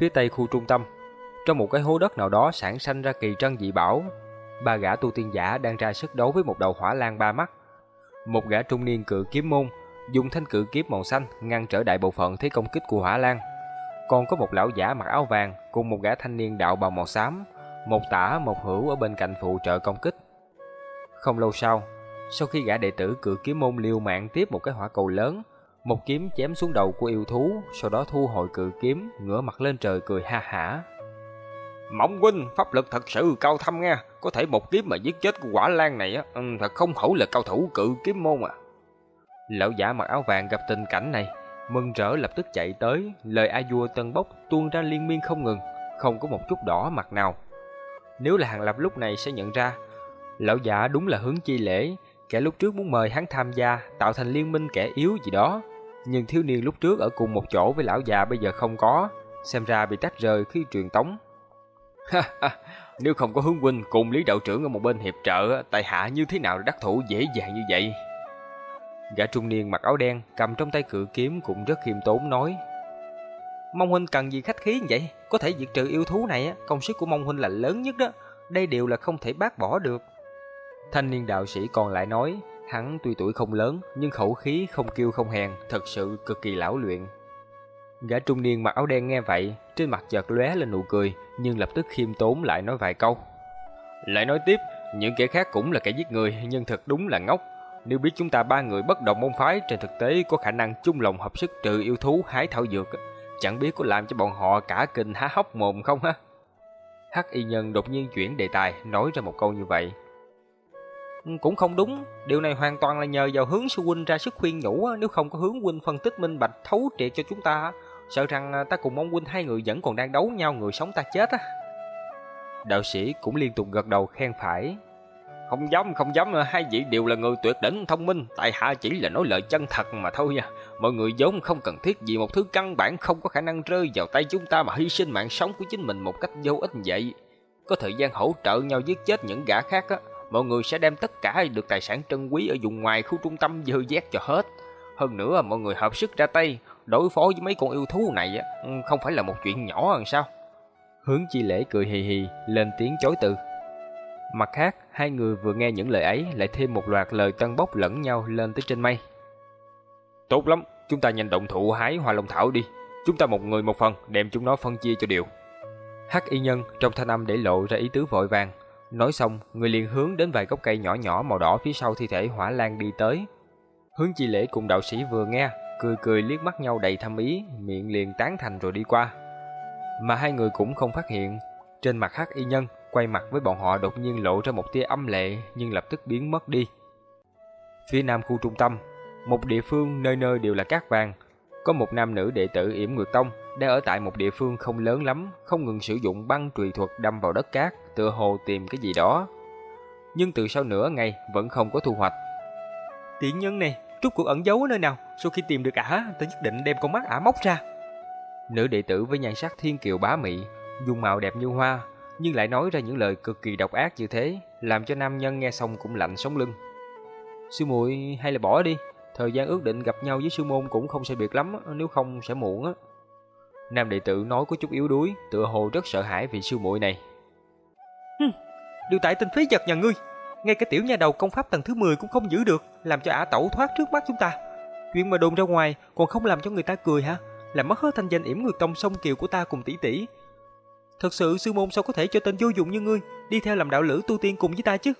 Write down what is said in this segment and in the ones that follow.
Phía tây khu trung tâm, trong một cái hố đất nào đó sản sanh ra kỳ trân dị bảo, ba gã tu tiên giả đang ra sức đấu với một đầu hỏa lan ba mắt. Một gã trung niên cự kiếm môn dùng thanh cự kiếm màu xanh ngăn trở đại bộ phận thế công kích của hỏa lan. Còn có một lão giả mặc áo vàng cùng một gã thanh niên đạo bào màu xám, một tả một hữu ở bên cạnh phụ trợ công kích. Không lâu sau, sau khi gã đệ tử cự kiếm môn liều mạng tiếp một cái hỏa cầu lớn, một kiếm chém xuống đầu của yêu thú, sau đó thu hồi cự kiếm, ngửa mặt lên trời cười ha hả. Mộng huynh, pháp lực thật sự cao thâm nha, có thể một kiếm mà giết chết quả lan này á, ừ, thật không hổ là cao thủ cự kiếm môn à. Lão giả mặc áo vàng gặp tình cảnh này, mừng rỡ lập tức chạy tới, lời a vua tân bốc tuôn ra liên miên không ngừng, không có một chút đỏ mặt nào. Nếu là hàng lập lúc này sẽ nhận ra, lão giả đúng là hướng chi lễ, kẻ lúc trước muốn mời hắn tham gia, tạo thành liên minh kẻ yếu gì đó. Nhưng thiếu niên lúc trước ở cùng một chỗ với lão già bây giờ không có, xem ra bị tách rời khi truyền tống. Nếu không có hướng huynh cùng Lý đạo trưởng ở một bên hiệp trợ, tại hạ như thế nào đắc thủ dễ dàng như vậy? Gã trung niên mặc áo đen, cầm trong tay cự kiếm cũng rất khiêm tốn nói. Mong huynh cần gì khách khí vậy? Có thể diệt trừ yêu thú này, công sức của mong huynh là lớn nhất đó. Đây đều là không thể bác bỏ được. Thanh niên đạo sĩ còn lại nói, hắn tuy tuổi không lớn, nhưng khẩu khí không kiêu không hèn, thật sự cực kỳ lão luyện. Gã trung niên mặc áo đen nghe vậy, trên mặt chợt lóe lên nụ cười, nhưng lập tức khiêm tốn lại nói vài câu. Lại nói tiếp, những kẻ khác cũng là kẻ giết người, nhưng thật đúng là ngốc. Nếu biết chúng ta ba người bất đồng môn phái trên thực tế có khả năng chung lòng hợp sức trừ yêu thú hái thảo dược, chẳng biết có làm cho bọn họ cả kinh há hốc mồm không ha? Hắc y nhân đột nhiên chuyển đề tài, nói ra một câu như vậy. Ừ, cũng không đúng, điều này hoàn toàn là nhờ vào hướng sư huynh ra sức khuyên nhủ, nếu không có hướng huynh phân tích minh bạch thấu triệt cho chúng ta, sợ rằng à, ta cùng ông huynh hai người vẫn còn đang đấu nhau người sống ta chết á. Đạo sĩ cũng liên tục gật đầu khen phải. Không dám, không dám, à, hai vị đều là người tuyệt đỉnh thông minh, tại hạ chỉ là nói lời chân thật mà thôi nha. Mọi người vốn không cần thiết vì một thứ căn bản không có khả năng rơi vào tay chúng ta mà hy sinh mạng sống của chính mình một cách vô ích vậy. Có thời gian hỗ trợ nhau giết chết những gã khác á, mọi người sẽ đem tất cả được tài sản trân quý ở vùng ngoài khu trung tâm dơ dét cho hết. Hơn nữa mọi người hợp sức ra tay, đối phó với mấy con yêu thú này á, ừ, không phải là một chuyện nhỏ hơn sao? Hướng chi lễ cười hì hì, lên tiếng chối từ. Mặt khác, hai người vừa nghe những lời ấy lại thêm một loạt lời tân bốc lẫn nhau lên tới trên mây. Tốt lắm, chúng ta nhanh động thủ hái hoa long thảo đi. Chúng ta một người một phần, đem chúng nó phân chia cho đều. Hắc y nhân trong thanh âm để lộ ra ý tứ vội vàng. Nói xong, người liền hướng đến vài gốc cây nhỏ nhỏ màu đỏ phía sau thi thể hỏa lan đi tới. Hướng chi lễ cùng đạo sĩ vừa nghe, cười cười liếc mắt nhau đầy thâm ý, miệng liền tán thành rồi đi qua. Mà hai người cũng không phát hiện, trên mặt hắc y nhân quay mặt với bọn họ đột nhiên lộ ra một tia âm lệ nhưng lập tức biến mất đi. Phía nam khu trung tâm, một địa phương nơi nơi đều là cát vàng, có một nam nữ đệ tử Yểm Ngược Tông đang ở tại một địa phương không lớn lắm, không ngừng sử dụng băng trùy thuật đâm vào đất cát, tựa hồ tìm cái gì đó. Nhưng từ sau nửa ngày vẫn không có thu hoạch. Tiện nhân này, rút cuộc ẩn giấu ở nơi nào? Sau khi tìm được ả, ta nhất định đem con mắt ả móc ra. Nữ đệ tử với nhan sắc thiên kiều bá mị, dung mạo đẹp như hoa, nhưng lại nói ra những lời cực kỳ độc ác như thế, làm cho nam nhân nghe xong cũng lạnh sống lưng. Sư muội hay là bỏ đi, thời gian ước định gặp nhau với sư môn cũng không sai biệt lắm, nếu không sẽ muộn á. Nam đệ tử nói có chút yếu đuối, tựa hồ rất sợ hãi vị sư muội này. Hừm, điều tại tên phế vật nhà ngươi, ngay cả tiểu nha đầu công pháp tầng thứ 10 cũng không giữ được, làm cho ả tẩu thoát trước mắt chúng ta. Chuyện mà đồn ra ngoài còn không làm cho người ta cười hả? Làm mất hết thanh danh yểm người tông sông kiều của ta cùng tỷ tỷ. Thật sự sư môn sao có thể cho tên vô dụng như ngươi đi theo làm đạo lữ tu tiên cùng với ta chứ?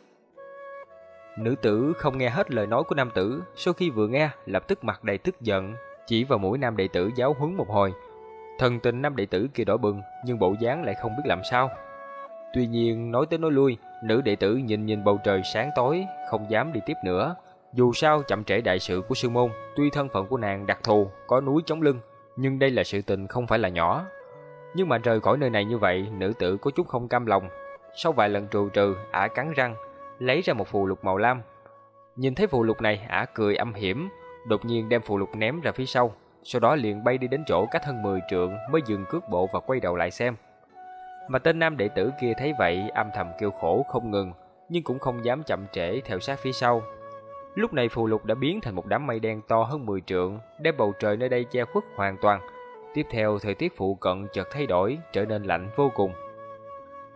Nữ tử không nghe hết lời nói của nam tử, sau khi vừa nghe, lập tức mặt đầy tức giận, chỉ vào mũi nam đệ tử giáo huấn một hồi. Thần tình nam đệ tử kia đổi bừng, nhưng bộ dáng lại không biết làm sao. Tuy nhiên, nói tới nói lui, nữ đệ tử nhìn nhìn bầu trời sáng tối, không dám đi tiếp nữa. Dù sao chậm trễ đại sự của sư môn, tuy thân phận của nàng đặc thù, có núi chống lưng, nhưng đây là sự tình không phải là nhỏ. Nhưng mà rời khỏi nơi này như vậy, nữ tử có chút không cam lòng. Sau vài lần trù trừ, ả cắn răng, lấy ra một phù lục màu lam. Nhìn thấy phù lục này, ả cười âm hiểm, đột nhiên đem phù lục ném ra phía sau, sau đó liền bay đi đến chỗ cách hơn 10 trượng mới dừng cước bộ và quay đầu lại xem. Mà tên nam đệ tử kia thấy vậy âm thầm kêu khổ không ngừng, nhưng cũng không dám chậm trễ theo sát phía sau. Lúc này phù lục đã biến thành một đám mây đen to hơn 10 trượng, đem bầu trời nơi đây che khuất hoàn toàn. Tiếp theo thời tiết phụ cận chợt thay đổi, trở nên lạnh vô cùng.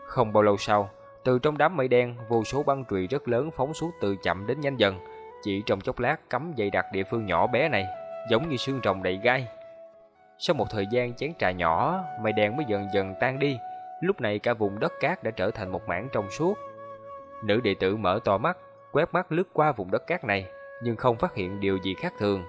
Không bao lâu sau, từ trong đám mây đen, vô số băng trụy rất lớn phóng xuống từ chậm đến nhanh dần, chỉ trong chốc lát cắm dày đặc địa phương nhỏ bé này, giống như xương rồng đầy gai. Sau một thời gian chén trà nhỏ, mây đen mới dần dần tan đi, lúc này cả vùng đất cát đã trở thành một mảng trong suốt. Nữ đệ tử mở to mắt, quét mắt lướt qua vùng đất cát này, nhưng không phát hiện điều gì khác thường.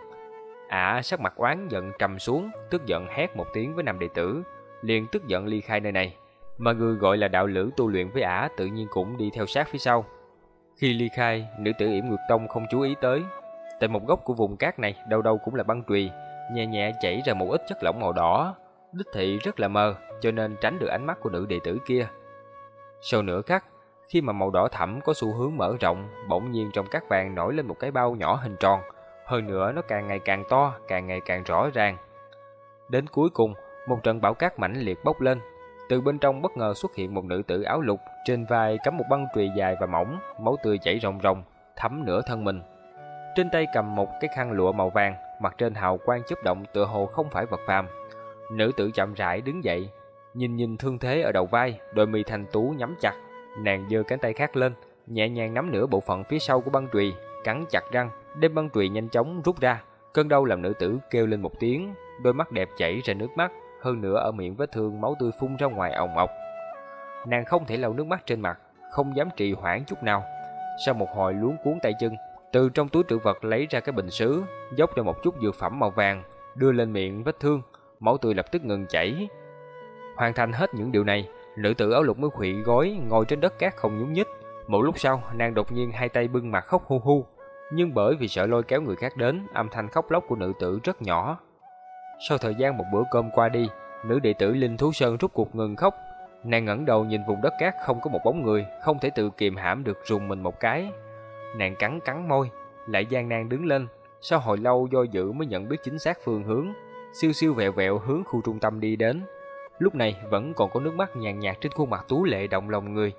Ả sắc mặt oán giận trầm xuống, tức giận hét một tiếng với nam đệ tử, liền tức giận ly khai nơi này. Mà người gọi là đạo lữ tu luyện với ả tự nhiên cũng đi theo sát phía sau. Khi ly khai, nữ tử yểm ngược tông không chú ý tới. Tại một góc của vùng cát này, đâu đâu cũng là băng chùy, nhẹ nhẹ chảy ra một ít chất lỏng màu đỏ. Đích thị rất là mờ, cho nên tránh được ánh mắt của nữ đệ tử kia. Sau nửa khắc, khi mà màu đỏ thẫm có xu hướng mở rộng, bỗng nhiên trong các vàng nổi lên một cái bao nhỏ hình tròn, hơn nữa nó càng ngày càng to, càng ngày càng rõ ràng. Đến cuối cùng, một trận bão cát mãnh liệt bốc lên, từ bên trong bất ngờ xuất hiện một nữ tử áo lục, trên vai cắm một băng chùy dài và mỏng, máu tươi chảy ròng ròng, thấm nửa thân mình. Trên tay cầm một cái khăn lụa màu vàng, mặt trên hào quang chớp động tựa hồ không phải vật phàm. Nữ tử chậm rãi đứng dậy, nhìn nhìn thương thế ở đầu vai, đôi mi thanh tú nhắm chặt, nàng giơ cánh tay khác lên, nhẹ nhàng nắm nửa bộ phận phía sau của băng chùy, cắn chặt răng, đem băng chùy nhanh chóng rút ra. Cơn đau làm nữ tử kêu lên một tiếng, đôi mắt đẹp chảy ra nước mắt, hơn nữa ở miệng vết thương máu tươi phun ra ngoài ồng ọc. Nàng không thể lau nước mắt trên mặt, không dám trì hoãn chút nào. Sau một hồi luống cuốn tay chân, từ trong túi trữ vật lấy ra cái bình sứ, dốc ra một chút dược phẩm màu vàng, đưa lên miệng vết thương, máu tươi lập tức ngừng chảy. Hoàn thành hết những điều này, nữ tử áo lục mới khuỵu gối ngồi trên đất cát không nhúc nhích. Một lúc sau, nàng đột nhiên hai tay bưng mặt khóc hu hu, nhưng bởi vì sợ lôi kéo người khác đến, âm thanh khóc lóc của nữ tử rất nhỏ, sau thời gian một bữa cơm qua đi, nữ đệ tử Linh Thú Sơn rút cuộc ngừng khóc. Nàng ngẩng đầu nhìn vùng đất cát không có một bóng người, không thể tự kiềm hãm được rùng mình một cái. Nàng cắn cắn môi, lại gian nan đứng lên, sau hồi lâu do dự mới nhận biết chính xác phương hướng, siêu siêu vẹo vẹo hướng khu trung tâm đi đến. Lúc này vẫn còn có nước mắt nhàn nhạt trên khuôn mặt tú lệ động lòng người,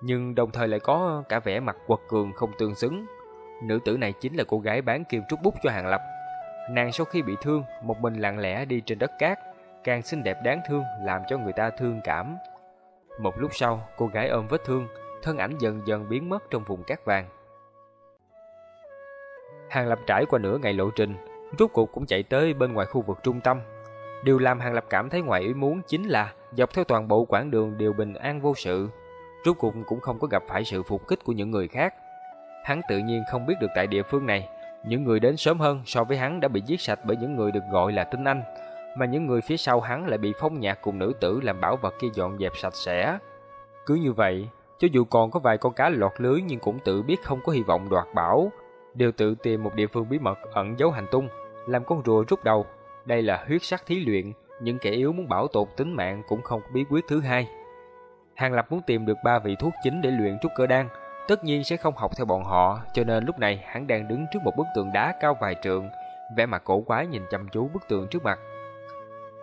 nhưng đồng thời lại có cả vẻ mặt quật cường không tương xứng. Nữ tử này chính là cô gái bán kim trúc bút cho Hàng Lập, Nàng sau khi bị thương, một mình lặng lẽ đi trên đất cát, càng xinh đẹp đáng thương làm cho người ta thương cảm. Một lúc sau, cô gái ôm vết thương, thân ảnh dần dần biến mất trong vùng cát vàng. Hàng Lập trải qua nửa ngày lộ trình, rốt cuộc cũng chạy tới bên ngoài khu vực trung tâm. Điều làm Hàng Lập cảm thấy ngoài ý muốn chính là dọc theo toàn bộ quãng đường đều bình an vô sự. Rốt cuộc cũng không có gặp phải sự phục kích của những người khác. Hắn tự nhiên không biết được tại địa phương này những người đến sớm hơn so với hắn đã bị giết sạch bởi những người được gọi là tinh anh, mà những người phía sau hắn lại bị phong nhạc cùng nữ tử làm bảo vật kia dọn dẹp sạch sẽ. Cứ như vậy, cho dù còn có vài con cá lọt lưới nhưng cũng tự biết không có hy vọng đoạt bảo, đều tự tìm một địa phương bí mật ẩn giấu hành tung, làm con rùa rút đầu. Đây là huyết sắc thí luyện, những kẻ yếu muốn bảo tồn tính mạng cũng không có bí quyết thứ hai. Hàng Lập muốn tìm được ba vị thuốc chính để luyện trúc cơ đan, tất nhiên sẽ không học theo bọn họ, cho nên lúc này hắn đang đứng trước một bức tường đá cao vài trượng, vẻ mặt cổ quái nhìn chăm chú bức tường trước mặt.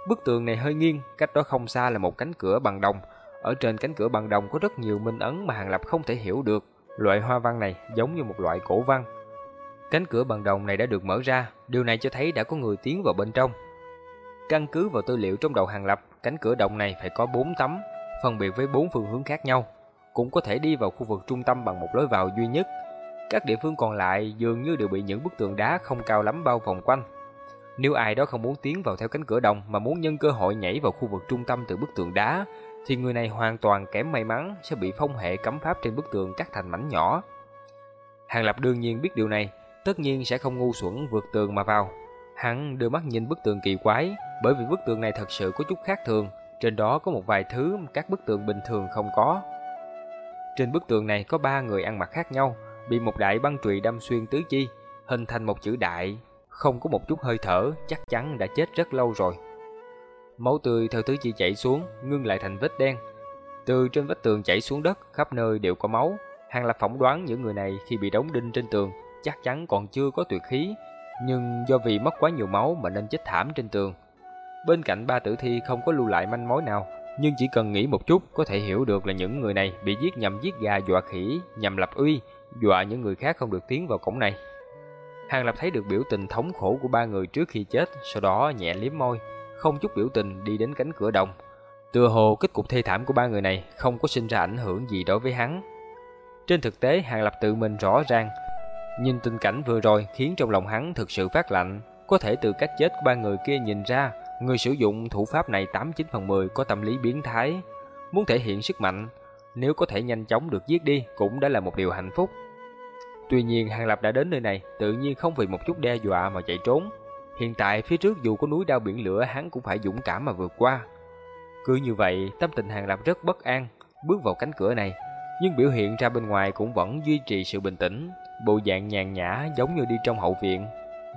Bức tường này hơi nghiêng, cách đó không xa là một cánh cửa bằng đồng. Ở trên cánh cửa bằng đồng có rất nhiều minh ấn mà Hàng Lập không thể hiểu được. Loại hoa văn này giống như một loại cổ văn. Cánh cửa bằng đồng này đã được mở ra, điều này cho thấy đã có người tiến vào bên trong. Căn cứ vào tư liệu trong đầu Hàng Lập, cánh cửa đồng này phải có 4 tấm, phân biệt với 4 phương hướng khác nhau cũng có thể đi vào khu vực trung tâm bằng một lối vào duy nhất. Các địa phương còn lại dường như đều bị những bức tường đá không cao lắm bao vòng quanh. Nếu ai đó không muốn tiến vào theo cánh cửa đồng mà muốn nhân cơ hội nhảy vào khu vực trung tâm từ bức tường đá, thì người này hoàn toàn kém may mắn sẽ bị phong hệ cấm pháp trên bức tường cắt thành mảnh nhỏ. Hàng Lập đương nhiên biết điều này, tất nhiên sẽ không ngu xuẩn vượt tường mà vào. Hắn đưa mắt nhìn bức tường kỳ quái, bởi vì bức tường này thật sự có chút khác thường, trên đó có một vài thứ các bức tường bình thường không có. Trên bức tường này có ba người ăn mặc khác nhau, bị một đại băng trụy đâm xuyên tứ chi, hình thành một chữ đại, không có một chút hơi thở, chắc chắn đã chết rất lâu rồi. Máu tươi theo tứ chi chảy xuống, ngưng lại thành vết đen. Từ trên vách tường chảy xuống đất, khắp nơi đều có máu. Hàng Lập phỏng đoán những người này khi bị đóng đinh trên tường, chắc chắn còn chưa có tuyệt khí, nhưng do vì mất quá nhiều máu mà nên chết thảm trên tường. Bên cạnh ba tử thi không có lưu lại manh mối nào, nhưng chỉ cần nghĩ một chút có thể hiểu được là những người này bị giết nhằm giết gà dọa khỉ, nhằm lập uy, dọa những người khác không được tiến vào cổng này. Hàng Lập thấy được biểu tình thống khổ của ba người trước khi chết, sau đó nhẹ liếm môi, không chút biểu tình đi đến cánh cửa đồng. Tựa hồ kết cục thê thảm của ba người này không có sinh ra ảnh hưởng gì đối với hắn. Trên thực tế, Hàng Lập tự mình rõ ràng, nhìn tình cảnh vừa rồi khiến trong lòng hắn thực sự phát lạnh, có thể từ cách chết của ba người kia nhìn ra, người sử dụng thủ pháp này 89 phần 10 có tâm lý biến thái, muốn thể hiện sức mạnh, nếu có thể nhanh chóng được giết đi cũng đã là một điều hạnh phúc. Tuy nhiên Hàng Lập đã đến nơi này tự nhiên không vì một chút đe dọa mà chạy trốn. Hiện tại phía trước dù có núi đao biển lửa hắn cũng phải dũng cảm mà vượt qua. Cứ như vậy tâm tình Hàng Lập rất bất an, bước vào cánh cửa này. Nhưng biểu hiện ra bên ngoài cũng vẫn duy trì sự bình tĩnh, bộ dạng nhàn nhã giống như đi trong hậu viện.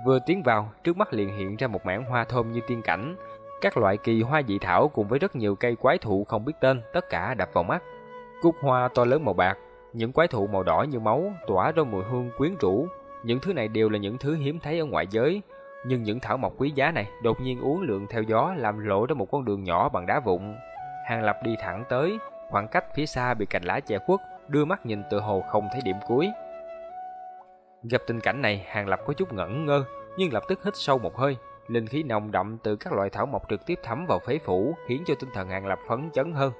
Vừa tiến vào, trước mắt liền hiện ra một mảng hoa thơm như tiên cảnh. Các loại kỳ hoa dị thảo cùng với rất nhiều cây quái thụ không biết tên, tất cả đập vào mắt. Cúc hoa to lớn màu bạc, những quái thụ màu đỏ như máu tỏa ra mùi hương quyến rũ. Những thứ này đều là những thứ hiếm thấy ở ngoại giới, nhưng những thảo mộc quý giá này đột nhiên uốn lượn theo gió làm lộ ra một con đường nhỏ bằng đá vụn. Hàng Lập đi thẳng tới, khoảng cách phía xa bị cành lá che khuất, đưa mắt nhìn tự hồ không thấy điểm cuối. Gặp tình cảnh này, Hàng Lập có chút ngẩn ngơ, nhưng lập tức hít sâu một hơi, linh khí nồng đậm từ các loại thảo mộc trực tiếp thấm vào phế phủ, khiến cho tinh thần Hàng Lập phấn chấn hơn.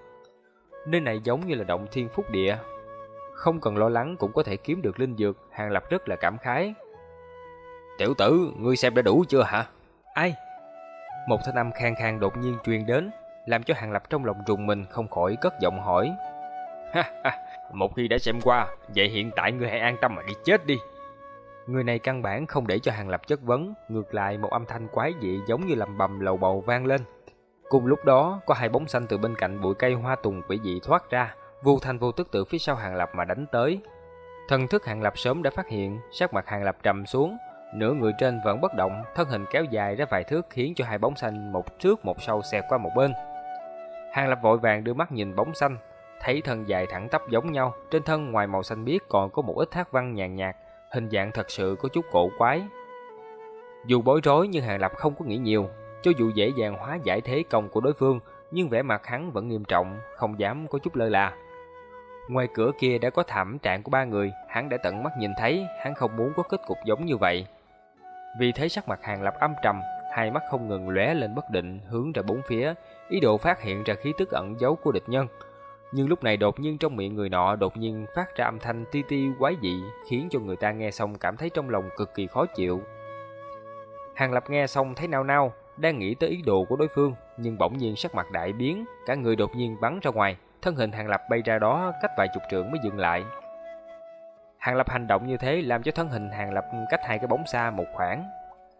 Nơi này giống như là động thiên phúc địa, không cần lo lắng cũng có thể kiếm được linh dược, Hàng Lập rất là cảm khái. Tiểu tử, ngươi xem đã đủ chưa hả? Ai? Một thanh âm khang khang đột nhiên truyền đến, làm cho Hàng Lập trong lòng rùng mình không khỏi cất giọng hỏi. Ha ha, một khi đã xem qua, vậy hiện tại ngươi hãy an tâm mà đi chết đi. Người này căn bản không để cho Hàng Lập chất vấn, ngược lại một âm thanh quái dị giống như lầm bầm lầu bầu vang lên. Cùng lúc đó, có hai bóng xanh từ bên cạnh bụi cây hoa tùng quỷ dị thoát ra, vô thanh vô tức từ phía sau Hàng Lập mà đánh tới. Thần thức Hàng Lập sớm đã phát hiện, sắc mặt Hàng Lập trầm xuống, nửa người trên vẫn bất động, thân hình kéo dài ra vài thước khiến cho hai bóng xanh một trước một sau xẹt qua một bên. Hàng Lập vội vàng đưa mắt nhìn bóng xanh, thấy thân dài thẳng tắp giống nhau, trên thân ngoài màu xanh biếc còn có một ít thác văn nhàn nhạt, hình dạng thật sự có chút cổ quái. Dù bối rối nhưng Hàng Lập không có nghĩ nhiều, cho dù dễ dàng hóa giải thế công của đối phương, nhưng vẻ mặt hắn vẫn nghiêm trọng, không dám có chút lơ là. Ngoài cửa kia đã có thảm trạng của ba người, hắn đã tận mắt nhìn thấy, hắn không muốn có kết cục giống như vậy. Vì thấy sắc mặt Hàng Lập âm trầm, hai mắt không ngừng lóe lên bất định, hướng ra bốn phía, ý đồ phát hiện ra khí tức ẩn giấu của địch nhân. Nhưng lúc này đột nhiên trong miệng người nọ đột nhiên phát ra âm thanh ti ti quái dị, khiến cho người ta nghe xong cảm thấy trong lòng cực kỳ khó chịu. Hàng Lập nghe xong thấy nao nao, đang nghĩ tới ý đồ của đối phương, nhưng bỗng nhiên sắc mặt đại biến, cả người đột nhiên bắn ra ngoài, thân hình Hàng Lập bay ra đó cách vài chục trượng mới dừng lại. Hàng Lập hành động như thế làm cho thân hình Hàng Lập cách hai cái bóng xa một khoảng.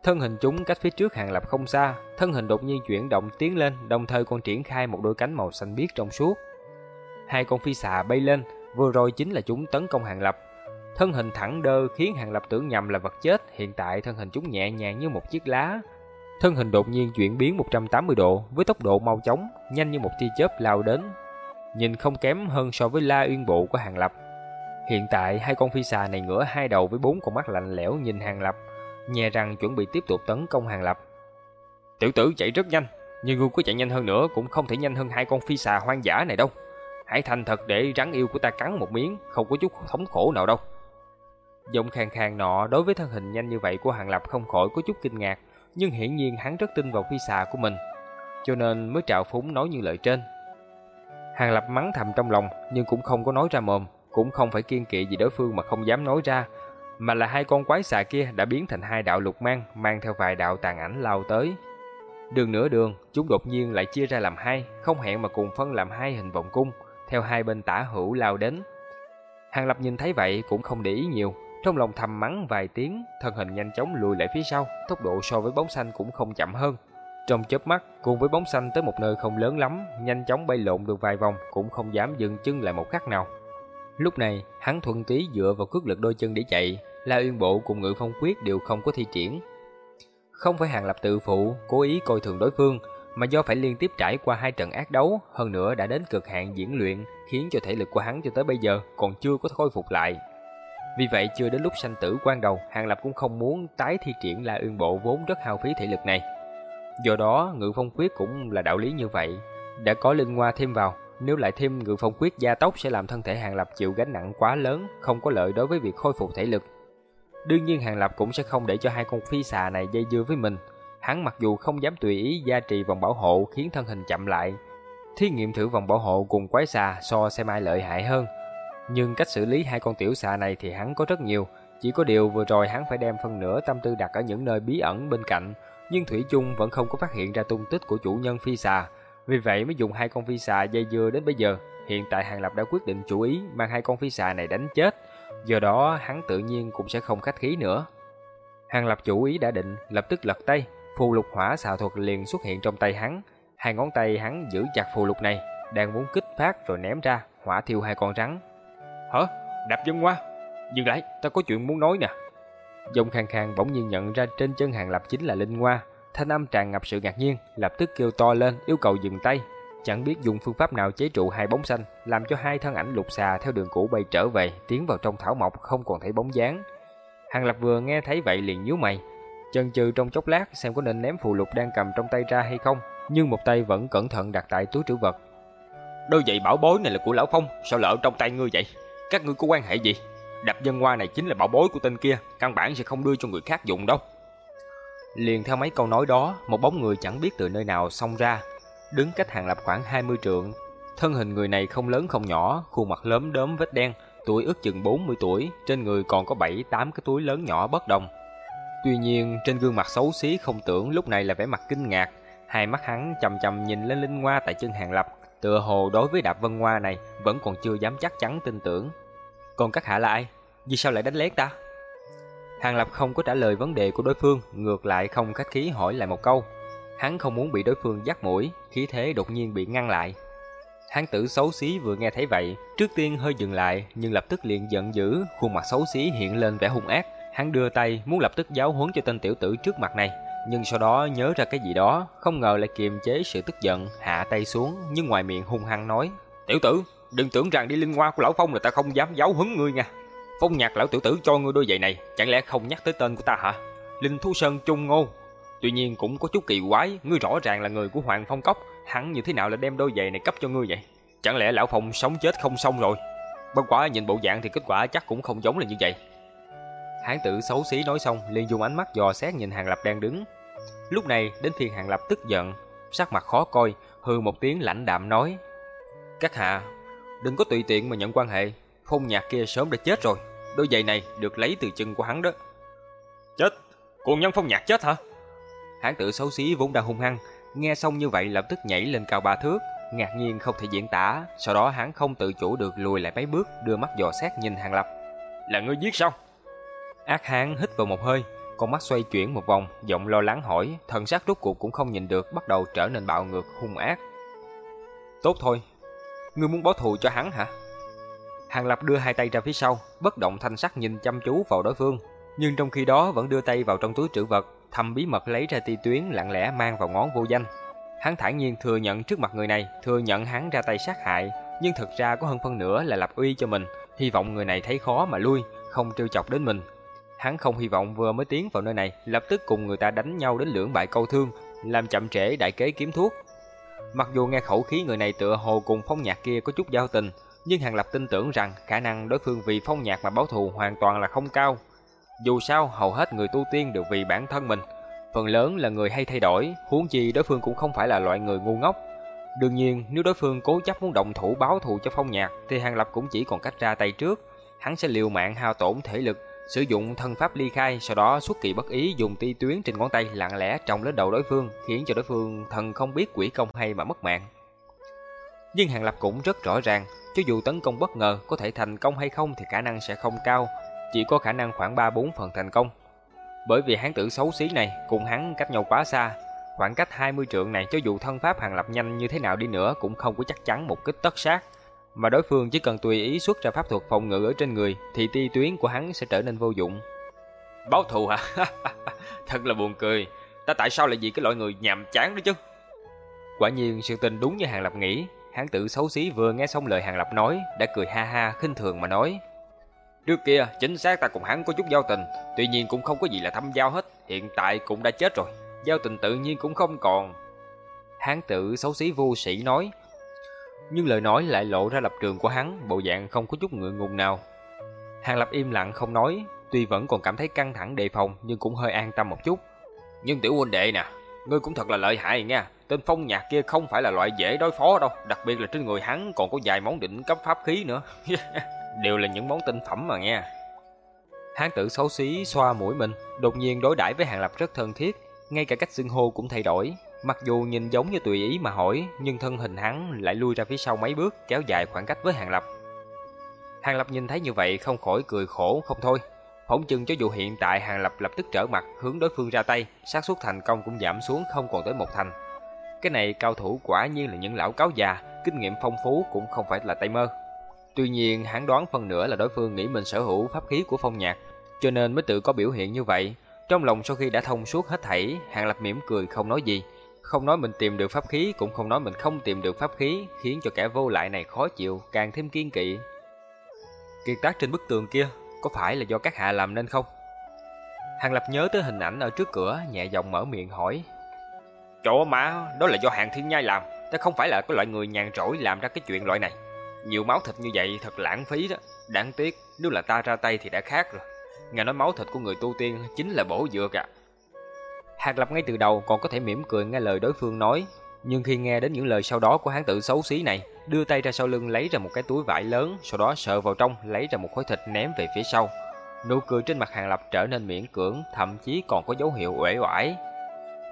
Thân hình chúng cách phía trước Hàng Lập không xa, thân hình đột nhiên chuyển động tiến lên, đồng thời còn triển khai một đôi cánh màu xanh biếc trong suốt. Hai con phi xà bay lên, vừa rồi chính là chúng tấn công Hàng Lập. Thân hình thẳng đơ khiến Hàng Lập tưởng nhầm là vật chết, hiện tại thân hình chúng nhẹ nhàng như một chiếc lá. Thân hình đột nhiên chuyển biến 180 độ với tốc độ mau chóng, nhanh như một tia chớp lao đến, nhìn không kém hơn so với La Uyên Bộ của Hàng Lập. Hiện tại hai con phi xà này ngửa hai đầu với bốn con mắt lạnh lẽo nhìn Hàng Lập, nhè răng chuẩn bị tiếp tục tấn công Hàng Lập. Tiểu tử chạy rất nhanh, nhưng ngươi có chạy nhanh hơn nữa cũng không thể nhanh hơn hai con phi xà hoang dã này đâu. Hãy thành thật để rắn yêu của ta cắn một miếng, không có chút thống khổ nào đâu. Giọng khàn khàn nọ đối với thân hình nhanh như vậy của Hàng Lập không khỏi có chút kinh ngạc, nhưng hiển nhiên hắn rất tin vào phi xà của mình, cho nên mới trào phúng nói như lời trên. Hàng Lập mắng thầm trong lòng nhưng cũng không có nói ra mồm, cũng không phải kiên kỵ gì đối phương mà không dám nói ra, mà là hai con quái xà kia đã biến thành hai đạo lục mang, mang theo vài đạo tàn ảnh lao tới. Đường nửa đường, chúng đột nhiên lại chia ra làm hai, không hẹn mà cùng phân làm hai hình vòng cung, theo hai bên tả hữu lao đến. Hàng Lập nhìn thấy vậy cũng không để ý nhiều, trong lòng thầm mắng vài tiếng, thân hình nhanh chóng lùi lại phía sau, tốc độ so với bóng xanh cũng không chậm hơn. Trong chớp mắt, cùng với bóng xanh tới một nơi không lớn lắm, nhanh chóng bay lộn được vài vòng cũng không dám dừng chân lại một khắc nào. Lúc này, hắn thuận tí dựa vào cước lực đôi chân để chạy, La Uyên Bộ cùng Ngự Phong Quyết đều không có thi triển. Không phải hàng lập tự phụ, cố ý coi thường đối phương, mà do phải liên tiếp trải qua hai trận ác đấu, hơn nữa đã đến cực hạn diễn luyện, khiến cho thể lực của hắn cho tới bây giờ còn chưa có khôi phục lại. Vì vậy chưa đến lúc sanh tử quan đầu, Hàng Lập cũng không muốn tái thi triển La Uyên Bộ vốn rất hao phí thể lực này. Do đó, Ngự Phong Quyết cũng là đạo lý như vậy, đã có linh hoa thêm vào, nếu lại thêm Ngự Phong Quyết gia tốc sẽ làm thân thể Hàng Lập chịu gánh nặng quá lớn, không có lợi đối với việc khôi phục thể lực. Đương nhiên Hàng Lập cũng sẽ không để cho hai con phi xà này dây dưa với mình. Hắn mặc dù không dám tùy ý gia trì vòng bảo hộ khiến thân hình chậm lại, thí nghiệm thử vòng bảo hộ cùng quái xà so xem ai lợi hại hơn. Nhưng cách xử lý hai con tiểu xà này thì hắn có rất nhiều, chỉ có điều vừa rồi hắn phải đem phân nửa tâm tư đặt ở những nơi bí ẩn bên cạnh, nhưng thủy chung vẫn không có phát hiện ra tung tích của chủ nhân phi xà. Vì vậy mới dùng hai con phi xà dây dưa đến bây giờ. Hiện tại Hàng Lập đã quyết định chủ ý mang hai con phi xà này đánh chết, do đó hắn tự nhiên cũng sẽ không khách khí nữa. Hàng Lập chủ ý đã định, lập tức lật tay, phù lục hỏa xà thuật liền xuất hiện trong tay hắn. Hai ngón tay hắn giữ chặt phù lục này, đang muốn kích phát rồi ném ra, hỏa thiêu hai con rắn. Hả? Đạp dân qua. Dừng lại, ta có chuyện muốn nói nè. Dòng khang khang bỗng nhiên nhận ra trên chân Hàng Lập chính là Linh Hoa. Thanh âm tràn ngập sự ngạc nhiên, lập tức kêu to lên yêu cầu dừng tay. Chẳng biết dùng phương pháp nào chế trụ hai bóng xanh, làm cho hai thân ảnh lục xà theo đường cũ bay trở về, tiến vào trong thảo mộc không còn thấy bóng dáng. Hàng Lập vừa nghe thấy vậy liền nhíu mày, chần chừ trong chốc lát xem có nên ném phù lục đang cầm trong tay ra hay không, nhưng một tay vẫn cẩn thận đặt tại túi trữ vật. Đôi giày bảo bối này là của lão Phong, sao lỡ trong tay ngươi vậy? Các ngươi có quan hệ gì? Đập dân hoa này chính là bảo bối của tên kia, căn bản sẽ không đưa cho người khác dùng đâu. Liền theo mấy câu nói đó, một bóng người chẳng biết từ nơi nào xông ra, đứng cách hàng lập khoảng 20 trượng. Thân hình người này không lớn không nhỏ, khuôn mặt lớn đốm vết đen, tuổi ước chừng 40 tuổi, trên người còn có 7-8 cái túi lớn nhỏ bất đồng. Tuy nhiên, trên gương mặt xấu xí không tưởng lúc này là vẻ mặt kinh ngạc, hai mắt hắn chầm chầm nhìn lên linh hoa tại chân hàng lập, tựa hồ đối với đạp vân hoa này vẫn còn chưa dám chắc chắn tin tưởng. Còn các hạ là ai? Vì sao lại đánh lén ta? Hàng Lập không có trả lời vấn đề của đối phương, ngược lại không khách khí hỏi lại một câu. Hắn không muốn bị đối phương dắt mũi, khí thế đột nhiên bị ngăn lại. Hán tử xấu xí vừa nghe thấy vậy, trước tiên hơi dừng lại, nhưng lập tức liền giận dữ, khuôn mặt xấu xí hiện lên vẻ hung ác. Hắn đưa tay muốn lập tức giáo huấn cho tên tiểu tử trước mặt này, nhưng sau đó nhớ ra cái gì đó, không ngờ lại kiềm chế sự tức giận, hạ tay xuống, nhưng ngoài miệng hung hăng nói: "Tiểu tử, đừng tưởng rằng đi linh hoa của lão Phong là ta không dám giáo huấn ngươi nha." Phong nhạc lão tiểu tử cho ngươi đôi giày này, chẳng lẽ không nhắc tới tên của ta hả? Linh Thú Sơn Trung Ngô. Tuy nhiên cũng có chút kỳ quái, ngươi rõ ràng là người của Hoàng Phong Cốc, hắn như thế nào lại đem đôi giày này cấp cho ngươi vậy? Chẳng lẽ lão Phong sống chết không xong rồi? Bất quá nhìn bộ dạng thì kết quả chắc cũng không giống là như vậy. Hán tử xấu xí nói xong, liền dùng ánh mắt dò xét nhìn Hàng Lập đang đứng. Lúc này đến phiên Hàng Lập tức giận, sắc mặt khó coi, hừ một tiếng lãnh đạm nói: "Các hạ, đừng có tùy tiện mà nhận quan hệ, Phong Nhạc kia sớm đã chết rồi." Đôi giày này được lấy từ chân của hắn đó. Chết? Cuồng nhân phong nhạc chết hả? Hán tử xấu xí vốn đang hung hăng, nghe xong như vậy lập tức nhảy lên cao ba thước, ngạc nhiên không thể diễn tả, sau đó hắn không tự chủ được lùi lại mấy bước, đưa mắt dò xét nhìn Hàng Lập. Là ngươi giết sao? Ác hán hít vào một hơi, con mắt xoay chuyển một vòng, giọng lo lắng hỏi, thần sắc rốt cuộc cũng không nhìn được, bắt đầu trở nên bạo ngược hung ác. Tốt thôi, ngươi muốn báo thù cho hắn hả? Hàng Lập đưa hai tay ra phía sau, bất động thanh sắc nhìn chăm chú vào đối phương, nhưng trong khi đó vẫn đưa tay vào trong túi trữ vật, thầm bí mật lấy ra ti tuyến lặng lẽ mang vào ngón vô danh. Hắn thản nhiên thừa nhận trước mặt người này, thừa nhận hắn ra tay sát hại, nhưng thực ra có hơn phân nửa là lập uy cho mình, hy vọng người này thấy khó mà lui, không trêu chọc đến mình. Hắn không hy vọng vừa mới tiến vào nơi này, lập tức cùng người ta đánh nhau đến lưỡng bại câu thương, làm chậm trễ đại kế kiếm thuốc. Mặc dù nghe khẩu khí người này tựa hồ cùng phong nhạc kia có chút giao tình, nhưng Hàng Lập tin tưởng rằng khả năng đối phương vì phong nhạc mà báo thù hoàn toàn là không cao. Dù sao, hầu hết người tu tiên đều vì bản thân mình, phần lớn là người hay thay đổi, huống chi đối phương cũng không phải là loại người ngu ngốc. Đương nhiên, nếu đối phương cố chấp muốn động thủ báo thù cho phong nhạc, thì Hàng Lập cũng chỉ còn cách ra tay trước. Hắn sẽ liều mạng hao tổn thể lực, sử dụng thân pháp ly khai, sau đó xuất kỳ bất ý dùng ti tuyến trên ngón tay lặng lẽ trồng lên đầu đối phương, khiến cho đối phương thần không biết quỷ công hay mà mất mạng. Nhưng Hàng Lập cũng rất rõ ràng, cho dù tấn công bất ngờ có thể thành công hay không thì khả năng sẽ không cao, chỉ có khả năng khoảng 3-4 phần thành công. Bởi vì hán tử xấu xí này cùng hắn cách nhau quá xa, khoảng cách 20 trượng này cho dù thân pháp hàng lập nhanh như thế nào đi nữa cũng không có chắc chắn một kích tất sát. Mà đối phương chỉ cần tùy ý xuất ra pháp thuật phòng ngự ở trên người thì ti tuyến của hắn sẽ trở nên vô dụng. Báo thù hả? Thật là buồn cười. Ta tại sao lại vì cái loại người nhàm chán đó chứ? Quả nhiên sự tình đúng như hàng lập nghĩ, Hán tử xấu xí vừa nghe xong lời Hàng Lập nói, đã cười ha ha khinh thường mà nói: "Trước kia chính xác ta cùng hắn có chút giao tình, tuy nhiên cũng không có gì là thâm giao hết, hiện tại cũng đã chết rồi, giao tình tự nhiên cũng không còn." Hán tử xấu xí vô sĩ nói, nhưng lời nói lại lộ ra lập trường của hắn, bộ dạng không có chút ngượng ngùng nào. Hàng Lập im lặng không nói, tuy vẫn còn cảm thấy căng thẳng đề phòng nhưng cũng hơi an tâm một chút. "Nhưng tiểu huynh đệ nè, ngươi cũng thật là lợi hại nha. Tên phong nhạc kia không phải là loại dễ đối phó đâu, đặc biệt là trên người hắn còn có vài món định cấp pháp khí nữa. Đều là những món tinh phẩm mà nha. Hán tử xấu xí xoa mũi mình, đột nhiên đối đãi với Hàng Lập rất thân thiết, ngay cả cách xưng hô cũng thay đổi. Mặc dù nhìn giống như tùy ý mà hỏi, nhưng thân hình hắn lại lui ra phía sau mấy bước, kéo dài khoảng cách với Hàng Lập. Hàng Lập nhìn thấy như vậy không khỏi cười khổ không thôi. Phỏng chừng cho dù hiện tại Hàng Lập lập tức trở mặt hướng đối phương ra tay, xác suất thành công cũng giảm xuống không còn tới một thành. Cái này cao thủ quả nhiên là những lão cáo già, kinh nghiệm phong phú cũng không phải là tay mơ. Tuy nhiên, hắn đoán phần nửa là đối phương nghĩ mình sở hữu pháp khí của phong nhạc, cho nên mới tự có biểu hiện như vậy. Trong lòng sau khi đã thông suốt hết thảy, Hàng Lập mỉm cười không nói gì, không nói mình tìm được pháp khí, cũng không nói mình không tìm được pháp khí, khiến cho kẻ vô lại này khó chịu, càng thêm kiên kỵ. Kiệt tác trên bức tường kia, có phải là do các hạ làm nên không? Hàng Lập nhớ tới hình ảnh ở trước cửa, nhẹ giọng mở miệng hỏi. Chỗ má, đó là do hàng thiên nhai làm, ta không phải là cái loại người nhàn rỗi làm ra cái chuyện loại này. Nhiều máu thịt như vậy thật lãng phí đó, đáng tiếc, nếu là ta ra tay thì đã khác rồi. Nghe nói máu thịt của người tu tiên chính là bổ dược à. Hạt Lập ngay từ đầu còn có thể mỉm cười nghe lời đối phương nói, nhưng khi nghe đến những lời sau đó của hán tử xấu xí này, đưa tay ra sau lưng lấy ra một cái túi vải lớn, sau đó sờ vào trong lấy ra một khối thịt ném về phía sau. Nụ cười trên mặt Hàng Lập trở nên miễn cưỡng, thậm chí còn có dấu hiệu uể oải.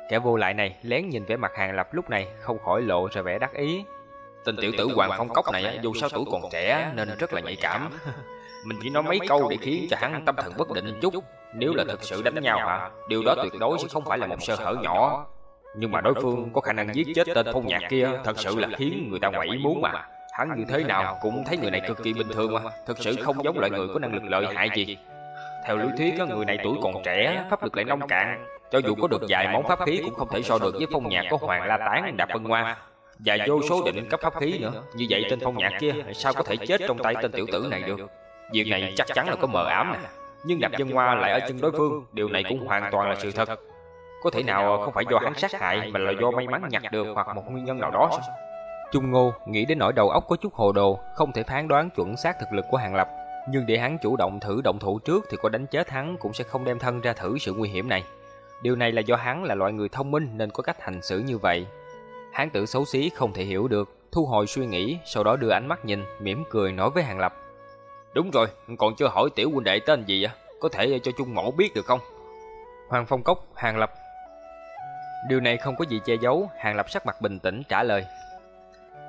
Kẻ vô lại này lén nhìn vẻ mặt Hàng Lập lúc này không khỏi lộ ra vẻ đắc ý. Tên tiểu tử Hoàng Phong Cốc này dù sao tuổi còn trẻ nên rất là nhạy cảm. Mình chỉ nói mấy câu để khiến cho hắn tâm thần bất định chút. Nếu là thật sự đánh nhau hả, điều đó tuyệt đối sẽ không phải là một sơ hở nhỏ. Nhưng mà đối phương có khả năng giết chết tên phong nhạc kia thật sự là khiến người ta ngoảy muốn mà. Hắn như thế nào cũng thấy người này cực kỳ bình thường mà, thực sự không giống loại người có năng lực lợi hại gì. Theo lý thuyết, người này tuổi còn trẻ, pháp lực lại nông cạn, cho dù có được vài món pháp khí cũng không thể so được với phong nhạc có Hoàng La Tán Đạp Vân Hoa và vô số định cấp pháp khí nữa. Như vậy tên phong nhạc kia sao có thể chết trong tay tên tiểu tử này được? Việc này chắc chắn là có mờ ám nè. Nhưng Đạp Vân Hoa lại ở chân đối phương, điều này cũng hoàn toàn là sự thật. Có thể nào không phải do hắn sát hại mà là do may mắn nhặt được hoặc một nguyên nhân nào đó sao? Trung Ngô nghĩ đến nỗi đầu óc có chút hồ đồ, không thể phán đoán chuẩn xác thực lực của Hàng Lập, nhưng để hắn chủ động thử động thủ trước thì có đánh chết hắn cũng sẽ không đem thân ra thử sự nguy hiểm này. Điều này là do hắn là loại người thông minh nên có cách hành xử như vậy. Hán tử xấu xí không thể hiểu được, thu hồi suy nghĩ, sau đó đưa ánh mắt nhìn, mỉm cười nói với Hàng Lập. Đúng rồi, còn chưa hỏi tiểu huynh đệ tên gì á, có thể cho Trung Mổ biết được không? Hoàng Phong Cốc, Hàng Lập. Điều này không có gì che giấu, Hàng Lập sắc mặt bình tĩnh trả lời.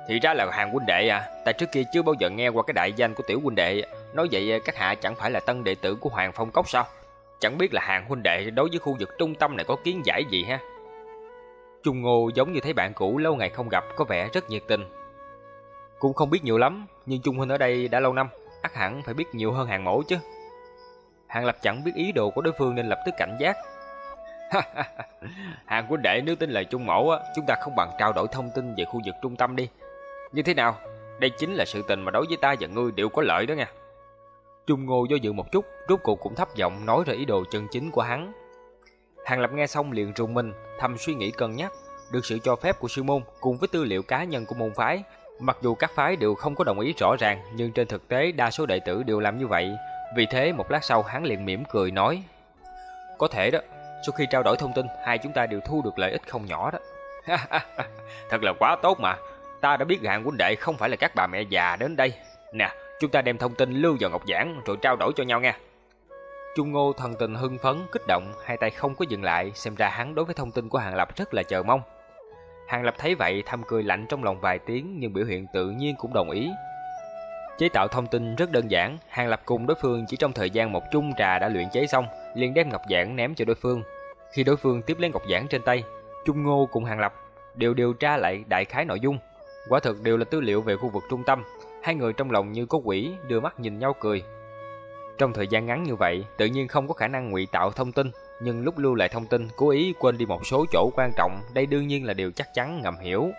Thì ra là Hàng huynh đệ à, ta trước kia chưa bao giờ nghe qua cái đại danh của tiểu huynh đệ, nói vậy các hạ chẳng phải là tân đệ tử của Hoàng Phong Cốc sao? Chẳng biết là hàng huynh đệ đối với khu vực trung tâm này có kiến giải gì ha? Trung Ngô giống như thấy bạn cũ lâu ngày không gặp có vẻ rất nhiệt tình. Cũng không biết nhiều lắm, nhưng Trung Huynh ở đây đã lâu năm, ắt hẳn phải biết nhiều hơn hàng mẫu chứ. Hàng Lập chẳng biết ý đồ của đối phương nên lập tức cảnh giác. hàng của đệ nếu tin lời Trung Mẫu á, chúng ta không bằng trao đổi thông tin về khu vực trung tâm đi. Như thế nào? Đây chính là sự tình mà đối với ta và ngươi đều có lợi đó nha. Trung Ngô do dự một chút, rốt cuộc cũng thấp giọng nói ra ý đồ chân chính của hắn. Hàng Lập nghe xong liền rùng mình, thầm suy nghĩ cân nhắc, được sự cho phép của sư môn cùng với tư liệu cá nhân của môn phái, mặc dù các phái đều không có đồng ý rõ ràng, nhưng trên thực tế đa số đệ tử đều làm như vậy. Vì thế một lát sau hắn liền mỉm cười nói: "Có thể đó, sau khi trao đổi thông tin, hai chúng ta đều thu được lợi ích không nhỏ đó." Thật là quá tốt mà. Ta đã biết hạng huynh đệ không phải là các bà mẹ già đến đây. Nè, Chúng ta đem thông tin lưu vào ngọc giảng rồi trao đổi cho nhau nha. Trung Ngô thần tình hưng phấn, kích động, hai tay không có dừng lại, xem ra hắn đối với thông tin của Hàng Lập rất là chờ mong. Hàng Lập thấy vậy thầm cười lạnh trong lòng vài tiếng nhưng biểu hiện tự nhiên cũng đồng ý. Chế tạo thông tin rất đơn giản, Hàng Lập cùng đối phương chỉ trong thời gian một chung trà đã luyện chế xong, liền đem ngọc giản ném cho đối phương. Khi đối phương tiếp lấy ngọc giản trên tay, Trung Ngô cùng Hàng Lập đều điều tra lại đại khái nội dung. Quả thực đều là tư liệu về khu vực trung tâm, Hai người trong lòng như có quỷ, đưa mắt nhìn nhau cười. Trong thời gian ngắn như vậy, tự nhiên không có khả năng ngụy tạo thông tin, nhưng lúc lưu lại thông tin, cố ý quên đi một số chỗ quan trọng, đây đương nhiên là điều chắc chắn ngầm hiểu.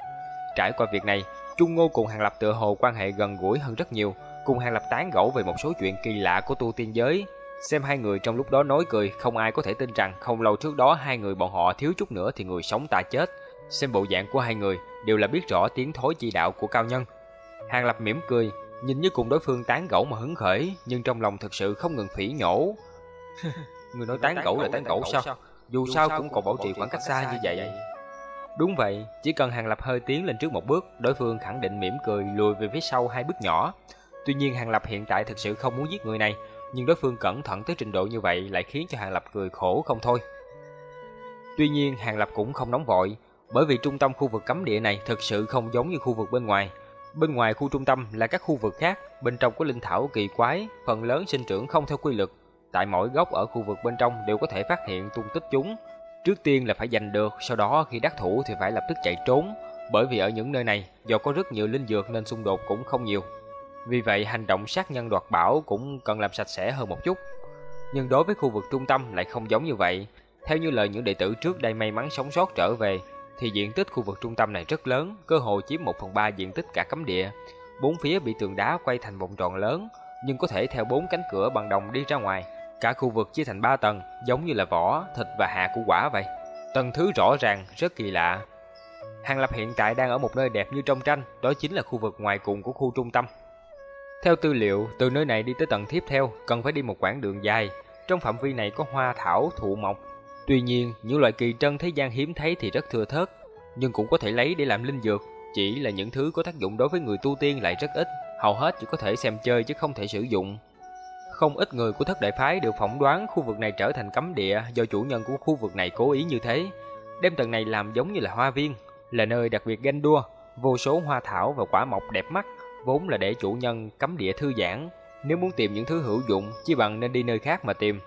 Trải qua việc này, Trung Ngô cùng Hàng Lập tựa hồ quan hệ gần gũi hơn rất nhiều, cùng Hàng Lập tán gẫu về một số chuyện kỳ lạ của tu tiên giới. Xem hai người trong lúc đó nói cười, không ai có thể tin rằng không lâu trước đó hai người bọn họ thiếu chút nữa thì người sống ta chết. Xem bộ dạng của hai người đều là biết rõ tiếng thối chi đạo của cao nhân. Hàng Lập mỉm cười, nhìn như cùng đối phương tán gẫu mà hứng khởi, nhưng trong lòng thực sự không ngừng phỉ nhổ. Người nói tán gẫu là tán gẫu sao? Dù sao cũng còn bảo trì khoảng cách xa như vậy. Đúng vậy, chỉ cần Hàng Lập hơi tiến lên trước một bước, đối phương khẳng định mỉm cười lùi về phía sau hai bước nhỏ. Tuy nhiên Hàng Lập hiện tại thực sự không muốn giết người này, nhưng đối phương cẩn thận tới trình độ như vậy lại khiến cho Hàng Lập cười khổ không thôi. Tuy nhiên Hàng Lập cũng không nóng vội, bởi vì trung tâm khu vực cấm địa này thực sự không giống như khu vực bên ngoài. Bên ngoài khu trung tâm là các khu vực khác, bên trong có linh thảo kỳ quái, phần lớn sinh trưởng không theo quy luật. Tại mỗi góc ở khu vực bên trong đều có thể phát hiện tung tích chúng. Trước tiên là phải giành được, sau đó khi đắc thủ thì phải lập tức chạy trốn, bởi vì ở những nơi này do có rất nhiều linh dược nên xung đột cũng không nhiều. Vì vậy hành động sát nhân đoạt bảo cũng cần làm sạch sẽ hơn một chút. Nhưng đối với khu vực trung tâm lại không giống như vậy. Theo như lời những đệ tử trước đây may mắn sống sót trở về, thì diện tích khu vực trung tâm này rất lớn, cơ hồ chiếm 1 phần 3 diện tích cả cấm địa. Bốn phía bị tường đá quay thành vòng tròn lớn, nhưng có thể theo bốn cánh cửa bằng đồng đi ra ngoài. Cả khu vực chia thành 3 tầng, giống như là vỏ, thịt và hạt của quả vậy. Tầng thứ rõ ràng, rất kỳ lạ. Hàng Lập hiện tại đang ở một nơi đẹp như trong tranh, đó chính là khu vực ngoài cùng của khu trung tâm. Theo tư liệu, từ nơi này đi tới tầng tiếp theo cần phải đi một quãng đường dài. Trong phạm vi này có hoa thảo, thụ mộc. Tuy nhiên, những loại kỳ trân thế gian hiếm thấy thì rất thừa thớt, nhưng cũng có thể lấy để làm linh dược. Chỉ là những thứ có tác dụng đối với người tu tiên lại rất ít, hầu hết chỉ có thể xem chơi chứ không thể sử dụng. Không ít người của thất đại phái đều phỏng đoán khu vực này trở thành cấm địa do chủ nhân của khu vực này cố ý như thế, đem tầng này làm giống như là hoa viên, là nơi đặc biệt ganh đua, vô số hoa thảo và quả mộc đẹp mắt, vốn là để chủ nhân cấm địa thư giãn. Nếu muốn tìm những thứ hữu dụng, chi bằng nên đi nơi khác mà tìm.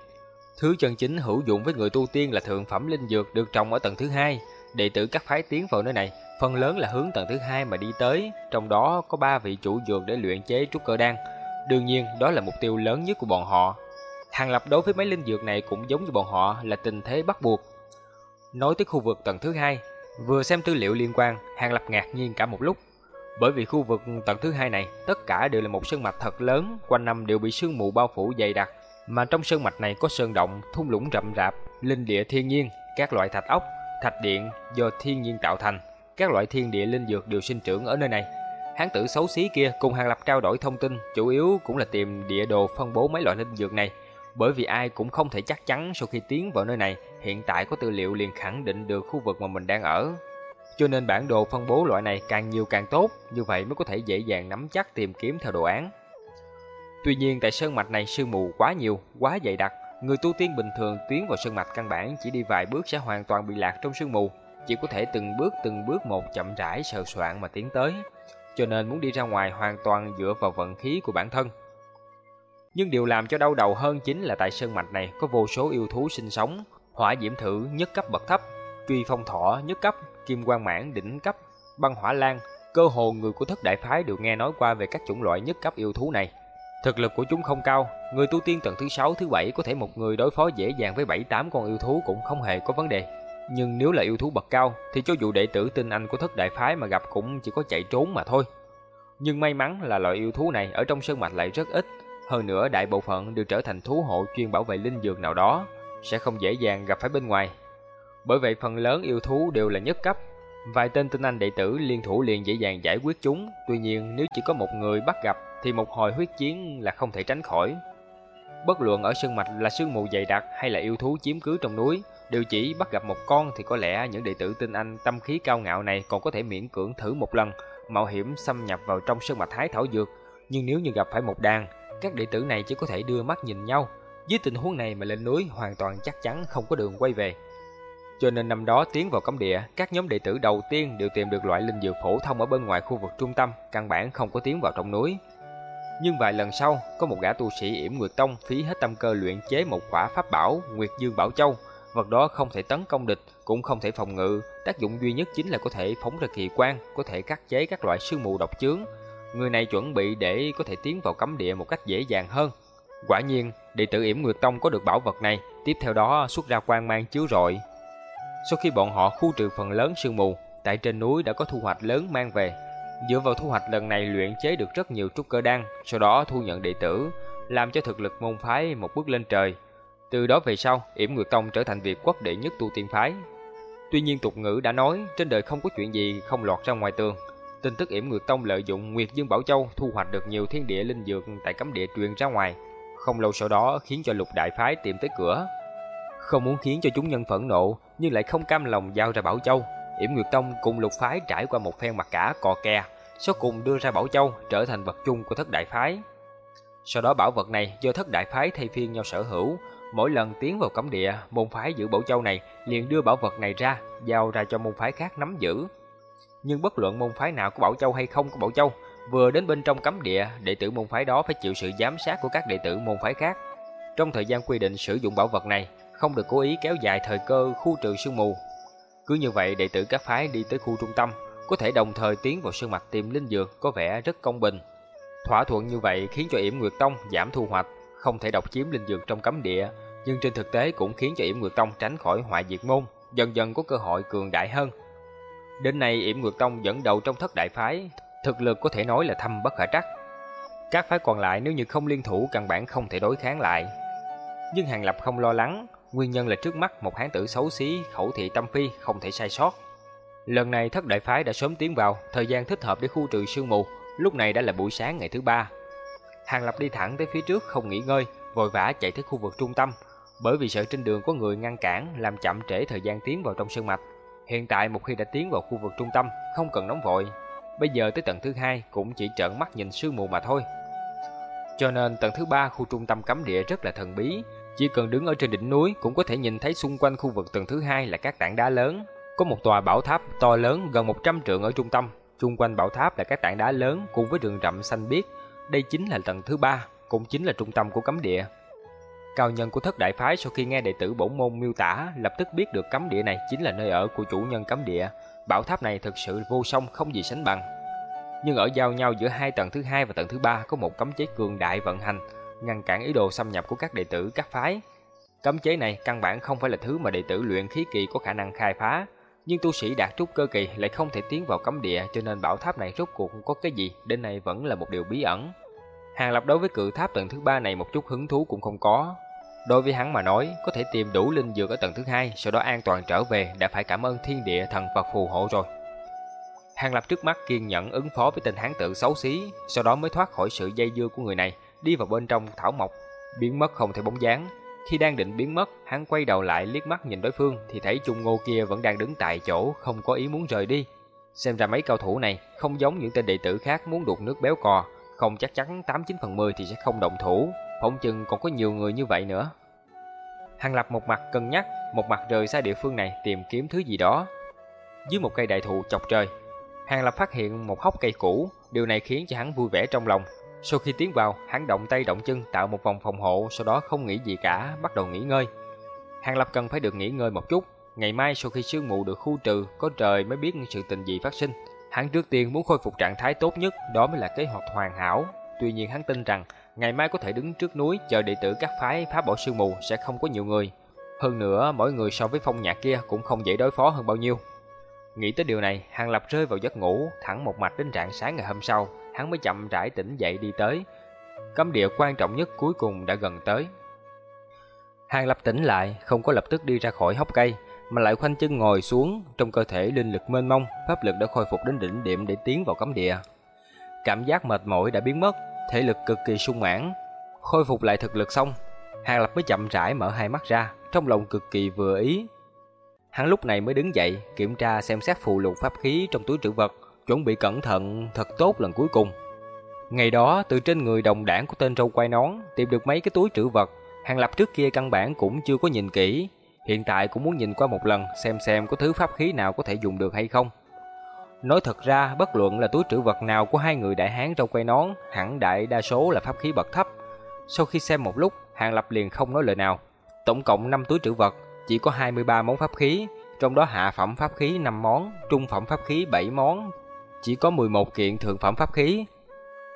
Thứ chân chính hữu dụng với người tu tiên là thượng phẩm linh dược được trồng ở tầng thứ hai. Đệ tử các phái tiến vào nơi này, phần lớn là hướng tầng thứ hai mà đi tới, trong đó có ba vị chủ dược để luyện chế trúc cơ đan. Đương nhiên, đó là mục tiêu lớn nhất của bọn họ. Hàng Lập đối với mấy linh dược này cũng giống như bọn họ là tình thế bắt buộc. Nói tới khu vực tầng thứ hai, vừa xem tư liệu liên quan, Hàng Lập ngạc nhiên cả một lúc. Bởi vì khu vực tầng thứ hai này, tất cả đều là một sơn mạch thật lớn, quanh năm đều bị sương mù bao phủ dày đặc, mà trong sơn mạch này có sơn động, thung lũng rậm rạp, linh địa thiên nhiên, các loại thạch ốc, thạch điện do thiên nhiên tạo thành, các loại thiên địa linh dược đều sinh trưởng ở nơi này. Hán tử xấu xí kia cùng Hàng Lập trao đổi thông tin, chủ yếu cũng là tìm địa đồ phân bố mấy loại linh dược này, bởi vì ai cũng không thể chắc chắn sau khi tiến vào nơi này, hiện tại có tư liệu liền khẳng định được khu vực mà mình đang ở. Cho nên bản đồ phân bố loại này càng nhiều càng tốt, như vậy mới có thể dễ dàng nắm chắc tìm kiếm theo đồ án. Tuy nhiên tại sơn mạch này sương mù quá nhiều, quá dày đặc, người tu tiên bình thường tiến vào sơn mạch căn bản chỉ đi vài bước sẽ hoàn toàn bị lạc trong sương mù, chỉ có thể từng bước từng bước một chậm rãi sờ soạn mà tiến tới. Cho nên muốn đi ra ngoài hoàn toàn dựa vào vận khí của bản thân. Nhưng điều làm cho đau đầu hơn chính là tại sơn mạch này có vô số yêu thú sinh sống, hỏa diễm thử nhất cấp bậc thấp, truy phong thọ nhất cấp, kim quang mãn đỉnh cấp, băng hỏa lan, cơ hồ người của thất đại phái đều nghe nói qua về các chủng loại nhất cấp yêu thú này. Thực lực của chúng không cao, người tu tiên tầng thứ 6, thứ 7 có thể một người đối phó dễ dàng với 7-8 con yêu thú cũng không hề có vấn đề. Nhưng nếu là yêu thú bậc cao thì cho dù đệ tử tinh anh của thất đại phái mà gặp cũng chỉ có chạy trốn mà thôi. Nhưng may mắn là loại yêu thú này ở trong sơn mạch lại rất ít, hơn nữa đại bộ phận đều trở thành thú hộ chuyên bảo vệ linh dược nào đó, sẽ không dễ dàng gặp phải bên ngoài. Bởi vậy phần lớn yêu thú đều là nhất cấp, vài tên tinh anh đệ tử liên thủ liền dễ dàng giải quyết chúng, tuy nhiên nếu chỉ có một người bắt gặp thì một hồi huyết chiến là không thể tránh khỏi. Bất luận ở sơn mạch là sương mù dày đặc hay là yêu thú chiếm cứ trong núi, đều chỉ bắt gặp một con thì có lẽ những đệ tử tinh anh tâm khí cao ngạo này còn có thể miễn cưỡng thử một lần, mạo hiểm xâm nhập vào trong sơn mạch hái thảo dược, nhưng nếu như gặp phải một đàn, các đệ tử này chỉ có thể đưa mắt nhìn nhau, dưới tình huống này mà lên núi hoàn toàn chắc chắn không có đường quay về. Cho nên năm đó tiến vào cấm địa, các nhóm đệ tử đầu tiên đều tìm được loại linh dược phổ thông ở bên ngoài khu vực trung tâm, căn bản không có tiến vào trong núi. Nhưng vài lần sau, có một gã tu sĩ yểm Nguyệt Tông phí hết tâm cơ luyện chế một quả pháp bảo Nguyệt Dương Bảo Châu. Vật đó không thể tấn công địch, cũng không thể phòng ngự, tác dụng duy nhất chính là có thể phóng ra kỳ quang có thể cắt chế các loại sương mù độc chướng. Người này chuẩn bị để có thể tiến vào cấm địa một cách dễ dàng hơn. Quả nhiên, đệ tử yểm Nguyệt Tông có được bảo vật này, tiếp theo đó xuất ra quang mang chiếu rọi. Sau khi bọn họ khu trừ phần lớn sương mù, tại trên núi đã có thu hoạch lớn mang về, Dựa vào thu hoạch lần này luyện chế được rất nhiều trúc cơ đan, sau đó thu nhận đệ tử, làm cho thực lực môn phái một bước lên trời. Từ đó về sau, Yểm Nguyệt Tông trở thành việt quốc đệ nhất tu tiên phái. Tuy nhiên tục ngữ đã nói, trên đời không có chuyện gì không lọt ra ngoài tường. Tin tức Yểm Nguyệt Tông lợi dụng Nguyệt Dương Bảo Châu thu hoạch được nhiều thiên địa linh dược tại cấm địa truyền ra ngoài. Không lâu sau đó khiến cho lục đại phái tìm tới cửa. Không muốn khiến cho chúng nhân phẫn nộ, nhưng lại không cam lòng giao ra Bảo Châu, Yểm Nguyệt Tông cùng lục phái trải qua một phen mặt cả cò kè, sau cùng đưa ra Bảo Châu trở thành vật chung của thất đại phái. Sau đó bảo vật này do thất đại phái thay phiên nhau sở hữu, mỗi lần tiến vào cấm địa, môn phái giữ Bảo Châu này liền đưa bảo vật này ra, giao ra cho môn phái khác nắm giữ. Nhưng bất luận môn phái nào có Bảo Châu hay không có Bảo Châu, vừa đến bên trong cấm địa, đệ tử môn phái đó phải chịu sự giám sát của các đệ tử môn phái khác. Trong thời gian quy định sử dụng bảo vật này, không được cố ý kéo dài thời cơ khu trừ sương mù. Cứ như vậy, đệ tử các phái đi tới khu trung tâm, có thể đồng thời tiến vào sơn mạch tìm linh dược có vẻ rất công bình. Thỏa thuận như vậy khiến cho Yểm Nguyệt Tông giảm thu hoạch, không thể độc chiếm linh dược trong cấm địa, nhưng trên thực tế cũng khiến cho Yểm Nguyệt Tông tránh khỏi hoại diệt môn, dần dần có cơ hội cường đại hơn. Đến nay Yểm Nguyệt Tông dẫn đầu trong thất đại phái, thực lực có thể nói là thâm bất khả trắc. Các phái còn lại nếu như không liên thủ căn bản không thể đối kháng lại. Nhưng Hàng Lập không lo lắng, nguyên nhân là trước mắt một hán tử xấu xí, khẩu thị tâm phi, không thể sai sót. Lần này thất đại phái đã sớm tiến vào, thời gian thích hợp để khu trừ sương mù, lúc này đã là buổi sáng ngày thứ ba. Hàng Lập đi thẳng tới phía trước không nghỉ ngơi, vội vã chạy tới khu vực trung tâm, bởi vì sợ trên đường có người ngăn cản làm chậm trễ thời gian tiến vào trong sơn mạch. Hiện tại một khi đã tiến vào khu vực trung tâm, không cần nóng vội. Bây giờ tới tầng thứ hai cũng chỉ trợn mắt nhìn sương mù mà thôi. Cho nên tầng thứ ba khu trung tâm cấm địa rất là thần bí, chỉ cần đứng ở trên đỉnh núi cũng có thể nhìn thấy xung quanh khu vực tầng thứ hai là các tảng đá lớn. Có một tòa bảo tháp to lớn gần 100 trượng ở trung tâm, xung quanh bảo tháp là các tảng đá lớn cùng với rừng rậm xanh biếc. Đây chính là tầng thứ ba, cũng chính là trung tâm của cấm địa. Cao nhân của thất đại phái sau khi nghe đệ tử bổn môn miêu tả, lập tức biết được cấm địa này chính là nơi ở của chủ nhân cấm địa. Bảo tháp này thực sự vô song không gì sánh bằng. Nhưng ở giao nhau giữa hai tầng thứ hai và tầng thứ ba có một cấm chế cường đại vận hành, ngăn cản ý đồ xâm nhập của các đệ tử các phái. Cấm chế này căn bản không phải là thứ mà đệ tử luyện khí kỳ có khả năng khai phá, nhưng tu sĩ đạt trúc cơ kỳ lại không thể tiến vào cấm địa cho nên bảo tháp này rốt cuộc có cái gì, đến nay vẫn là một điều bí ẩn. Hàng Lập đối với cự tháp tầng thứ ba này một chút hứng thú cũng không có. Đối với hắn mà nói, có thể tìm đủ linh dược ở tầng thứ hai, sau đó an toàn trở về đã phải cảm ơn thiên địa thần Phật phù hộ rồi. Hàng Lập trước mắt kiên nhẫn ứng phó với tên hán tự xấu xí, sau đó mới thoát khỏi sự dây dưa của người này, đi vào bên trong thảo mộc, biến mất không thể bóng dáng. Khi đang định biến mất, hắn quay đầu lại liếc mắt nhìn đối phương thì thấy Trung Ngô kia vẫn đang đứng tại chỗ, không có ý muốn rời đi. Xem ra mấy cao thủ này không giống những tên đệ tử khác muốn đục nước béo cò, không chắc chắn 89 phần 10 thì sẽ không động thủ, phỏng chừng còn có nhiều người như vậy nữa. Hàng Lập một mặt cân nhắc, một mặt rời xa địa phương này tìm kiếm thứ gì đó. Dưới một cây đại thụ chọc trời, Hàng Lập phát hiện một hốc cây cũ, điều này khiến cho hắn vui vẻ trong lòng. Sau khi tiến vào, hắn động tay động chân tạo một vòng phòng hộ, sau đó không nghĩ gì cả, bắt đầu nghỉ ngơi. Hàng Lập cần phải được nghỉ ngơi một chút, ngày mai sau khi sương mù được khu trừ, có trời mới biết sự tình gì phát sinh. Hắn trước tiên muốn khôi phục trạng thái tốt nhất, đó mới là kế hoạch hoàn hảo. Tuy nhiên hắn tin rằng ngày mai có thể đứng trước núi chờ đệ tử các phái phá bỏ sương mù sẽ không có nhiều người. Hơn nữa, mỗi người so với phong nhạc kia cũng không dễ đối phó hơn bao nhiêu. Nghĩ tới điều này, Hàng Lập rơi vào giấc ngủ, thẳng một mạch đến rạng sáng ngày hôm sau, hắn mới chậm rãi tỉnh dậy đi tới. Cấm địa quan trọng nhất cuối cùng đã gần tới. Hàng Lập tỉnh lại, không có lập tức đi ra khỏi hốc cây, mà lại khoanh chân ngồi xuống, trong cơ thể linh lực mênh mông, pháp lực đã khôi phục đến đỉnh điểm để tiến vào cấm địa. Cảm giác mệt mỏi đã biến mất, thể lực cực kỳ sung mãn, khôi phục lại thực lực xong, Hàng Lập mới chậm rãi mở hai mắt ra, trong lòng cực kỳ vừa ý. Hắn lúc này mới đứng dậy, kiểm tra xem xét phụ lục pháp khí trong túi trữ vật, chuẩn bị cẩn thận thật tốt lần cuối cùng. Ngày đó, từ trên người đồng đảng của tên râu quai nón, tìm được mấy cái túi trữ vật, Hàng Lập trước kia căn bản cũng chưa có nhìn kỹ, hiện tại cũng muốn nhìn qua một lần xem xem có thứ pháp khí nào có thể dùng được hay không. Nói thật ra, bất luận là túi trữ vật nào của hai người đại hán râu quai nón, hẳn đại đa số là pháp khí bậc thấp. Sau khi xem một lúc, Hàng Lập liền không nói lời nào. Tổng cộng 5 túi trữ vật, chỉ có 23 món pháp khí, trong đó hạ phẩm pháp khí 5 món, trung phẩm pháp khí 7 món, chỉ có 11 kiện thượng phẩm pháp khí.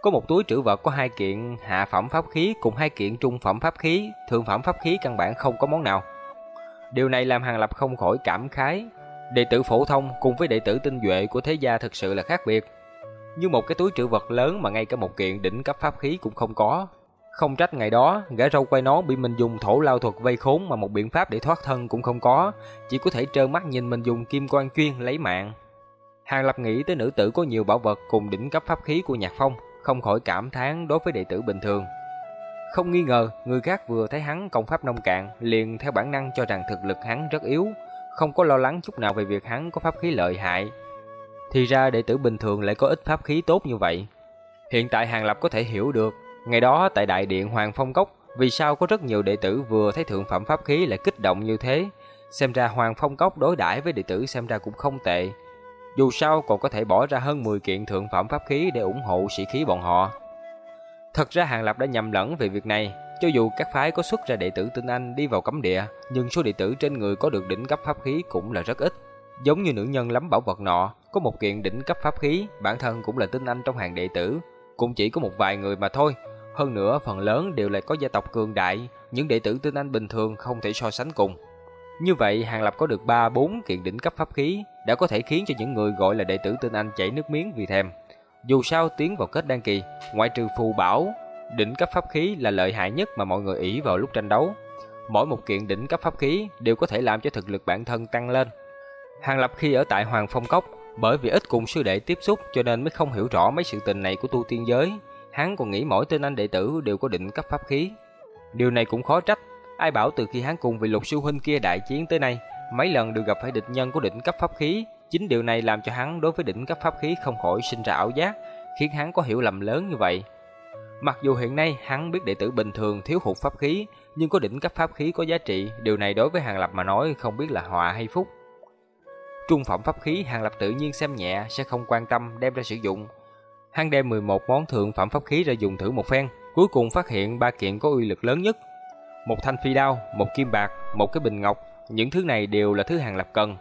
Có một túi trữ vật có hai kiện hạ phẩm pháp khí cùng hai kiện trung phẩm pháp khí, thượng phẩm pháp khí căn bản không có món nào. Điều này làm Hàng Lập không khỏi cảm khái, đệ tử phổ thông cùng với đệ tử tinh duệ của thế gia thực sự là khác biệt. Như một cái túi trữ vật lớn mà ngay cả một kiện đỉnh cấp pháp khí cũng không có. Không trách ngày đó, gã râu quay nón bị mình dùng thổ lao thuật vây khốn mà một biện pháp để thoát thân cũng không có, chỉ có thể trơ mắt nhìn mình dùng kim quan chuyên lấy mạng. Hàng Lập nghĩ tới nữ tử có nhiều bảo vật cùng đỉnh cấp pháp khí của Nhạc Phong, không khỏi cảm thán đối với đệ tử bình thường. Không nghi ngờ, người khác vừa thấy hắn công pháp nông cạn, liền theo bản năng cho rằng thực lực hắn rất yếu, không có lo lắng chút nào về việc hắn có pháp khí lợi hại. Thì ra đệ tử bình thường lại có ít pháp khí tốt như vậy. Hiện tại Hàng Lập có thể hiểu được, ngày đó tại đại điện Hoàng Phong Cốc, vì sao có rất nhiều đệ tử vừa thấy thượng phẩm pháp khí lại kích động như thế. Xem ra Hoàng Phong Cốc đối đãi với đệ tử xem ra cũng không tệ. Dù sao còn có thể bỏ ra hơn 10 kiện thượng phẩm pháp khí để ủng hộ sĩ khí bọn họ. Thật ra Hàng Lập đã nhầm lẫn về việc này, cho dù các phái có xuất ra đệ tử tinh anh đi vào cấm địa, nhưng số đệ tử trên người có được đỉnh cấp pháp khí cũng là rất ít. Giống như nữ nhân lắm bảo vật nọ, có một kiện đỉnh cấp pháp khí, bản thân cũng là tinh anh trong hàng đệ tử, cũng chỉ có một vài người mà thôi. Hơn nữa, phần lớn đều là có gia tộc cường đại, những đệ tử tinh anh bình thường không thể so sánh cùng. Như vậy, Hàng Lập có được 3-4 kiện đỉnh cấp pháp khí, đã có thể khiến cho những người gọi là đệ tử tinh anh chảy nước miếng vì thèm. Dù sao tiến vào kết đăng kỳ, ngoại trừ phù bảo, đỉnh cấp pháp khí là lợi hại nhất mà mọi người ỷ vào lúc tranh đấu. Mỗi một kiện đỉnh cấp pháp khí đều có thể làm cho thực lực bản thân tăng lên. Hàng Lập khi ở tại Hoàng Phong Cốc, bởi vì ít cùng sư đệ tiếp xúc cho nên mới không hiểu rõ mấy sự tình này của tu tiên giới. Hắn còn nghĩ mỗi tên anh đệ tử đều có đỉnh cấp pháp khí. Điều này cũng khó trách, ai bảo từ khi hắn cùng vị lục sư huynh kia đại chiến tới nay, mấy lần đều gặp phải địch nhân của đỉnh cấp pháp khí, chính điều này làm cho hắn đối với đỉnh cấp pháp khí không khỏi sinh ra ảo giác, khiến hắn có hiểu lầm lớn như vậy. Mặc dù hiện nay hắn biết đệ tử bình thường thiếu hụt pháp khí, nhưng có đỉnh cấp pháp khí có giá trị, điều này đối với Hàng Lập mà nói không biết là họa hay phúc. Trung phẩm pháp khí Hàng Lập tự nhiên xem nhẹ sẽ không quan tâm đem ra sử dụng. Hắn đem 11 món thượng phẩm pháp khí ra dùng thử một phen, cuối cùng phát hiện ba kiện có uy lực lớn nhất. Một thanh phi đao, một kim bạc, một cái bình ngọc, những thứ này đều là thứ Hàng Lập cần.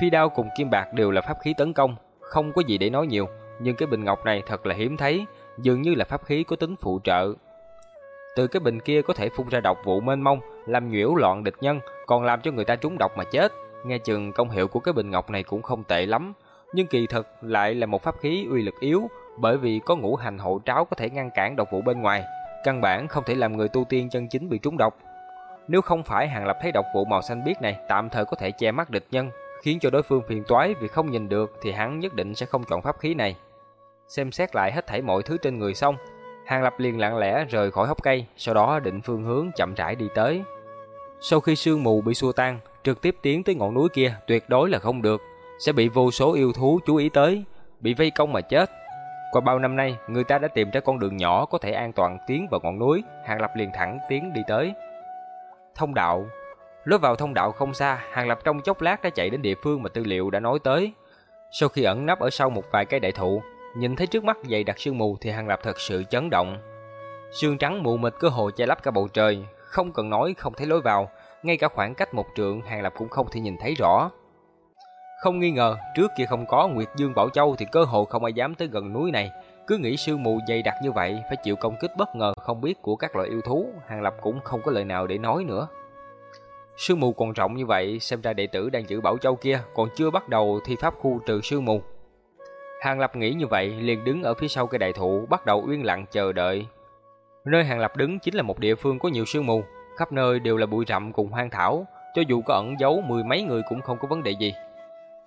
Phi đao cùng kim bạc đều là pháp khí tấn công, không có gì để nói nhiều, nhưng cái bình ngọc này thật là hiếm thấy, dường như là pháp khí có tính phụ trợ. Từ cái bình kia có thể phun ra độc vụ mênh mông, làm nhiễu loạn địch nhân, còn làm cho người ta trúng độc mà chết. Nghe chừng công hiệu của cái bình ngọc này cũng không tệ lắm, nhưng kỳ thực lại là một pháp khí uy lực yếu, bởi vì có ngũ hành hộ tráo có thể ngăn cản độc vụ bên ngoài, căn bản không thể làm người tu tiên chân chính bị trúng độc. Nếu không phải Hàng Lập thấy độc vụ màu xanh biếc này tạm thời có thể che mắt địch nhân, khiến cho đối phương phiền toái vì không nhìn được thì hắn nhất định sẽ không chọn pháp khí này. Xem xét lại hết thảy mọi thứ trên người xong, Hàng Lập liền lặng lẽ rời khỏi hốc cây, sau đó định phương hướng chậm rãi đi tới. Sau khi sương mù bị xua tan, trực tiếp tiến tới ngọn núi kia tuyệt đối là không được, sẽ bị vô số yêu thú chú ý tới, bị vây công mà chết. Qua bao năm nay, người ta đã tìm ra con đường nhỏ có thể an toàn tiến vào ngọn núi, Hàng Lập liền thẳng tiến đi tới. Thông đạo Lối vào thông đạo không xa, Hàng Lập trong chốc lát đã chạy đến địa phương mà tư liệu đã nói tới. Sau khi ẩn nấp ở sau một vài cây đại thụ, nhìn thấy trước mắt dày đặc sương mù thì Hàng Lập thật sự chấn động. Sương trắng mù mịt cơ hồ che lấp cả bầu trời, không cần nói không thấy lối vào, ngay cả khoảng cách một trượng Hàng Lập cũng không thể nhìn thấy rõ. Không nghi ngờ, trước kia không có Nguyệt Dương Bảo Châu thì cơ hồ không ai dám tới gần núi này. Cứ nghĩ sương mù dày đặc như vậy, phải chịu công kích bất ngờ không biết của các loại yêu thú, Hàng Lập cũng không có lời nào để nói nữa. Sương mù còn rộng như vậy, xem ra đệ tử đang giữ Bảo Châu kia còn chưa bắt đầu thi pháp khu trừ sương mù. Hàng Lập nghĩ như vậy, liền đứng ở phía sau cây đại thụ, bắt đầu yên lặng chờ đợi. Nơi Hàng Lập đứng chính là một địa phương có nhiều sương mù, khắp nơi đều là bụi rậm cùng hoang thảo, cho dù có ẩn giấu mười mấy người cũng không có vấn đề gì.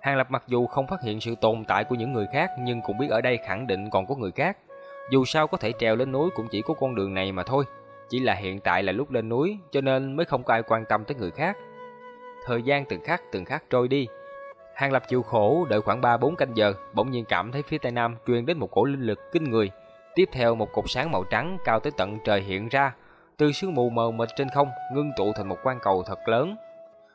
Hàng Lập mặc dù không phát hiện sự tồn tại của những người khác nhưng cũng biết ở đây khẳng định còn có người khác. Dù sao có thể trèo lên núi cũng chỉ có con đường này mà thôi. Chỉ là hiện tại là lúc lên núi cho nên mới không có ai quan tâm tới người khác. Thời gian từng khắc từng khắc trôi đi. Hàng Lập chịu khổ đợi khoảng 3-4 canh giờ, bỗng nhiên cảm thấy phía tây nam truyền đến một cổ linh lực kinh người. Tiếp theo một cột sáng màu trắng cao tới tận trời hiện ra, từ sương mù mờ mịt trên không ngưng tụ thành một quan cầu thật lớn.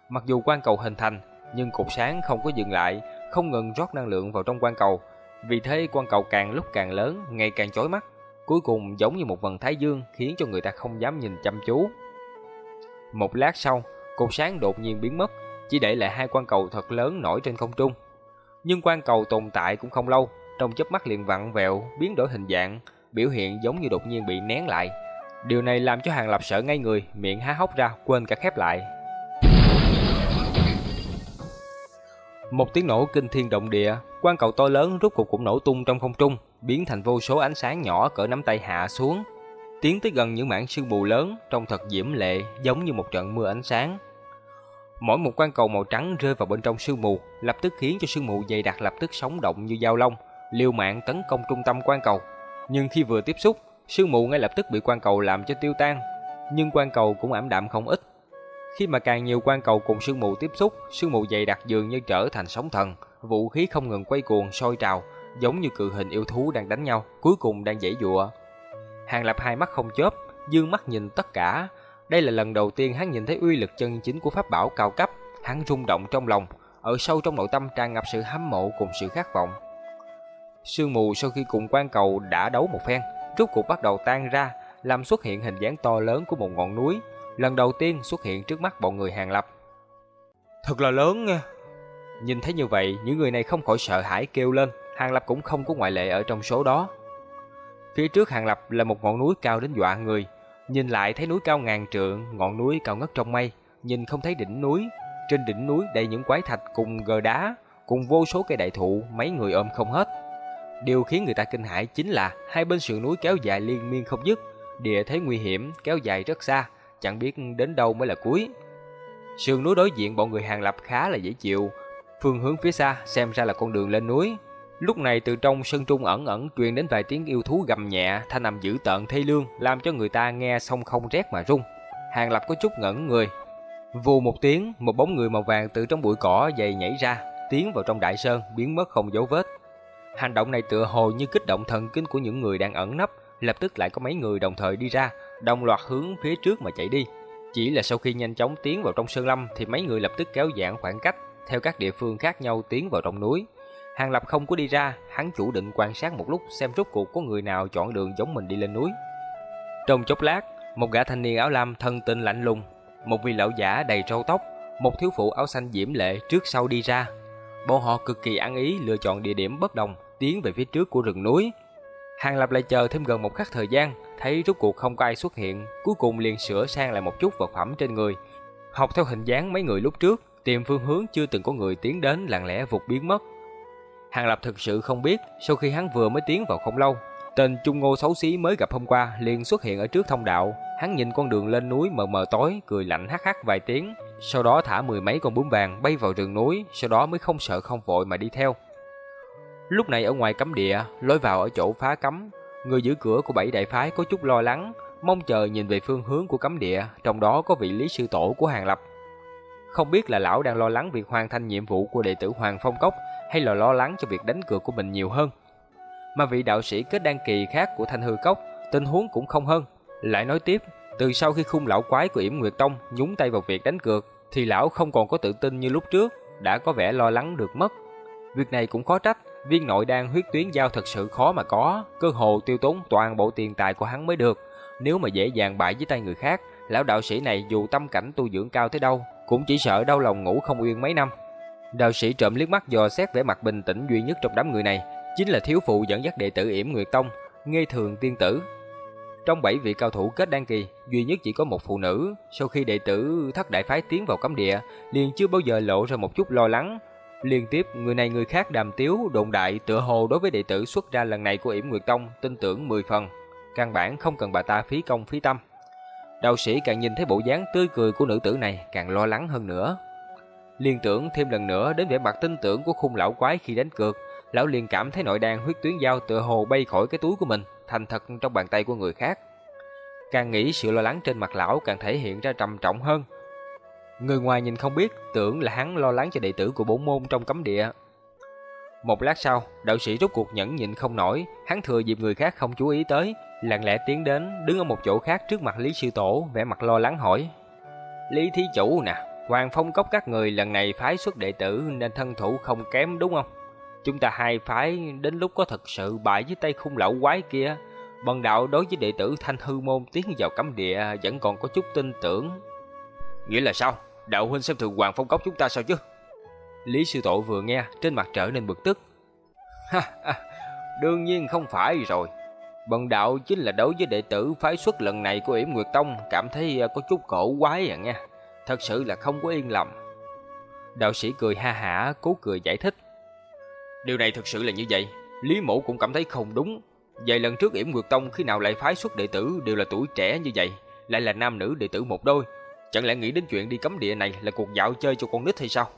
Mặc dù quan cầu hình thành, nhưng cột sáng không có dừng lại, không ngừng rót năng lượng vào trong quan cầu. Vì thế quan cầu càng lúc càng lớn, ngày càng chói mắt, cuối cùng giống như một vầng thái dương khiến cho người ta không dám nhìn chăm chú. Một lát sau, cột sáng đột nhiên biến mất, chỉ để lại hai quan cầu thật lớn nổi trên không trung. Nhưng quan cầu tồn tại cũng không lâu, trong chớp mắt liền vặn vẹo, biến đổi hình dạng, biểu hiện giống như đột nhiên bị nén lại. Điều này làm cho Hàng Lập sợ ngay người, miệng há hốc ra, quên cả khép lại. Một tiếng nổ kinh thiên động địa, quan cầu to lớn rút cuộc cũng nổ tung trong không trung, biến thành vô số ánh sáng nhỏ cỡ nắm tay hạ xuống. Tiến tới gần những mảng sương mù lớn, trông thật diễm lệ, giống như một trận mưa ánh sáng. Mỗi một quan cầu màu trắng rơi vào bên trong sương mù, lập tức khiến cho sương mù dày đặc lập tức sống động như dao long, liều mạng tấn công trung tâm quan cầu. Nhưng khi vừa tiếp xúc, sương mù ngay lập tức bị quan cầu làm cho tiêu tan, nhưng quan cầu cũng ảm đạm không ít. Khi mà càng nhiều quan cầu cùng sương mù tiếp xúc, sương mù dày đặc dường như trở thành sóng thần, vũ khí không ngừng quay cuồng sôi trào, giống như cự hình yêu thú đang đánh nhau, cuối cùng đang dãy dụa. Hàng Lập hai mắt không chớp, dương mắt nhìn tất cả. Đây là lần đầu tiên hắn nhìn thấy uy lực chân chính của pháp bảo cao cấp, hắn rung động trong lòng, ở sâu trong nội tâm tràn ngập sự hâm mộ cùng sự khát vọng. Sương mù sau khi cùng quan cầu đã đấu một phen, rốt cuộc bắt đầu tan ra, làm xuất hiện hình dáng to lớn của một ngọn núi, lần đầu tiên xuất hiện trước mắt bọn người Hàng Lập. Thật là lớn nha. Nhìn thấy như vậy, những người này không khỏi sợ hãi kêu lên, Hàng Lập cũng không có ngoại lệ ở trong số đó. Phía trước Hàng Lập là một ngọn núi cao đến dọa người, nhìn lại thấy núi cao ngàn trượng, ngọn núi cao ngất trong mây, nhìn không thấy đỉnh núi, trên đỉnh núi đầy những quái thạch cùng gờ đá, cùng vô số cây đại thụ, mấy người ôm không hết. Điều khiến người ta kinh hãi chính là hai bên sườn núi kéo dài liên miên không dứt, địa thế nguy hiểm kéo dài rất xa, chẳng biết đến đâu mới là cuối. Sườn núi đối diện bọn người Hàng Lập khá là dễ chịu, phương hướng phía xa xem ra là con đường lên núi. Lúc này từ trong sân trung ẩn ẩn truyền đến vài tiếng yêu thú gầm nhẹ, thanh âm dữ tợn thê lương, làm cho người ta nghe xong không rét mà run. Hàng Lập có chút ngẩn người. Vù một tiếng, một bóng người màu vàng từ trong bụi cỏ dày nhảy ra, tiến vào trong đại sơn, biến mất không dấu vết. Hành động này tựa hồ như kích động thần kinh của những người đang ẩn nấp, lập tức lại có mấy người đồng thời đi ra, đồng loạt hướng phía trước mà chạy đi. Chỉ là sau khi nhanh chóng tiến vào trong sơn lâm thì mấy người lập tức kéo giãn khoảng cách, theo các địa phương khác nhau tiến vào trong núi. Hàng Lập không có đi ra, hắn chủ định quan sát một lúc xem rốt cuộc có người nào chọn đường giống mình đi lên núi. Trong chốc lát, một gã thanh niên áo lam thân tình lạnh lùng, một vị lão giả đầy râu tóc, một thiếu phụ áo xanh diễm lệ trước sau đi ra. Bọn họ cực kỳ ăn ý lựa chọn địa điểm bất đồng, tiến về phía trước của rừng núi. Hàng Lập lại chờ thêm gần một khắc thời gian, thấy rốt cuộc không có ai xuất hiện, cuối cùng liền sửa sang lại một chút vật phẩm trên người. Học theo hình dáng mấy người lúc trước, tìm phương hướng chưa từng có người tiến đến lặng lẽ vụt biến mất. Hàng Lập thực sự không biết, sau khi hắn vừa mới tiến vào không lâu, tên Trung Ngô xấu xí mới gặp hôm qua liền xuất hiện ở trước thông đạo. Hắn nhìn con đường lên núi mờ mờ tối, cười lạnh hắc hắc vài tiếng, sau đó thả mười mấy con bướm vàng bay vào rừng núi, sau đó mới không sợ không vội mà đi theo. Lúc này ở ngoài cấm địa, lối vào ở chỗ phá cấm, người giữ cửa của bảy đại phái có chút lo lắng, mong chờ nhìn về phương hướng của cấm địa, trong đó có vị lý sư tổ của Hàng Lập. Không biết là lão đang lo lắng việc hoàn thành nhiệm vụ của đệ tử Hoàng Phong Cốc hay là lo lắng cho việc đánh cược của mình nhiều hơn. Mà vị đạo sĩ kết đăng kỳ khác của Thanh Hư Cốc, tình huống cũng không hơn. Lại nói tiếp, từ sau khi khung lão quái của Yểm Nguyệt Tông nhúng tay vào việc đánh cược, thì lão không còn có tự tin như lúc trước, đã có vẻ lo lắng được mất. Việc này cũng khó trách, viên nội đan huyết tuyến giao thật sự khó mà có, cơ hồ tiêu tốn toàn bộ tiền tài của hắn mới được. Nếu mà dễ dàng bại dưới tay người khác, lão đạo sĩ này dù tâm cảnh tu dưỡng cao tới đâu, cũng chỉ sợ đau lòng ngủ không yên mấy năm. Đạo sĩ trộm liếc mắt dò xét vẻ mặt bình tĩnh duy nhất trong đám người này, chính là thiếu phụ dẫn dắt đệ tử Yểm Nguyệt Tông, Nghê Thường Tiên Tử. Trong bảy vị cao thủ kết đan kỳ, duy nhất chỉ có một phụ nữ, sau khi đệ tử thất đại phái tiến vào cấm địa, liền chưa bao giờ lộ ra một chút lo lắng. Liên tiếp, người này người khác đàm tiếu, đồn đại, tựa hồ đối với đệ tử xuất ra lần này của Yểm Nguyệt Tông, tin tưởng 10 phần. Căn bản không cần bà ta phí công phí tâm. Đạo sĩ càng nhìn thấy bộ dáng tươi cười của nữ tử này, càng lo lắng hơn nữa. Liên tưởng thêm lần nữa đến vẻ mặt tin tưởng của khung lão quái khi đánh cược, lão liền cảm thấy nội đan huyết tuyến dao tựa hồ bay khỏi cái túi của mình, thành thật trong bàn tay của người khác. Càng nghĩ sự lo lắng trên mặt lão càng thể hiện ra trầm trọng hơn. Người ngoài nhìn không biết, tưởng là hắn lo lắng cho đệ tử của bốn môn trong cấm địa. Một lát sau, đạo sĩ rốt cuộc nhẫn nhịn không nổi, hắn thừa dịp người khác không chú ý tới, lặng lẽ tiến đến, đứng ở một chỗ khác trước mặt Lý Sư Tổ, vẻ mặt lo lắng hỏi. Lý Thí Chủ nè, Hoàng Phong Cốc các người lần này phái xuất đệ tử nên thân thủ không kém đúng không? Chúng ta hai phái đến lúc có thật sự bại dưới tay khung lão quái kia, bần đạo đối với đệ tử Thanh Hư Môn tiến vào cấm địa vẫn còn có chút tin tưởng. Nghĩa là sao? Đạo huynh xem thường Hoàng Phong Cốc chúng ta sao chứ? Lý Sư Tổ vừa nghe, trên mặt trở nên bực tức. Ha, ha, đương nhiên không phải rồi. Bần đạo chính là đối với đệ tử phái xuất lần này của Yểm Nguyệt Tông cảm thấy à, có chút cổ quái à nha. Thật sự là không có yên lòng. Đạo sĩ cười ha hả, cố cười giải thích. Điều này thực sự là như vậy, Lý Mộ cũng cảm thấy không đúng. Vài lần trước Yểm Nguyệt Tông khi nào lại phái xuất đệ tử đều là tuổi trẻ như vậy, lại là nam nữ đệ tử một đôi. Chẳng lẽ nghĩ đến chuyện đi cấm địa này là cuộc dạo chơi cho con nít hay sao?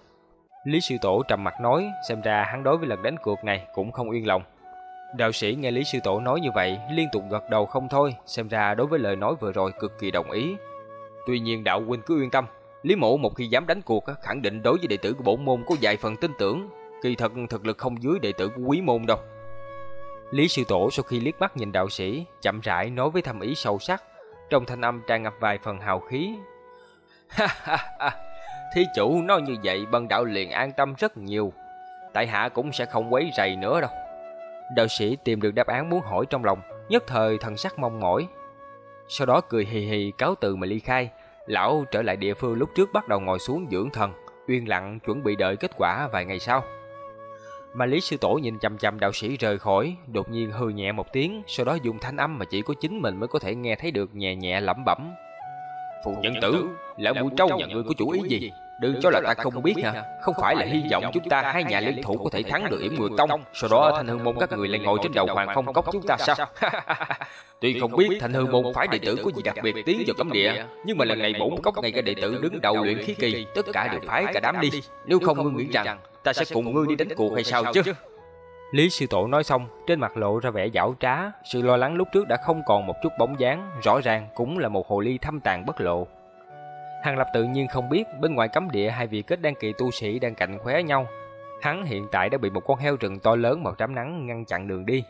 Lý Sư Tổ trầm mặt nói, xem ra hắn đối với lần đánh cược này cũng không yên lòng. Đạo sĩ nghe Lý Sư Tổ nói như vậy, liên tục gật đầu không thôi, xem ra đối với lời nói vừa rồi cực kỳ đồng ý. Tuy nhiên đạo huynh cứ yên tâm, Lý Mộ một khi dám đánh cuộc khẳng định đối với đệ tử của bổn môn có vài phần tin tưởng, kỳ thật thực lực không dưới đệ tử của quý môn đâu. Lý sư tổ sau khi liếc mắt nhìn đạo sĩ, chậm rãi nói với thâm ý sâu sắc, trong thanh âm tràn ngập vài phần hào khí. Ha ha ha, thí chủ nói như vậy bần đạo liền an tâm rất nhiều. Tại hạ cũng sẽ không quấy rầy nữa đâu. Đạo sĩ tìm được đáp án muốn hỏi trong lòng, nhất thời thần sắc mong mỏi. Sau đó cười hì hì cáo từ mà ly khai, lão trở lại địa phương lúc trước bắt đầu ngồi xuống dưỡng thần, uyên lặng chuẩn bị đợi kết quả vài ngày sau. Mà Lý Sư Tổ nhìn chăm chăm đạo sĩ rời khỏi, đột nhiên hừ nhẹ một tiếng, sau đó dùng thanh âm mà chỉ có chính mình mới có thể nghe thấy được nhẹ nhẹ lẩm bẩm. Phụ nhân tử, lão mũi trâu nhà ngươi có chủ ý gì? Đừng cho là ta không biết hả? Không phải là hy vọng chúng ta hai nhà liên thủ có thể thắng được Yểm Nguyệt Tông, sau đó Thanh Hư môn các người lại ngồi trên đầu Hoàng Phong cốc chúng ta sao? Tuy không biết Thanh Hư môn phải đệ tử có gì đặc biệt tiến vào cấm địa, nhưng mà lần này bổn cốc ngay cả đệ tử đứng đầu luyện khí kỳ, tất cả đều phái cả đám đi. Nếu không ngươi nghĩ rằng ta sẽ cùng ngươi đi đánh cuộc hay sao chứ? Lý sư tổ nói xong, trên mặt lộ ra vẻ giảo trá, sự lo lắng lúc trước đã không còn một chút bóng dáng, rõ ràng cũng là một hồ ly thâm tàn bất lộ. Hàng Lập tự nhiên không biết bên ngoài cấm địa hai vị kết đăng kỳ tu sĩ đang cạnh khóe nhau. Hắn hiện tại đã bị một con heo rừng to lớn màu trắng nắng ngăn chặn đường đi.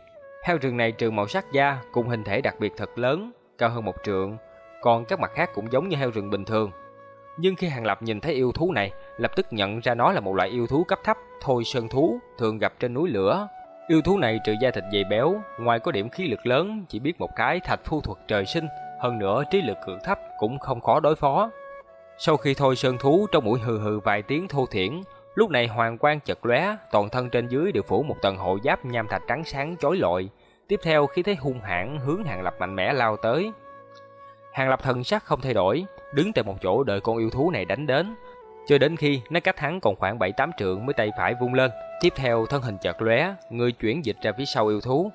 Heo rừng này trừ màu sắc da cùng hình thể đặc biệt thật lớn, cao hơn một trượng, còn các mặt khác cũng giống như heo rừng bình thường. Nhưng khi Hàng Lập nhìn thấy yêu thú này, lập tức nhận ra nó là một loại yêu thú cấp thấp, thôi sơn thú, thường gặp trên núi lửa. Yêu thú này trừ da thịt dày béo, ngoài có điểm khí lực lớn, chỉ biết một cái thạch phu thuật trời sinh, hơn nữa trí lực cực thấp cũng không khó đối phó. Sau khi thôi sơn thú trong mũi hừ hừ vài tiếng thô thiển, lúc này hoàng quang chật lóe, toàn thân trên dưới đều phủ một tầng hộ giáp nham thạch trắng sáng chói lọi. Tiếp theo khi thấy hung hãn hướng Hàng Lập mạnh mẽ lao tới. Hàng Lập thần sắc không thay đổi, đứng tại một chỗ đợi con yêu thú này đánh đến. Cho đến khi nó cách hắn còn khoảng 7-8 trượng mới tay phải vung lên. Tiếp theo thân hình chợt lóe, người chuyển dịch ra phía sau yêu thú.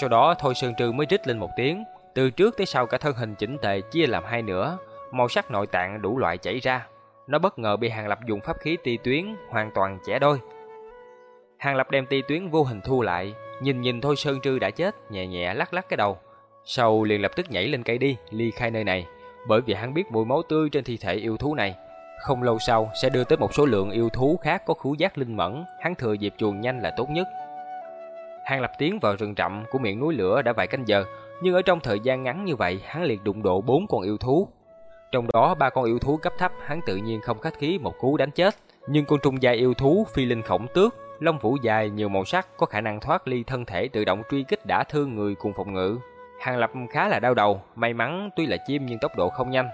Sau đó Thôi Sơn Trư mới rít lên một tiếng, từ trước tới sau cả thân hình chỉnh tề chia làm hai nửa, màu sắc nội tạng đủ loại chảy ra. Nó bất ngờ bị Hàng Lập dùng pháp khí ti tuyến hoàn toàn chẻ đôi. Hàng Lập đem ti tuyến vô hình thu lại, nhìn nhìn Thôi Sơn Trư đã chết, nhẹ nhẹ lắc lắc cái đầu. Sau liền lập tức nhảy lên cây đi, ly khai nơi này, bởi vì hắn biết mùi máu tươi trên thi thể yêu thú này. Không lâu sau sẽ đưa tới một số lượng yêu thú khác có khứu giác linh mẫn, hắn thừa dịp chuồn nhanh là tốt nhất. Hàng Lập tiến vào rừng rậm của miệng núi lửa đã vài canh giờ, nhưng ở trong thời gian ngắn như vậy, hắn liền đụng độ bốn con yêu thú, trong đó ba con yêu thú cấp thấp hắn tự nhiên không khách khí một cú đánh chết, nhưng con trung dài yêu thú phi linh khổng tước, lông vũ dài nhiều màu sắc có khả năng thoát ly thân thể tự động truy kích đã thương người cùng phòng ngự. Hàng Lập khá là đau đầu, may mắn tuy là chim nhưng tốc độ không nhanh.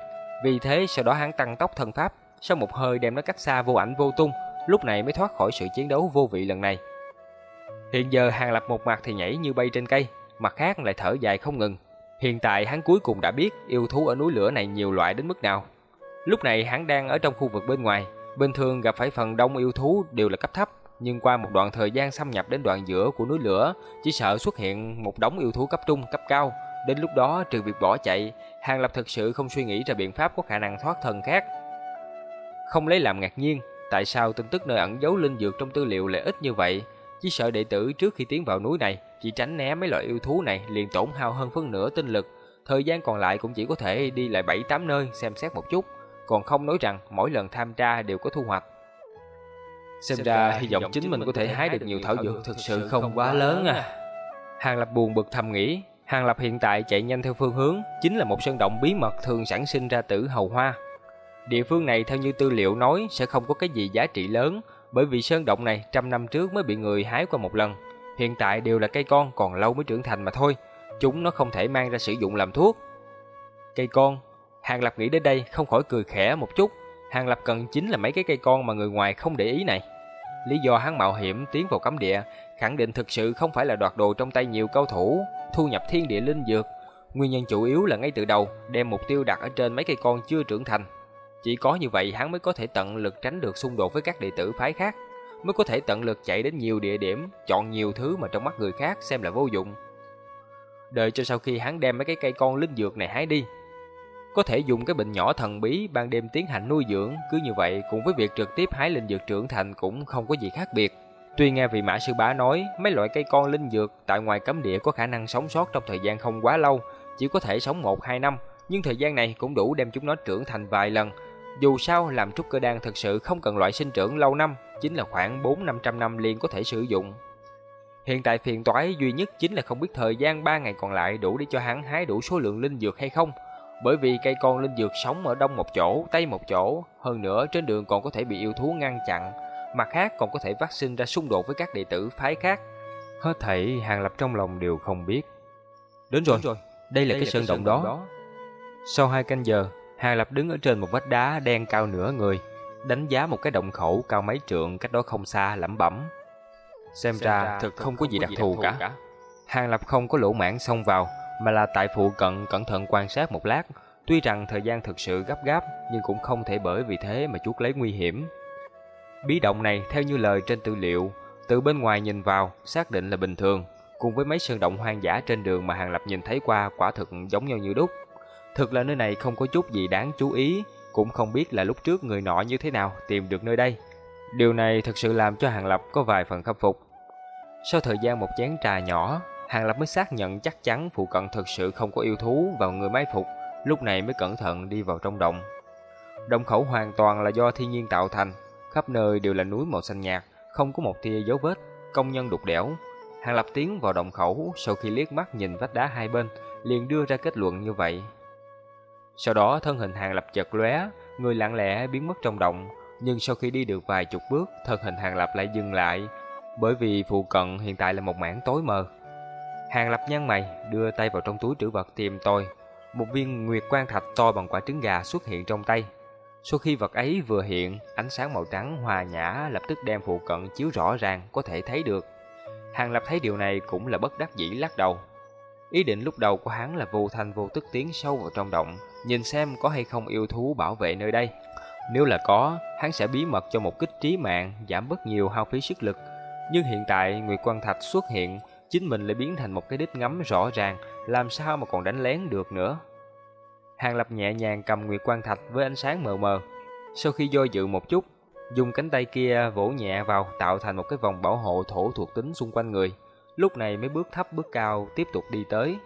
Vì thế sau đó hắn tăng tốc thân pháp, sau một hơi đem nó cách xa vô ảnh vô tung, lúc này mới thoát khỏi sự chiến đấu vô vị lần này. Hiện giờ Hàng Lập một mặt thì nhảy như bay trên cây, mặt khác lại thở dài không ngừng, Hiện tại hắn cuối cùng đã biết yêu thú ở núi lửa này nhiều loại đến mức nào. Lúc này hắn đang ở trong khu vực bên ngoài, bình thường gặp phải phần đông yêu thú đều là cấp thấp, nhưng qua một đoạn thời gian xâm nhập đến đoạn giữa của núi lửa, chỉ sợ xuất hiện một đống yêu thú cấp trung, cấp cao. Đến lúc đó trừ việc bỏ chạy, Hàng Lập thực sự không suy nghĩ ra biện pháp có khả năng thoát thân khác. Không lấy làm ngạc nhiên, tại sao tin tức nơi ẩn giấu linh dược trong tư liệu lại ít như vậy? Chỉ sợ đệ tử trước khi tiến vào núi này chỉ tránh né mấy loại yêu thú này liền tổn hao hơn phân nửa tinh lực, thời gian còn lại cũng chỉ có thể đi lại 7-8 nơi xem xét một chút, còn không nói rằng mỗi lần tham tra đều có thu hoạch. Xem ra hy vọng chính mình có thể hái được nhiều thảo dược thực sự không quá lớn à. Hàng Lập buồn bực thầm nghĩ, Hàng Lập hiện tại chạy nhanh theo phương hướng chính là một sơn động bí mật thường sản sinh ra tử hầu hoa. Địa phương này theo như tư liệu nói sẽ không có cái gì giá trị lớn, bởi vì sơn động này trăm năm trước mới bị người hái qua một lần, Hiện tại đều là cây con còn lâu mới trưởng thành mà thôi, chúng nó không thể mang ra sử dụng làm thuốc. Cây con, Hàng Lập nghĩ đến đây không khỏi cười khẽ một chút, Hàng Lập cần chính là mấy cái cây con mà người ngoài không để ý này. Lý do hắn mạo hiểm tiến vào cấm địa, khẳng định thực sự không phải là đoạt đồ trong tay nhiều cao thủ, thu nhập thiên địa linh dược. Nguyên nhân chủ yếu là ngay từ đầu đem mục tiêu đặt ở trên mấy cây con chưa trưởng thành. Chỉ có như vậy hắn mới có thể tận lực tránh được xung đột với các đệ tử phái khác mới có thể tận lực chạy đến nhiều địa điểm, chọn nhiều thứ mà trong mắt người khác xem là vô dụng. Đợi cho sau khi hắn đem mấy cái cây con linh dược này hái đi, có thể dùng cái bình nhỏ thần bí ban đêm tiến hành nuôi dưỡng, cứ như vậy cùng với việc trực tiếp hái linh dược trưởng thành cũng không có gì khác biệt. Tuy nghe vị mã sư bá nói, mấy loại cây con linh dược tại ngoài cấm địa có khả năng sống sót trong thời gian không quá lâu, chỉ có thể sống 1-2 năm, nhưng thời gian này cũng đủ đem chúng nó trưởng thành vài lần. Dù sao, làm trúc cơ đan thực sự không cần loại sinh trưởng lâu năm, chính là khoảng 4-500 năm liền có thể sử dụng. Hiện tại phiền toái duy nhất chính là không biết thời gian 3 ngày còn lại đủ để cho hắn hái đủ số lượng linh dược hay không. Bởi vì cây con linh dược sống ở đông một chỗ, tây một chỗ, hơn nữa trên đường còn có thể bị yêu thú ngăn chặn, mặt khác còn có thể phát sinh ra xung đột với các đệ tử phái khác. Hết thảy Hàng Lập trong lòng đều không biết. Đến rồi, Đến rồi. đây là đây cái là sơn cái động, động đó. đó. Sau hai canh giờ, Hàng Lập đứng ở trên một vách đá đen cao nửa người, đánh giá một cái động khẩu cao mấy trượng cách đó không xa lẩm bẩm. Xem, Xem ra thực không có gì đặc thù cả. cả. Hàng Lập không có lỗ mãn xông vào, mà là tại phụ cận cẩn thận quan sát một lát. Tuy rằng thời gian thực sự gấp gáp, nhưng cũng không thể bởi vì thế mà chuốc lấy nguy hiểm. Bí động này theo như lời trên tư liệu, từ bên ngoài nhìn vào xác định là bình thường, cùng với mấy sơn động hoang dã trên đường mà Hàng Lập nhìn thấy qua quả thực giống nhau như đúc. Thực là nơi này không có chút gì đáng chú ý, cũng không biết là lúc trước người nọ như thế nào tìm được nơi đây. Điều này thực sự làm cho Hàng Lập có vài phần khâm phục. Sau thời gian một chén trà nhỏ, Hàng Lập mới xác nhận chắc chắn phụ cận thực sự không có yêu thú vào người mai phục, lúc này mới cẩn thận đi vào trong động. Động khẩu hoàn toàn là do thiên nhiên tạo thành, khắp nơi đều là núi màu xanh nhạt, không có một tia dấu vết, công nhân đục đẽo. Hàng Lập tiến vào động khẩu, sau khi liếc mắt nhìn vách đá hai bên, liền đưa ra kết luận như vậy. Sau đó thân hình Hàng Lập chợt lóe, người lặng lẽ biến mất trong động, nhưng sau khi đi được vài chục bước, thân hình Hàng Lập lại dừng lại, bởi vì phụ cận hiện tại là một mảng tối mờ. Hàng Lập nhăn mày, đưa tay vào trong túi trữ vật tìm tôi. Một viên nguyệt quan thạch to bằng quả trứng gà xuất hiện trong tay. Sau khi vật ấy vừa hiện, ánh sáng màu trắng hòa nhã lập tức đem phụ cận chiếu rõ ràng có thể thấy được. Hàng Lập thấy điều này cũng là bất đắc dĩ lắc đầu. Ý định lúc đầu của hắn là vô thanh vô tức tiến sâu vào trong động, nhìn xem có hay không yêu thú bảo vệ nơi đây. Nếu là có, hắn sẽ bí mật cho một kích trí mạng, giảm bớt nhiều hao phí sức lực. Nhưng hiện tại Nguyệt quang Thạch xuất hiện, chính mình lại biến thành một cái đít ngắm rõ ràng, làm sao mà còn đánh lén được nữa. Hàng Lập nhẹ nhàng cầm Nguyệt Quan Thạch với ánh sáng mờ mờ. Sau khi do dự một chút, dùng cánh tay kia vỗ nhẹ vào tạo thành một cái vòng bảo hộ thổ thuộc tính xung quanh người. Lúc này mới bước thấp bước cao tiếp tục đi tới.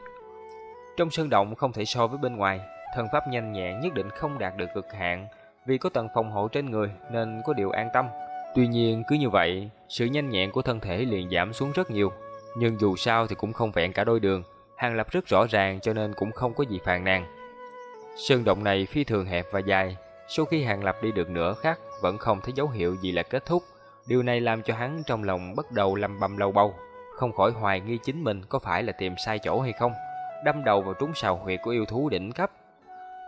Trong sơn động không thể so với bên ngoài, thần pháp nhanh nhẹn nhất định không đạt được cực hạn, vì có tầng phòng hộ trên người nên có điều an tâm. Tuy nhiên cứ như vậy, sự nhanh nhẹn của thân thể liền giảm xuống rất nhiều, nhưng dù sao thì cũng không vẹn cả đôi đường, hàng lập rất rõ ràng cho nên cũng không có gì phàn nàn. Sơn động này phi thường hẹp và dài, sau khi hàng lập đi được nửa khắc vẫn không thấy dấu hiệu gì là kết thúc. Điều này làm cho hắn trong lòng bắt đầu lầm bầm lâu bâu, không khỏi hoài nghi chính mình có phải là tìm sai chỗ hay không, đâm đầu vào trúng sào huyệt của yêu thú đỉnh cấp.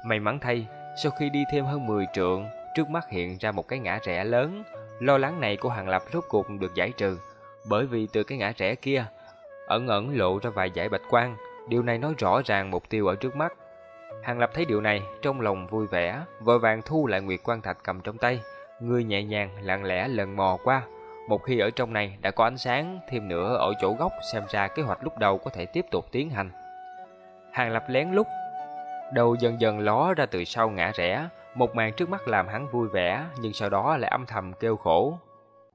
May mắn thay, sau khi đi thêm hơn 10 trượng, trước mắt hiện ra một cái ngã rẽ lớn, lo lắng này của Hàng Lập rốt cuộc được giải trừ, bởi vì từ cái ngã rẽ kia, ẩn ẩn lộ ra vài dải bạch quang, điều này nói rõ ràng mục tiêu ở trước mắt. Hàng Lập thấy điều này, trong lòng vui vẻ, vội vàng thu lại Nguyệt Quan Thạch cầm trong tay, người nhẹ nhàng lặng lẽ lần mò qua. Một khi ở trong này đã có ánh sáng, thêm nữa ở chỗ góc xem ra kế hoạch lúc đầu có thể tiếp tục tiến hành. Hàng Lập lén lút, đầu dần dần ló ra từ sau ngã rẽ, một màn trước mắt làm hắn vui vẻ, nhưng sau đó lại âm thầm kêu khổ.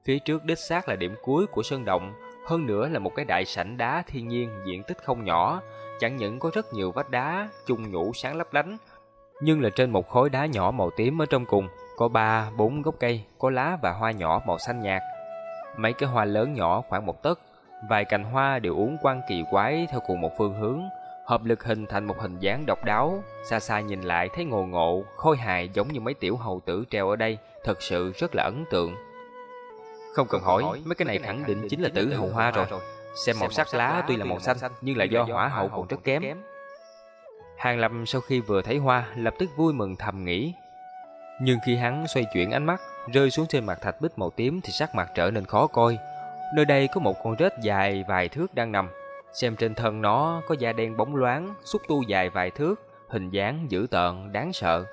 Phía trước đích xác là điểm cuối của sơn động, hơn nữa là một cái đại sảnh đá thiên nhiên diện tích không nhỏ, chẳng những có rất nhiều vách đá chung nhũ sáng lấp lánh, nhưng là trên một khối đá nhỏ màu tím ở trong cùng có ba bốn gốc cây có lá và hoa nhỏ màu xanh nhạt. Mấy cái hoa lớn nhỏ khoảng một tấc, vài cành hoa đều uốn quang kỳ quái theo cùng một phương hướng, hợp lực hình thành một hình dáng độc đáo. Xa xa nhìn lại thấy ngồ ngộ, khôi hài giống như mấy tiểu hầu tử treo ở đây, thật sự rất là ấn tượng. Không cần hỏi, mấy cái này khẳng định chính là tử hầu hoa rồi. Xem màu sắc lá tuy là màu xanh, nhưng là do hỏa hậu còn rất kém. Hàng Lập sau khi vừa thấy hoa, lập tức vui mừng thầm nghĩ. Nhưng khi hắn xoay chuyển ánh mắt, rơi xuống trên mặt thạch bích màu tím thì sắc mặt trở nên khó coi. Nơi đây có một con rết dài vài thước đang nằm. Xem trên thân nó có da đen bóng loáng, xúc tu dài vài thước, hình dáng dữ tợn, đáng sợ.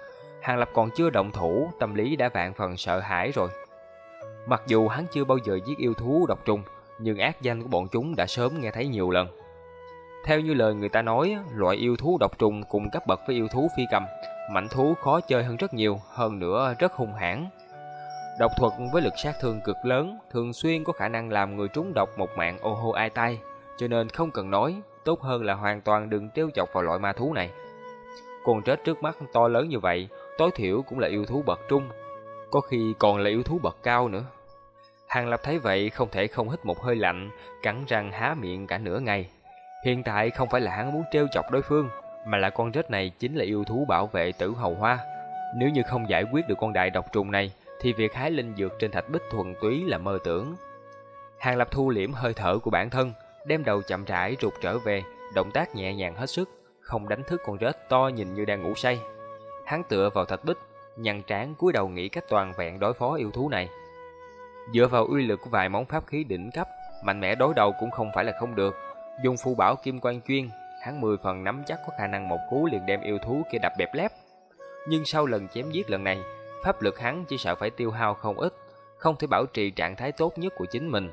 Hàng Lập còn chưa động thủ, tâm lý đã vạn phần sợ hãi rồi. Mặc dù hắn chưa bao giờ giết yêu thú độc trùng, nhưng ác danh của bọn chúng đã sớm nghe thấy nhiều lần. Theo như lời người ta nói, loại yêu thú độc trùng cùng cấp bậc với yêu thú phi cầm, mảnh thú khó chơi hơn rất nhiều, hơn nữa rất hung hãn. Độc thuật với lực sát thương cực lớn, thường xuyên có khả năng làm người trúng độc một mạng ô hô ai tay cho nên không cần nói, tốt hơn là hoàn toàn đừng trêu chọc vào loại ma thú này. Con chết trước mắt to lớn như vậy, tối thiểu cũng là yêu thú bậc trung, có khi còn là yêu thú bậc cao nữa. Hàng Lập thấy vậy không thể không hít một hơi lạnh, cắn răng há miệng cả nửa ngày. Hiện tại không phải là hắn muốn trêu chọc đối phương, mà là con rết này chính là yêu thú bảo vệ tử hầu hoa. Nếu như không giải quyết được con đại độc trùng này, thì việc hái linh dược trên thạch bích thuần túy là mơ tưởng. Hàng Lập thu liễm hơi thở của bản thân, đem đầu chậm rãi rụt trở về, động tác nhẹ nhàng hết sức, không đánh thức con rết to nhìn như đang ngủ say. Hắn tựa vào thạch bích, nhăn trán cúi đầu nghĩ cách toàn vẹn đối phó yêu thú này. Dựa vào uy lực của vài món pháp khí đỉnh cấp, mạnh mẽ đối đầu cũng không phải là không được. Dùng phù bảo kim quan chuyên, hắn mười phần nắm chắc có khả năng một cú liền đem yêu thú kia đập bẹp lép. Nhưng sau lần chém giết lần này, pháp lực hắn chỉ sợ phải tiêu hao không ít, không thể bảo trì trạng thái tốt nhất của chính mình.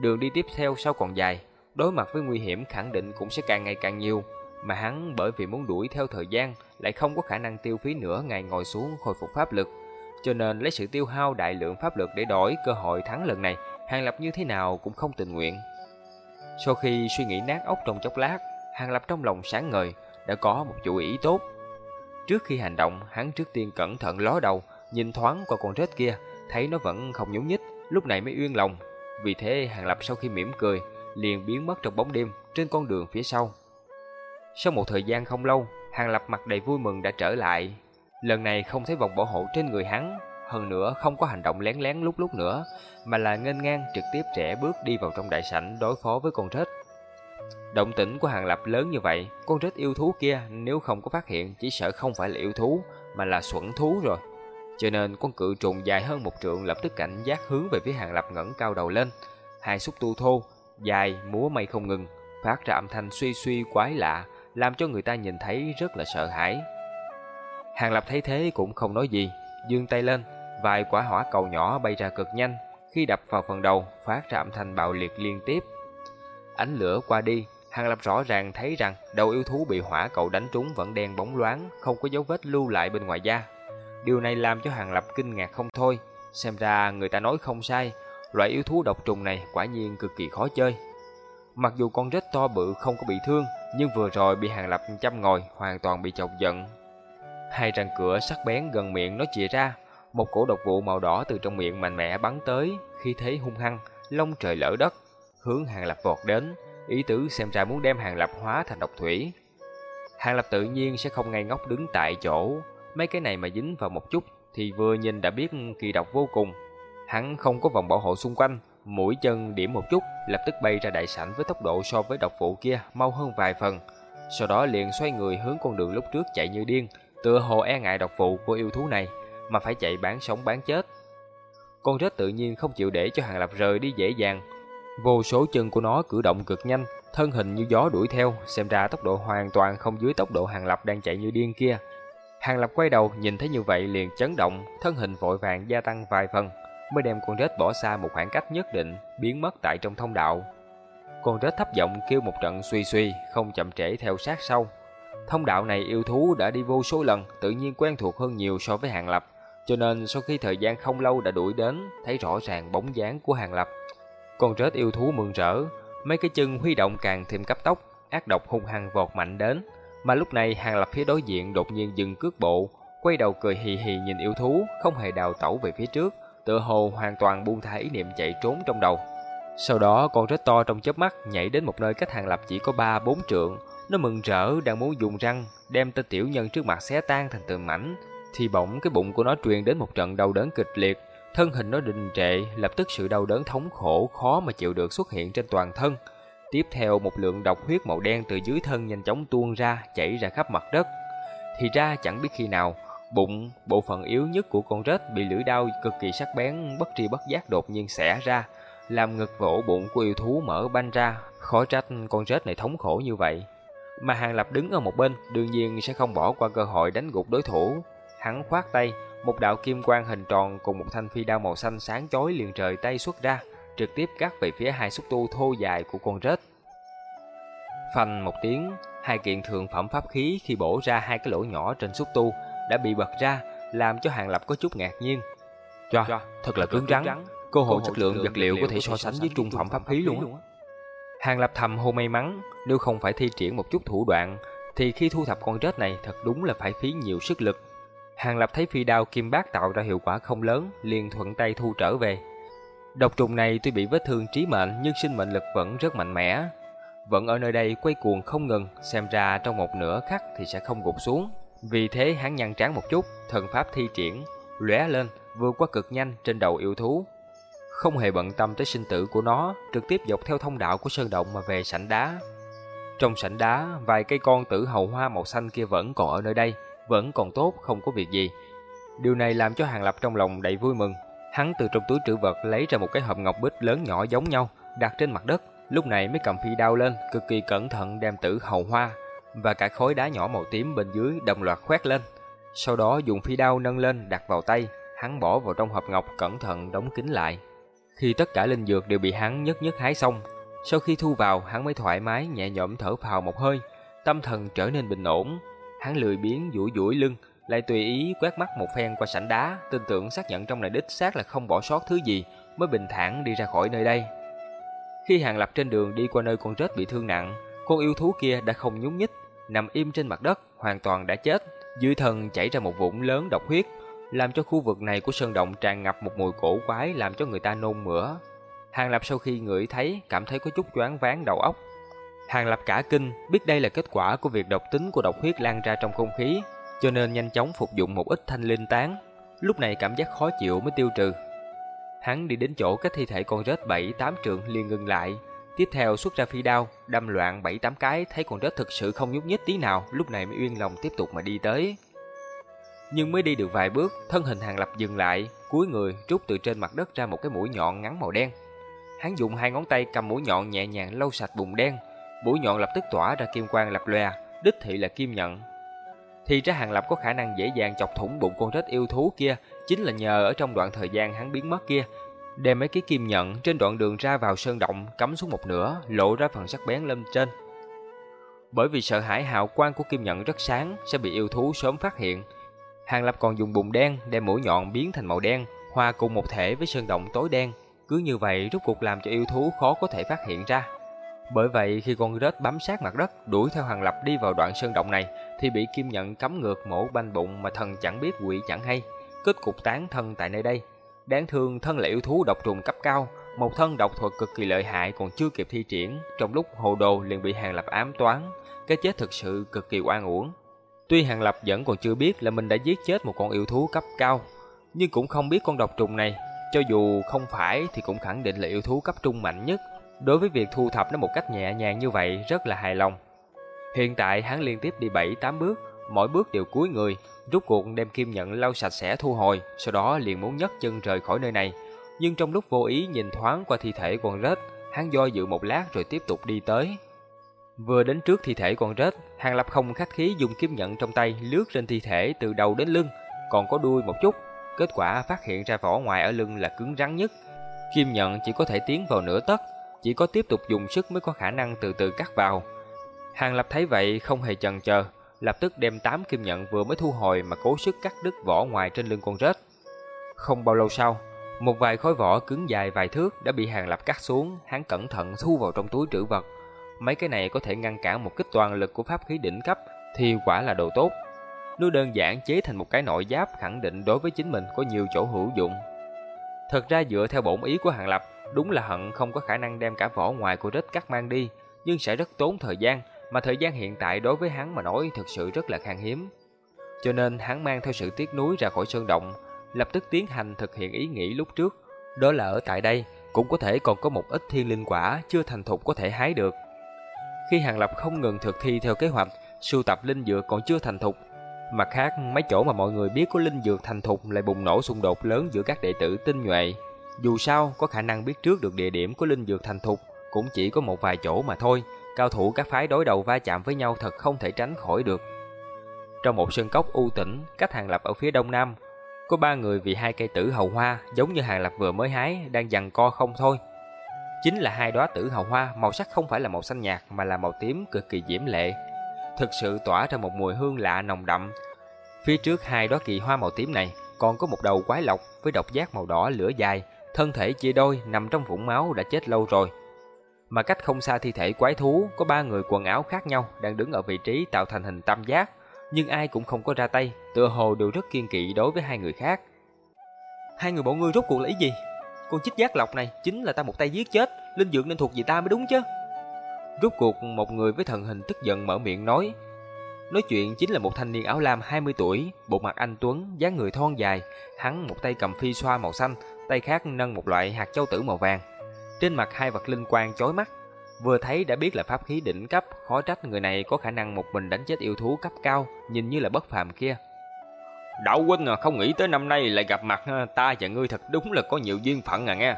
Đường đi tiếp theo sau còn dài, đối mặt với nguy hiểm khẳng định cũng sẽ càng ngày càng nhiều, mà hắn bởi vì muốn đuổi theo thời gian lại không có khả năng tiêu phí nửa ngày ngồi xuống khôi phục pháp lực, cho nên lấy sự tiêu hao đại lượng pháp lực để đổi cơ hội thắng lần này, Hàng Lập như thế nào cũng không tình nguyện. Sau khi suy nghĩ nát óc trong chốc lát, Hàng Lập trong lòng sáng ngời, đã có một chủ ý tốt. Trước khi hành động, hắn trước tiên cẩn thận ló đầu, nhìn thoáng qua con rết kia, thấy nó vẫn không nhúc nhích, lúc này mới yên lòng. Vì thế Hàng Lập sau khi mỉm cười, liền biến mất trong bóng đêm trên con đường phía sau. Sau một thời gian không lâu, Hàng Lập mặt đầy vui mừng đã trở lại. Lần này không thấy vòng bảo hộ trên người hắn, hơn nữa không có hành động lén lén lúc lúc nữa, mà là nghênh ngang trực tiếp trẻ bước đi vào trong đại sảnh đối phó với con rết. Động tĩnh của Hàng Lập lớn như vậy, con rết yêu thú kia nếu không có phát hiện chỉ sợ không phải là yêu thú, mà là xuẩn thú rồi. Cho nên con cự trùng dài hơn một trượng lập tức cảnh giác hướng về phía Hàng Lập ngẩng cao đầu lên. Hai xúc tu thô, dài, múa mây không ngừng, phát ra âm thanh suy suy quái lạ, làm cho người ta nhìn thấy rất là sợ hãi. Hàng Lập thấy thế cũng không nói gì, dương tay lên, vài quả hỏa cầu nhỏ bay ra cực nhanh, khi đập vào phần đầu, phát ra âm thanh bạo liệt liên tiếp. Ánh lửa qua đi, Hàng Lập rõ ràng thấy rằng đầu yêu thú bị hỏa cầu đánh trúng vẫn đen bóng loáng, không có dấu vết lưu lại bên ngoài da. Điều này làm cho Hàng Lập kinh ngạc không thôi, xem ra người ta nói không sai, loại yêu thú độc trùng này quả nhiên cực kỳ khó chơi. Mặc dù con rết to bự không có bị thương, nhưng vừa rồi bị Hàng Lập chăm ngồi hoàn toàn bị chọc giận. Hai răng cửa sắc bén gần miệng nó chìa ra, một cổ độc vụ màu đỏ từ trong miệng mạnh mẽ bắn tới, khi thế hung hăng, lông trời lỡ đất, hướng Hàng Lập vọt đến, ý tứ xem ra muốn đem Hàng Lập hóa thành độc thủy. Hàng Lập tự nhiên sẽ không ngay ngốc đứng tại chỗ, mấy cái này mà dính vào một chút thì vừa nhìn đã biết kỳ độc vô cùng. Hắn không có vòng bảo hộ xung quanh, mũi chân điểm một chút, lập tức bay ra đại sảnh với tốc độ so với độc phụ kia mau hơn vài phần. Sau đó liền xoay người hướng con đường lúc trước chạy như điên, tựa hồ e ngại độc phụ của yêu thú này, mà phải chạy bán sống bán chết. Con rết tự nhiên không chịu để cho Hàng Lập rời đi dễ dàng. Vô số chân của nó cử động cực nhanh, thân hình như gió đuổi theo, xem ra tốc độ hoàn toàn không dưới tốc độ Hàng Lập đang chạy như điên kia. Hàng Lập quay đầu nhìn thấy như vậy liền chấn động, thân hình vội vàng gia tăng vài phần, mới đem con rết bỏ xa một khoảng cách nhất định, biến mất tại trong thông đạo. Con rết thấp giọng kêu một trận suy suy, không chậm trễ theo sát sau. Thông đạo này yêu thú đã đi vô số lần, tự nhiên quen thuộc hơn nhiều so với Hàng Lập, cho nên sau khi thời gian không lâu đã đuổi đến, thấy rõ ràng bóng dáng của Hàng Lập. Con rết yêu thú mừng rỡ, mấy cái chân huy động càng thêm cấp tốc, ác độc hung hăng vọt mạnh đến. Mà lúc này Hàng Lập phía đối diện đột nhiên dừng cước bộ, quay đầu cười hì hì nhìn yêu thú, không hề đào tẩu về phía trước, tựa hồ hoàn toàn buông thả ý niệm chạy trốn trong đầu. Sau đó con rết to trong chớp mắt nhảy đến một nơi cách Hàng Lập chỉ có 3-4 trượng, nó mừng rỡ đang muốn dùng răng đem tên tiểu nhân trước mặt xé tan thành từng mảnh, thì bỗng cái bụng của nó truyền đến một trận đau đớn kịch liệt, thân hình nó đình trệ, lập tức sự đau đớn thống khổ khó mà chịu được xuất hiện trên toàn thân. Tiếp theo một lượng độc huyết màu đen từ dưới thân nhanh chóng tuôn ra, chảy ra khắp mặt đất. Thì ra chẳng biết khi nào, bụng, bộ phận yếu nhất của con rết bị lưỡi đao cực kỳ sắc bén bất tri bất giác đột nhiên xẻ ra, làm ngực vỗ bụng của yêu thú mở banh ra, khó trách con rết này thống khổ như vậy. Mà Hàng Lập đứng ở một bên, đương nhiên sẽ không bỏ qua cơ hội đánh gục đối thủ. Hắn khoát tay, một đạo kim quang hình tròn cùng một thanh phi đao màu xanh sáng chói liền trời tay xuất ra, trực tiếp cắt về phía hai xúc tu thô dài của con rết. Phanh một tiếng, hai kiện thượng phẩm pháp khí khi bổ ra hai cái lỗ nhỏ trên xúc tu đã bị bật ra, làm cho Hàng Lập có chút ngạc nhiên. Cho, thật là cứng rắn, cơ hội chất lượng vật liệu có thể so sánh với trung phẩm pháp khí luôn. Hàng Lập thầm hô may mắn, nếu không phải thi triển một chút thủ đoạn, thì khi thu thập con rết này thật đúng là phải phí nhiều sức lực. Hàng Lập thấy phi đao kim bát tạo ra hiệu quả không lớn, liền thuận tay thu trở về. Độc trùng này tuy bị vết thương trí mệnh nhưng sinh mệnh lực vẫn rất mạnh mẽ. Vẫn ở nơi đây quay cuồng không ngừng, xem ra trong một nửa khắc thì sẽ không gục xuống. Vì thế hắn nhăn trán một chút, thần pháp thi triển, lóe lên, vượt qua cực nhanh trên đầu yêu thú. Không hề bận tâm tới sinh tử của nó, trực tiếp dọc theo thông đạo của sơn động mà về sảnh đá. Trong sảnh đá, vài cây con tử hầu hoa màu xanh kia vẫn còn ở nơi đây, vẫn còn tốt, không có việc gì. Điều này làm cho Hàng Lập trong lòng đầy vui mừng. Hắn từ trong túi trữ vật lấy ra một cái hộp ngọc bích lớn nhỏ giống nhau, đặt trên mặt đất, lúc này mới cầm phi đao lên, cực kỳ cẩn thận đem tử hầu hoa và cả khối đá nhỏ màu tím bên dưới đồng loạt khoét lên. Sau đó dùng phi đao nâng lên đặt vào tay, hắn bỏ vào trong hộp ngọc cẩn thận đóng kín lại. Khi tất cả linh dược đều bị hắn nhất nhất hái xong, sau khi thu vào hắn mới thoải mái nhẹ nhõm thở phào một hơi, tâm thần trở nên bình ổn. Hắn lười biếng duỗi duỗi lưng, lại tùy ý quét mắt một phen qua sảnh đá, tin tưởng xác nhận trong này đích xác là không bỏ sót thứ gì, mới bình thản đi ra khỏi nơi đây. Khi Hàng Lập trên đường đi qua nơi con rết bị thương nặng, con yêu thú kia đã không nhúc nhích, nằm im trên mặt đất, hoàn toàn đã chết. Dưới thân chảy ra một vũng lớn độc huyết, làm cho khu vực này của sơn động tràn ngập một mùi cổ quái làm cho người ta nôn mửa. Hàng Lập sau khi ngửi thấy cảm thấy có chút choáng váng đầu óc. Hàng Lập cả kinh biết đây là kết quả của việc độc tính của độc huyết lan ra trong không khí, cho nên nhanh chóng phục dụng một ít thanh linh tán. Lúc này cảm giác khó chịu mới tiêu trừ. Hắn đi đến chỗ cách thi thể con rết bảy tám trượng liền ngừng lại, tiếp theo xuất ra phi đao, đâm loạn bảy tám cái, thấy con rết thực sự không nhúc nhích tí nào, lúc này mới yên lòng tiếp tục mà đi tới. Nhưng mới đi được vài bước, thân hình Hàng Lập dừng lại, cúi người rút từ trên mặt đất ra một cái mũi nhọn ngắn màu đen. Hắn dùng hai ngón tay cầm mũi nhọn nhẹ nhàng lau sạch bùn đen, mũi nhọn lập tức tỏa ra kim quang lập lòe, đích thị là kim nhận. Thì ra Hàng Lập có khả năng dễ dàng chọc thủng bụng con rết yêu thú kia, chính là nhờ ở trong đoạn thời gian hắn biến mất kia, đem mấy cái kim nhận trên đoạn đường ra vào sơn động cắm xuống một nửa, lộ ra phần sắc bén lên trên. Bởi vì sợ hãi hào quang của kim nhận rất sáng sẽ bị yêu thú sớm phát hiện, Hàng Lập còn dùng bùn đen đem mũi nhọn biến thành màu đen, hòa cùng một thể với sơn động tối đen. Cứ như vậy rút cuộc làm cho yêu thú khó có thể phát hiện ra. Bởi vậy khi con rết bám sát mặt đất đuổi theo Hàng Lập đi vào đoạn sơn động này thì bị kim nhận cắm ngược mổ banh bụng mà thần chẳng biết quỷ chẳng hay. Kết cục tán thân tại nơi đây. Đáng thương thân là yêu thú độc trùng cấp cao, một thân độc thuật cực kỳ lợi hại còn chưa kịp thi triển, trong lúc hồ đồ liền bị Hàng Lập ám toán. Cái chết thực sự cực kỳ oan uổng. Tuy Hàng Lập vẫn còn chưa biết là mình đã giết chết một con yêu thú cấp cao, nhưng cũng không biết con độc trùng này, cho dù không phải thì cũng khẳng định là yêu thú cấp trung mạnh nhất. Đối với việc thu thập nó một cách nhẹ nhàng như vậy rất là hài lòng. Hiện tại hắn liên tiếp đi 7-8 bước, mỗi bước đều cúi người, rút cuộc đem kim nhận lau sạch sẽ thu hồi, sau đó liền muốn nhấc chân rời khỏi nơi này. Nhưng trong lúc vô ý nhìn thoáng qua thi thể con rết, hắn do dự một lát rồi tiếp tục đi tới. Vừa đến trước thi thể con rết, Hàng Lập không khách khí dùng kiếm nhận trong tay lướt trên thi thể từ đầu đến lưng, còn có đuôi một chút. Kết quả phát hiện ra vỏ ngoài ở lưng là cứng rắn nhất. Kim nhận chỉ có thể tiến vào nửa tấc, chỉ có tiếp tục dùng sức mới có khả năng từ từ cắt vào. Hàng Lập thấy vậy không hề chần chờ, lập tức đem tám kim nhận vừa mới thu hồi mà cố sức cắt đứt vỏ ngoài trên lưng con rết. Không bao lâu sau, một vài khối vỏ cứng dài vài thước đã bị Hàng Lập cắt xuống, hắn cẩn thận thu vào trong túi trữ vật. Mấy cái này có thể ngăn cản một kích toàn lực của pháp khí đỉnh cấp thì quả là đồ tốt. Nó đơn giản chế thành một cái nội giáp khẳng định đối với chính mình có nhiều chỗ hữu dụng. Thật ra dựa theo bổn ý của Hàng Lập, đúng là hận không có khả năng đem cả vỏ ngoài của rết cắt mang đi, nhưng sẽ rất tốn thời gian, mà thời gian hiện tại đối với hắn mà nói thực sự rất là khan hiếm. Cho nên hắn mang theo sự tiếc nuối ra khỏi sơn động, lập tức tiến hành thực hiện ý nghĩ lúc trước. Đó là ở tại đây, cũng có thể còn có một ít thiên linh quả chưa thành thục có thể hái được. Khi Hàng Lập không ngừng thực thi theo kế hoạch, sưu tập linh dược còn chưa thành thục. Mặt khác, mấy chỗ mà mọi người biết có linh dược thành thục lại bùng nổ xung đột lớn giữa các đệ tử tinh nhuệ. Dù sao, có khả năng biết trước được địa điểm của linh dược thành thục, cũng chỉ có một vài chỗ mà thôi. Cao thủ các phái đối đầu va chạm với nhau thật không thể tránh khỏi được. Trong một sân cốc u tĩnh, cách Hàng Lập ở phía đông nam, có ba người vì hai cây tử hầu hoa giống như Hàng Lập vừa mới hái đang giằng co không thôi chính là hai đóa tử hào hoa, màu sắc không phải là màu xanh nhạt mà là màu tím cực kỳ diễm lệ, thực sự tỏa ra một mùi hương lạ nồng đậm. Phía trước hai đóa kỳ hoa màu tím này còn có một đầu quái lộc với độc giác màu đỏ lửa dài, thân thể chia đôi nằm trong vũng máu đã chết lâu rồi. Mà cách không xa thi thể quái thú có ba người quần áo khác nhau đang đứng ở vị trí tạo thành hình tam giác, nhưng ai cũng không có ra tay, tựa hồ đều rất kiên kỵ đối với hai người khác. Hai người bọn ngươi rốt cuộc là ý gì? Con chích giác lọc này chính là ta một tay giết chết, linh dược nên thuộc về ta mới đúng chứ. Rốt cuộc một người với thần hình tức giận mở miệng nói. Nói chuyện chính là một thanh niên áo lam 20 tuổi, bộ mặt anh tuấn, dáng người thon dài, hắn một tay cầm phi xoa màu xanh, tay khác nâng một loại hạt châu tử màu vàng. Trên mặt hai vật linh quang chói mắt, vừa thấy đã biết là pháp khí đỉnh cấp, khó trách người này có khả năng một mình đánh chết yêu thú cấp cao, nhìn như là bất phàm kia. Đạo huynh à, không nghĩ tới năm nay lại gặp mặt ta và ngươi thật đúng là có nhiều duyên phận à nghe.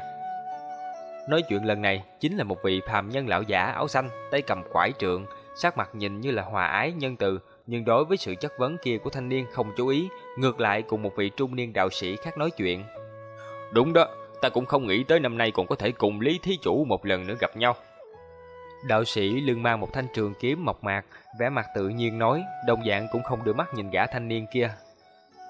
Nói chuyện lần này chính là một vị phàm nhân lão giả áo xanh, tay cầm quải trượng, sắc mặt nhìn như là hòa ái nhân từ, nhưng đối với sự chất vấn kia của thanh niên không chú ý, ngược lại cùng một vị trung niên đạo sĩ khác nói chuyện. Đúng đó, ta cũng không nghĩ tới năm nay còn có thể cùng Lý Thí Chủ một lần nữa gặp nhau. Đạo sĩ lưng mang một thanh trường kiếm mộc mạc, vẻ mặt tự nhiên nói, đồng dạng cũng không đưa mắt nhìn gã thanh niên kia.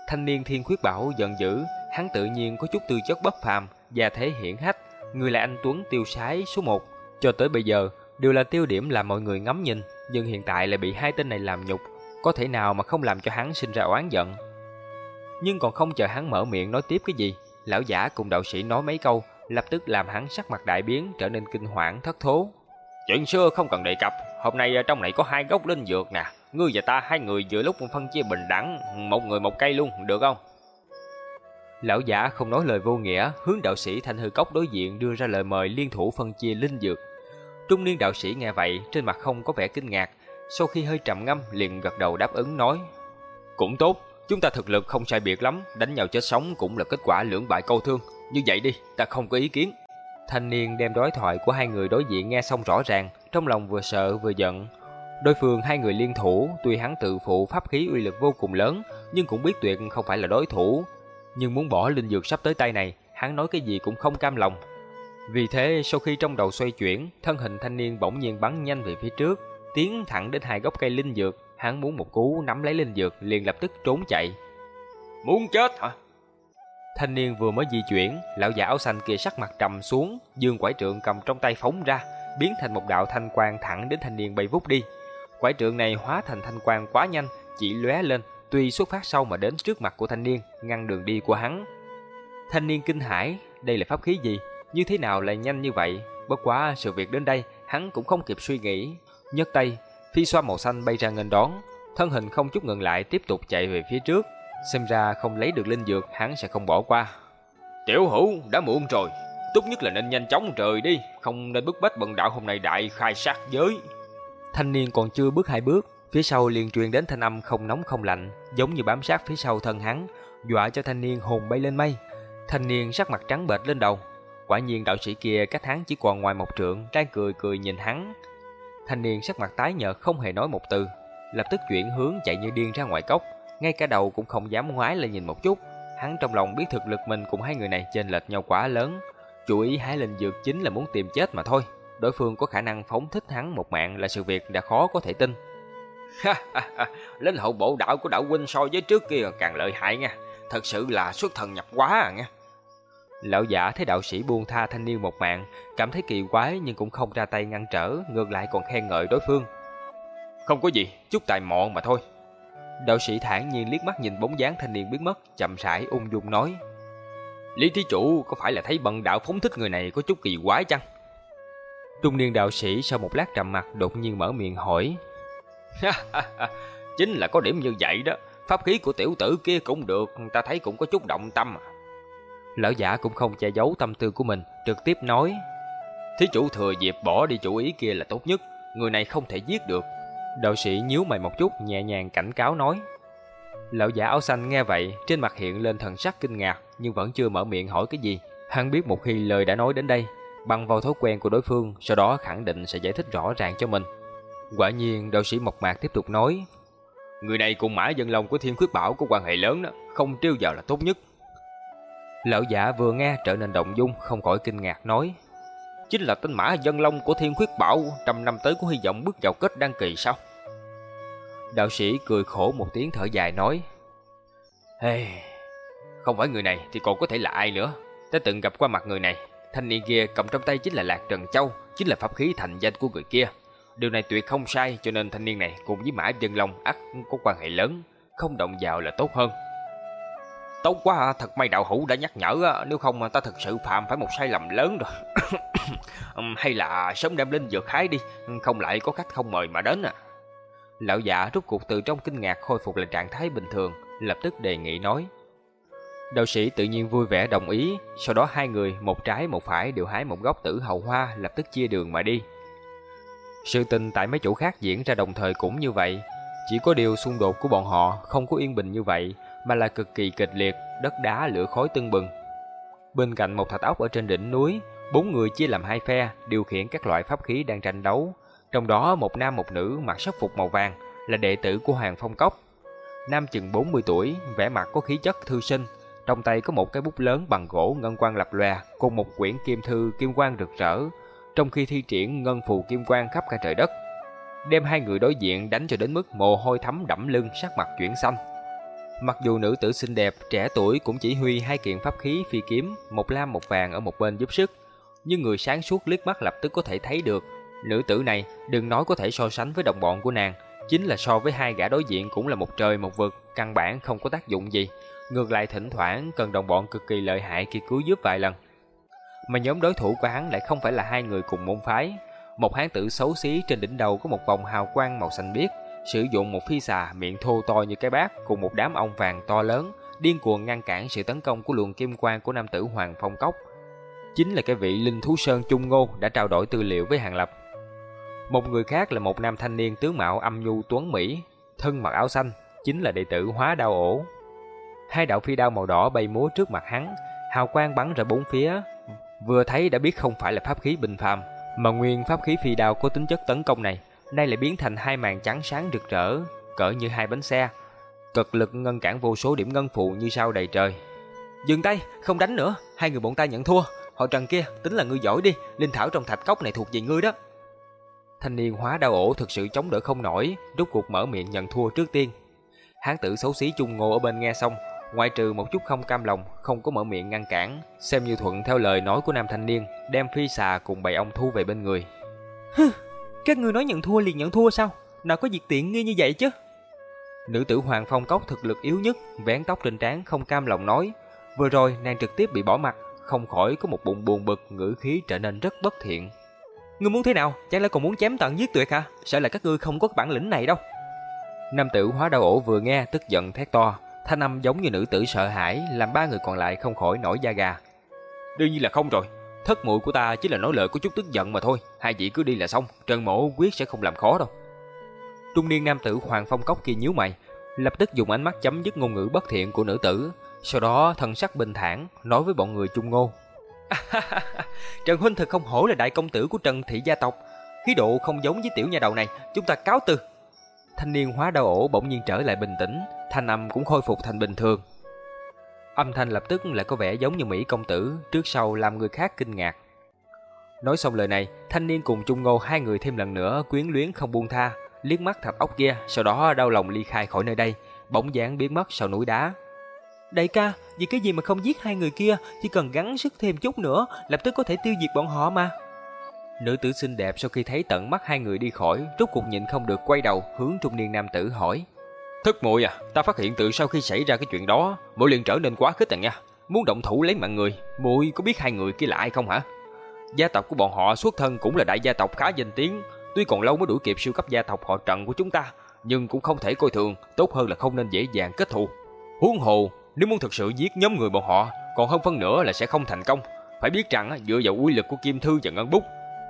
Thanh niên thiên khuyết bảo giận dữ, hắn tự nhiên có chút tư chất bất phàm, và thế hiển hách, người là anh Tuấn tiêu sái số 1. Cho tới bây giờ, đều là tiêu điểm làm mọi người ngắm nhìn, nhưng hiện tại lại bị hai tên này làm nhục, có thể nào mà không làm cho hắn sinh ra oán giận. Nhưng còn không chờ hắn mở miệng nói tiếp cái gì, lão giả cùng đạo sĩ nói mấy câu, lập tức làm hắn sắc mặt đại biến trở nên kinh hoàng thất thố. Chuyện xưa không cần đề cập, hôm nay trong này có hai gốc linh dược nè, ngươi và ta hai người vừa lúc phân chia bình đẳng, một người một cây luôn, được không? Lão giả không nói lời vô nghĩa, hướng đạo sĩ Thanh Hư Cốc đối diện đưa ra lời mời liên thủ phân chia linh dược. Trung niên đạo sĩ nghe vậy, trên mặt không có vẻ kinh ngạc, sau khi hơi trầm ngâm liền gật đầu đáp ứng nói: "Cũng tốt, chúng ta thực lực không sai biệt lắm, đánh nhau chết sống cũng là kết quả lưỡng bại câu thương, như vậy đi, ta không có ý kiến." Thanh niên đem đối thoại của hai người đối diện nghe xong rõ ràng, trong lòng vừa sợ vừa giận. Đối phương hai người liên thủ, tuy hắn tự phụ pháp khí uy lực vô cùng lớn, nhưng cũng biết tuyệt không phải là đối thủ. Nhưng muốn bỏ linh dược sắp tới tay này, hắn nói cái gì cũng không cam lòng. Vì thế, sau khi trong đầu xoay chuyển, thân hình thanh niên bỗng nhiên bắn nhanh về phía trước, tiến thẳng đến hai gốc cây linh dược, hắn muốn một cú nắm lấy linh dược liền lập tức trốn chạy. Muốn chết hả? Thanh niên vừa mới di chuyển, lão giả áo xanh kia sắc mặt trầm xuống, dương quải trượng cầm trong tay phóng ra, biến thành một đạo thanh quang thẳng đến thanh niên bay vút đi. Quải trượng này hóa thành thanh quang quá nhanh, chỉ lóe lên, tuy xuất phát sau mà đến trước mặt của thanh niên, ngăn đường đi của hắn. Thanh niên kinh hãi, đây là pháp khí gì? Như thế nào lại nhanh như vậy? Bất quá sự việc đến đây, hắn cũng không kịp suy nghĩ. Nhấc tay, phi xoa màu xanh bay ra nghênh đón, thân hình không chút ngừng lại tiếp tục chạy về phía trước. Xem ra không lấy được linh dược, hắn sẽ không bỏ qua. Tiểu hữu, đã muộn rồi, tốt nhất là nên nhanh chóng rời đi, không nên bức bách bần đạo hôm nay đại khai sát giới. Thanh niên còn chưa bước hai bước, phía sau liền truyền đến thanh âm không nóng không lạnh, giống như bám sát phía sau thân hắn, dọa cho thanh niên hồn bay lên mây. Thanh niên sắc mặt trắng bệch lên đầu. Quả nhiên đạo sĩ kia cách hắn chỉ còn ngoài một trượng, đang cười cười nhìn hắn. Thanh niên sắc mặt tái nhợt không hề nói một từ, lập tức chuyển hướng chạy như điên ra ngoài cốc, ngay cả đầu cũng không dám ngoái lại nhìn một chút. Hắn trong lòng biết thực lực mình cùng hai người này chênh lệch nhau quá lớn, chủ ý hái linh dược chính là muốn tìm chết mà thôi. Đối phương có khả năng phóng thích hắn một mạng là sự việc đã khó có thể tin. Ha ha ha, linh hậu bộ đạo của đạo huynh so với trước kia càng lợi hại nha, thật sự là xuất thần nhập quá à nha. Lão giả thấy đạo sĩ buông tha thanh niên một mạng, cảm thấy kỳ quái nhưng cũng không ra tay ngăn trở, ngược lại còn khen ngợi đối phương. Không có gì, chút tài mọn mà thôi. Đạo sĩ thản nhiên liếc mắt nhìn bóng dáng thanh niên biến mất, chậm rãi ung dung nói: "Lý thí chủ có phải là thấy bần đạo phóng thích người này có chút kỳ quái chăng?" Trung niên đạo sĩ sau một lát trầm mặt đột nhiên mở miệng hỏi: "Chính là có điểm như vậy đó, pháp khí của tiểu tử kia cũng được, ta thấy cũng có chút động tâm." À. Lão giả cũng không che giấu tâm tư của mình, trực tiếp nói: "Thí chủ thừa dịp bỏ đi chủ ý kia là tốt nhất, người này không thể giết được, Đạo sĩ nhíu mày một chút, nhẹ nhàng cảnh cáo nói. Lão giả áo xanh nghe vậy, trên mặt hiện lên thần sắc kinh ngạc, nhưng vẫn chưa mở miệng hỏi cái gì. Hắn biết một khi lời đã nói đến đây, bằng vào thói quen của đối phương, sau đó khẳng định sẽ giải thích rõ ràng cho mình. Quả nhiên, đạo sĩ Mộc Mạc tiếp tục nói, Người này cùng Mã Dân Long của Thiên Khuyết Bảo có quan hệ lớn đó, không trêu vào là tốt nhất. Lão giả vừa nghe trở nên động dung, không khỏi kinh ngạc nói, Chính là tên Mã Dân Long của Thiên Khuyết Bảo, trăm năm tới cũng hy vọng bước vào kết đăng kỳ sao? Đạo sĩ cười khổ một tiếng thở dài nói hey, Không phải người này thì còn có thể là ai nữa Ta từng gặp qua mặt người này Thanh niên kia cầm trong tay chính là Lạc Trần Châu Chính là pháp khí thành danh của người kia Điều này tuyệt không sai, cho nên thanh niên này cùng với Mã Dân Long ắt có quan hệ lớn, không động vào là tốt hơn. Tốt quá, thật may đạo hữu đã nhắc nhở, nếu không ta thực sự phạm phải một sai lầm lớn rồi. Hay là sớm đem linh dược hái đi, không lại có khách không mời mà đến à. Lão giả rút cuộc từ trong kinh ngạc khôi phục lại trạng thái bình thường, lập tức đề nghị nói. Đạo sĩ tự nhiên vui vẻ đồng ý, sau đó hai người, một trái một phải đều hái một gốc tử hậu hoa lập tức chia đường mà đi. Sự tình tại mấy chỗ khác diễn ra đồng thời cũng như vậy, chỉ có điều xung đột của bọn họ không có yên bình như vậy, mà là cực kỳ kịch liệt, đất đá lửa khói tưng bừng. Bên cạnh một thạch ốc ở trên đỉnh núi, bốn người chia làm hai phe, điều khiển các loại pháp khí đang tranh đấu. Trong đó một nam một nữ mặc sắc phục màu vàng là đệ tử của Hoàng Phong Cốc. Nam chừng 40 tuổi, vẻ mặt có khí chất thư sinh, trong tay có một cái bút lớn bằng gỗ ngân quang lập lòe cùng một quyển kim thư kim quang rực rỡ, trong khi thi triển ngân phù kim quang khắp cả trời đất. Đem hai người đối diện đánh cho đến mức mồ hôi thấm đẫm lưng, sắc mặt chuyển xanh. Mặc dù nữ tử xinh đẹp, trẻ tuổi cũng chỉ huy hai kiện pháp khí phi kiếm, một lam một vàng ở một bên giúp sức, nhưng người sáng suốt liếc mắt lập tức có thể thấy được, nữ tử này đừng nói có thể so sánh với đồng bọn của nàng, chính là so với hai gã đối diện cũng là một trời một vực, căn bản không có tác dụng gì, ngược lại thỉnh thoảng cần đồng bọn cực kỳ lợi hại kia cứu giúp vài lần. Mà nhóm đối thủ của hắn lại không phải là hai người cùng môn phái, một hán tử xấu xí trên đỉnh đầu có một vòng hào quang màu xanh biếc, sử dụng một phi xà miệng thô to như cái bát cùng một đám ong vàng to lớn, điên cuồng ngăn cản sự tấn công của luồng kim quang của nam tử Hoàng Phong Cốc. Chính là cái vị Linh Thú Sơn Trung Ngô đã trao đổi tư liệu với Hàng Lập. Một người khác là một nam thanh niên tướng mạo âm nhu tuấn mỹ, thân mặc áo xanh, chính là đệ tử Hóa Đao Ổ. Hai đạo phi đao màu đỏ bay múa trước mặt hắn, hào quang bắn ra bốn phía, vừa thấy đã biết không phải là pháp khí bình phàm, mà nguyên pháp khí phi đao có tính chất tấn công này nay lại biến thành hai màn trắng sáng rực rỡ, cỡ như hai bánh xe. Cực lực ngăn cản vô số điểm ngân phụ như sao đầy trời. Dừng tay, không đánh nữa, hai người bọn ta nhận thua. Họ Trần kia, tính là ngươi giỏi đi, linh thảo trong thạch cốc này thuộc về ngươi đó. Thanh niên hóa đau ổ thực sự chống đỡ không nổi, rốt cuộc mở miệng nhận thua trước tiên. Hán tử xấu xí chung ngô ở bên nghe xong, ngoại trừ một chút không cam lòng, không có mở miệng ngăn cản, xem như thuận theo lời nói của nam thanh niên, đem phi xà cùng bầy ong thu về bên người. Các ngươi nói nhận thua liền nhận thua sao? Nào có việc tiện nghi như vậy chứ? Nữ tử Hoàng Phong Cốc thực lực yếu nhất, vén tóc trên trán không cam lòng nói. Vừa rồi nàng trực tiếp bị bỏ mặt, không khỏi có một bụng buồn bực, ngữ khí trở nên rất bất thiện. Ngươi muốn thế nào? Chẳng lẽ còn muốn chém tận giết tuyệt hả? Sợ là các ngươi không có bản lĩnh này đâu. Nam tử hóa đau ổ vừa nghe tức giận thét to, thanh âm giống như nữ tử sợ hãi, làm ba người còn lại không khỏi nổi da gà. Đương nhiên là không rồi, Thất muội của ta chỉ là nói lời có chút tức giận mà thôi, hai vị cứ đi là xong, Trần Mộ quyết sẽ không làm khó đâu. Trung niên nam tử Hoàng Phong Cốc kia nhíu mày, lập tức dùng ánh mắt chấm dứt ngôn ngữ bất thiện của nữ tử, sau đó thần sắc bình thản nói với bọn người Trung Ngô. Trần huynh thật không hổ là đại công tử của Trần thị gia tộc, khí độ không giống với tiểu nhà đầu này, chúng ta cáo từ. Thanh niên hóa đau ổ bỗng nhiên trở lại bình tĩnh, thanh âm cũng khôi phục thành bình thường. Âm thanh lập tức lại có vẻ giống như Mỹ công tử, trước sau làm người khác kinh ngạc. Nói xong lời này, thanh niên cùng Trung Ngô hai người thêm lần nữa quyến luyến không buông tha, liếc mắt thạch ốc kia, sau đó đau lòng ly khai khỏi nơi đây, bỗng dáng biến mất sau núi đá. Đại ca, vì cái gì mà không giết hai người kia, chỉ cần gắng sức thêm chút nữa, lập tức có thể tiêu diệt bọn họ mà. Nữ tử xinh đẹp sau khi thấy tận mắt hai người đi khỏi, rốt cuộc nhịn không được quay đầu hướng trung niên nam tử hỏi. Thất muội à, ta phát hiện từ sau khi xảy ra cái chuyện đó, muội liền trở nên quá khích à nha. Muốn động thủ lấy mạng người, muội có biết hai người kia là ai không hả? Gia tộc của bọn họ xuất thân cũng là đại gia tộc khá danh tiếng, tuy còn lâu mới đuổi kịp siêu cấp gia tộc họ Trần của chúng ta, nhưng cũng không thể coi thường, tốt hơn là không nên dễ dàng kết thù. Huống hồ, nếu muốn thực sự giết nhóm người bọn họ, còn hơn phân nữa là sẽ không thành công. Phải biết rằng dựa vào uy lực của kim thư và ngân bút,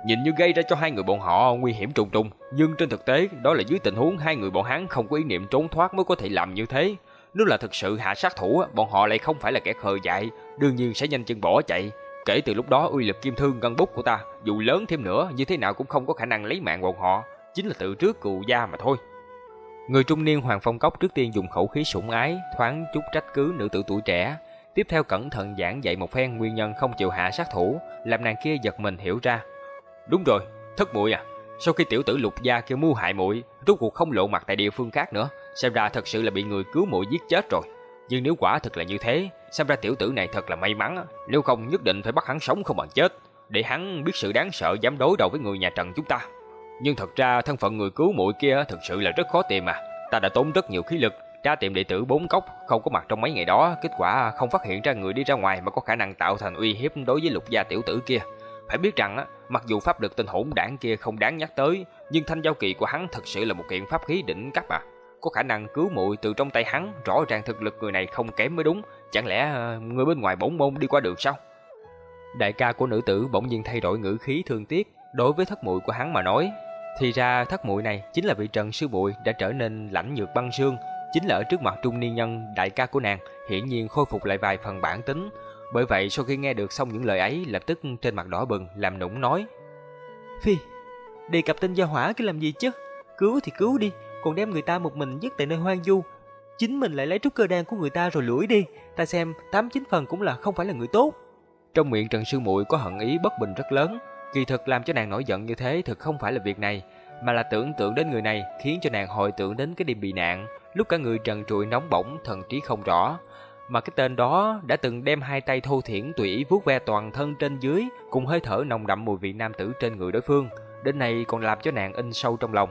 nhìn như gây ra cho hai người bọn họ nguy hiểm trùng trùng, nhưng trên thực tế đó là dưới tình huống hai người bọn hắn không có ý niệm trốn thoát mới có thể làm như thế. Nếu là thực sự hạ sát thủ, bọn họ lại không phải là kẻ khờ dại, đương nhiên sẽ nhanh chân bỏ chạy. Kể từ lúc đó uy lực kim thương ngân bút của ta, dù lớn thêm nữa như thế nào cũng không có khả năng lấy mạng bọn họ, chính là tự trước cừu gia mà thôi. Người trung niên Hoàng Phong Cốc trước tiên dùng khẩu khí sủng ái, thoáng chút trách cứ nữ tử tuổi trẻ, tiếp theo cẩn thận giảng dạy một phen nguyên nhân không chịu hạ sát thủ, làm nàng kia giật mình hiểu ra. Đúng rồi, thất muội à, sau khi tiểu tử lục gia kia mưu hại muội, rốt cuộc không lộ mặt tại địa phương khác nữa, xem ra thật sự là bị người cứu muội giết chết rồi. Nhưng nếu quả thật là như thế, xem ra tiểu tử này thật là may mắn, nếu không nhất định phải bắt hắn sống không bằng chết, để hắn biết sự đáng sợ dám đối đầu với người nhà Trần chúng ta. Nhưng thật ra thân phận người cứu muội kia thực sự là rất khó tìm mà. Ta đã tốn rất nhiều khí lực tra tìm đệ tử bốn cốc không có mặt trong mấy ngày đó, kết quả không phát hiện ra người đi ra ngoài mà có khả năng tạo thành uy hiếp đối với lục gia tiểu tử kia. Phải biết rằng á, mặc dù pháp lực tinh hỗn đảng kia không đáng nhắc tới, nhưng thanh giao kỳ của hắn thật sự là một kiện pháp khí đỉnh cấp à. Có khả năng cứu muội từ trong tay hắn, rõ ràng thực lực người này không kém mới đúng, chẳng lẽ ờ, người bên ngoài bổn môn đi qua được sao? Đại ca của nữ tử bỗng nhiên thay đổi ngữ khí thương tiếc, đối với thất muội của hắn mà nói, thì ra thất muội này chính là vị Trần sư muội đã trở nên lạnh nhược băng xương, chính là ở trước mặt trung niên nhân đại ca của nàng, hiển nhiên khôi phục lại vài phần bản tính. Bởi vậy sau khi nghe được xong những lời ấy, lập tức trên mặt đỏ bừng làm nũng nói: "Phi, đề cập tên gia hỏa cái làm gì chứ? Cứu thì cứu đi, còn đem người ta một mình dứt tại nơi hoang du, chính mình lại lấy trúc cơ đan của người ta rồi lủi đi, ta xem tám chín phần cũng là không phải là người tốt." Trong miệng Trần Sư Muội có hận ý bất bình rất lớn, kỳ thực làm cho nàng nổi giận như thế thực không phải là việc này, mà là tưởng tượng đến người này khiến cho nàng hồi tưởng đến cái đêm bị nạn, lúc cả người trần trụi nóng bỏng, thần trí không rõ. Mà cái tên đó đã từng đem hai tay thô thiển tùy ý vuốt ve toàn thân trên dưới, cùng hơi thở nồng đậm mùi vị nam tử trên người đối phương, đến nay còn làm cho nàng in sâu trong lòng.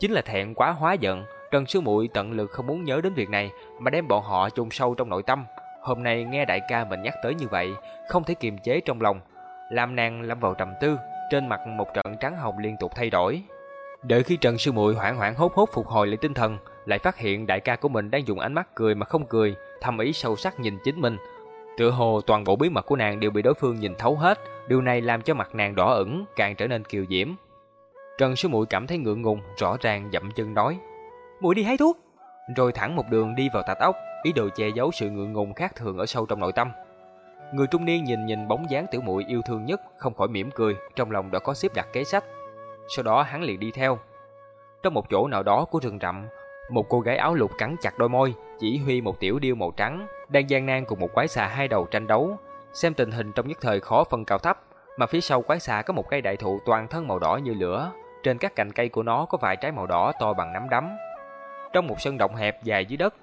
Chính là thẹn quá hóa giận, Trần Sư Muội tận lực không muốn nhớ đến việc này mà đem bọn họ chôn sâu trong nội tâm. Hôm nay nghe đại ca mình nhắc tới như vậy, không thể kiềm chế trong lòng, làm nàng lâm vào trầm tư, trên mặt một trận trắng hồng liên tục thay đổi. Đợi khi Trần Sư Muội hoảng hoảng hốt hốt phục hồi lại tinh thần, lại phát hiện đại ca của mình đang dùng ánh mắt cười mà không cười, thầm ý sâu sắc nhìn chính mình. Tựa hồ toàn bộ bí mật của nàng đều bị đối phương nhìn thấu hết, điều này làm cho mặt nàng đỏ ửng, càng trở nên kiều diễm. Trần Sư Muội cảm thấy ngượng ngùng, rõ ràng dậm chân nói: "Muội đi hái thuốc." Rồi thẳng một đường đi vào tạch ốc, ý đồ che giấu sự ngượng ngùng khác thường ở sâu trong nội tâm. Người trung niên nhìn nhìn bóng dáng tiểu muội yêu thương nhất, không khỏi mỉm cười, trong lòng đã có xếp đặt kế sách. Sau đó hắn liền đi theo. Trong một chỗ nào đó của rừng rậm, một cô gái áo lục cắn chặt đôi môi, chỉ huy một tiểu điêu màu trắng đang gian nan cùng một quái xà hai đầu tranh đấu. Xem tình hình trong nhất thời khó phân cao thấp, mà phía sau quái xà có một cây đại thụ toàn thân màu đỏ như lửa, trên các cành cây của nó có vài trái màu đỏ to bằng nắm đấm. Trong một sân động hẹp dài dưới đất,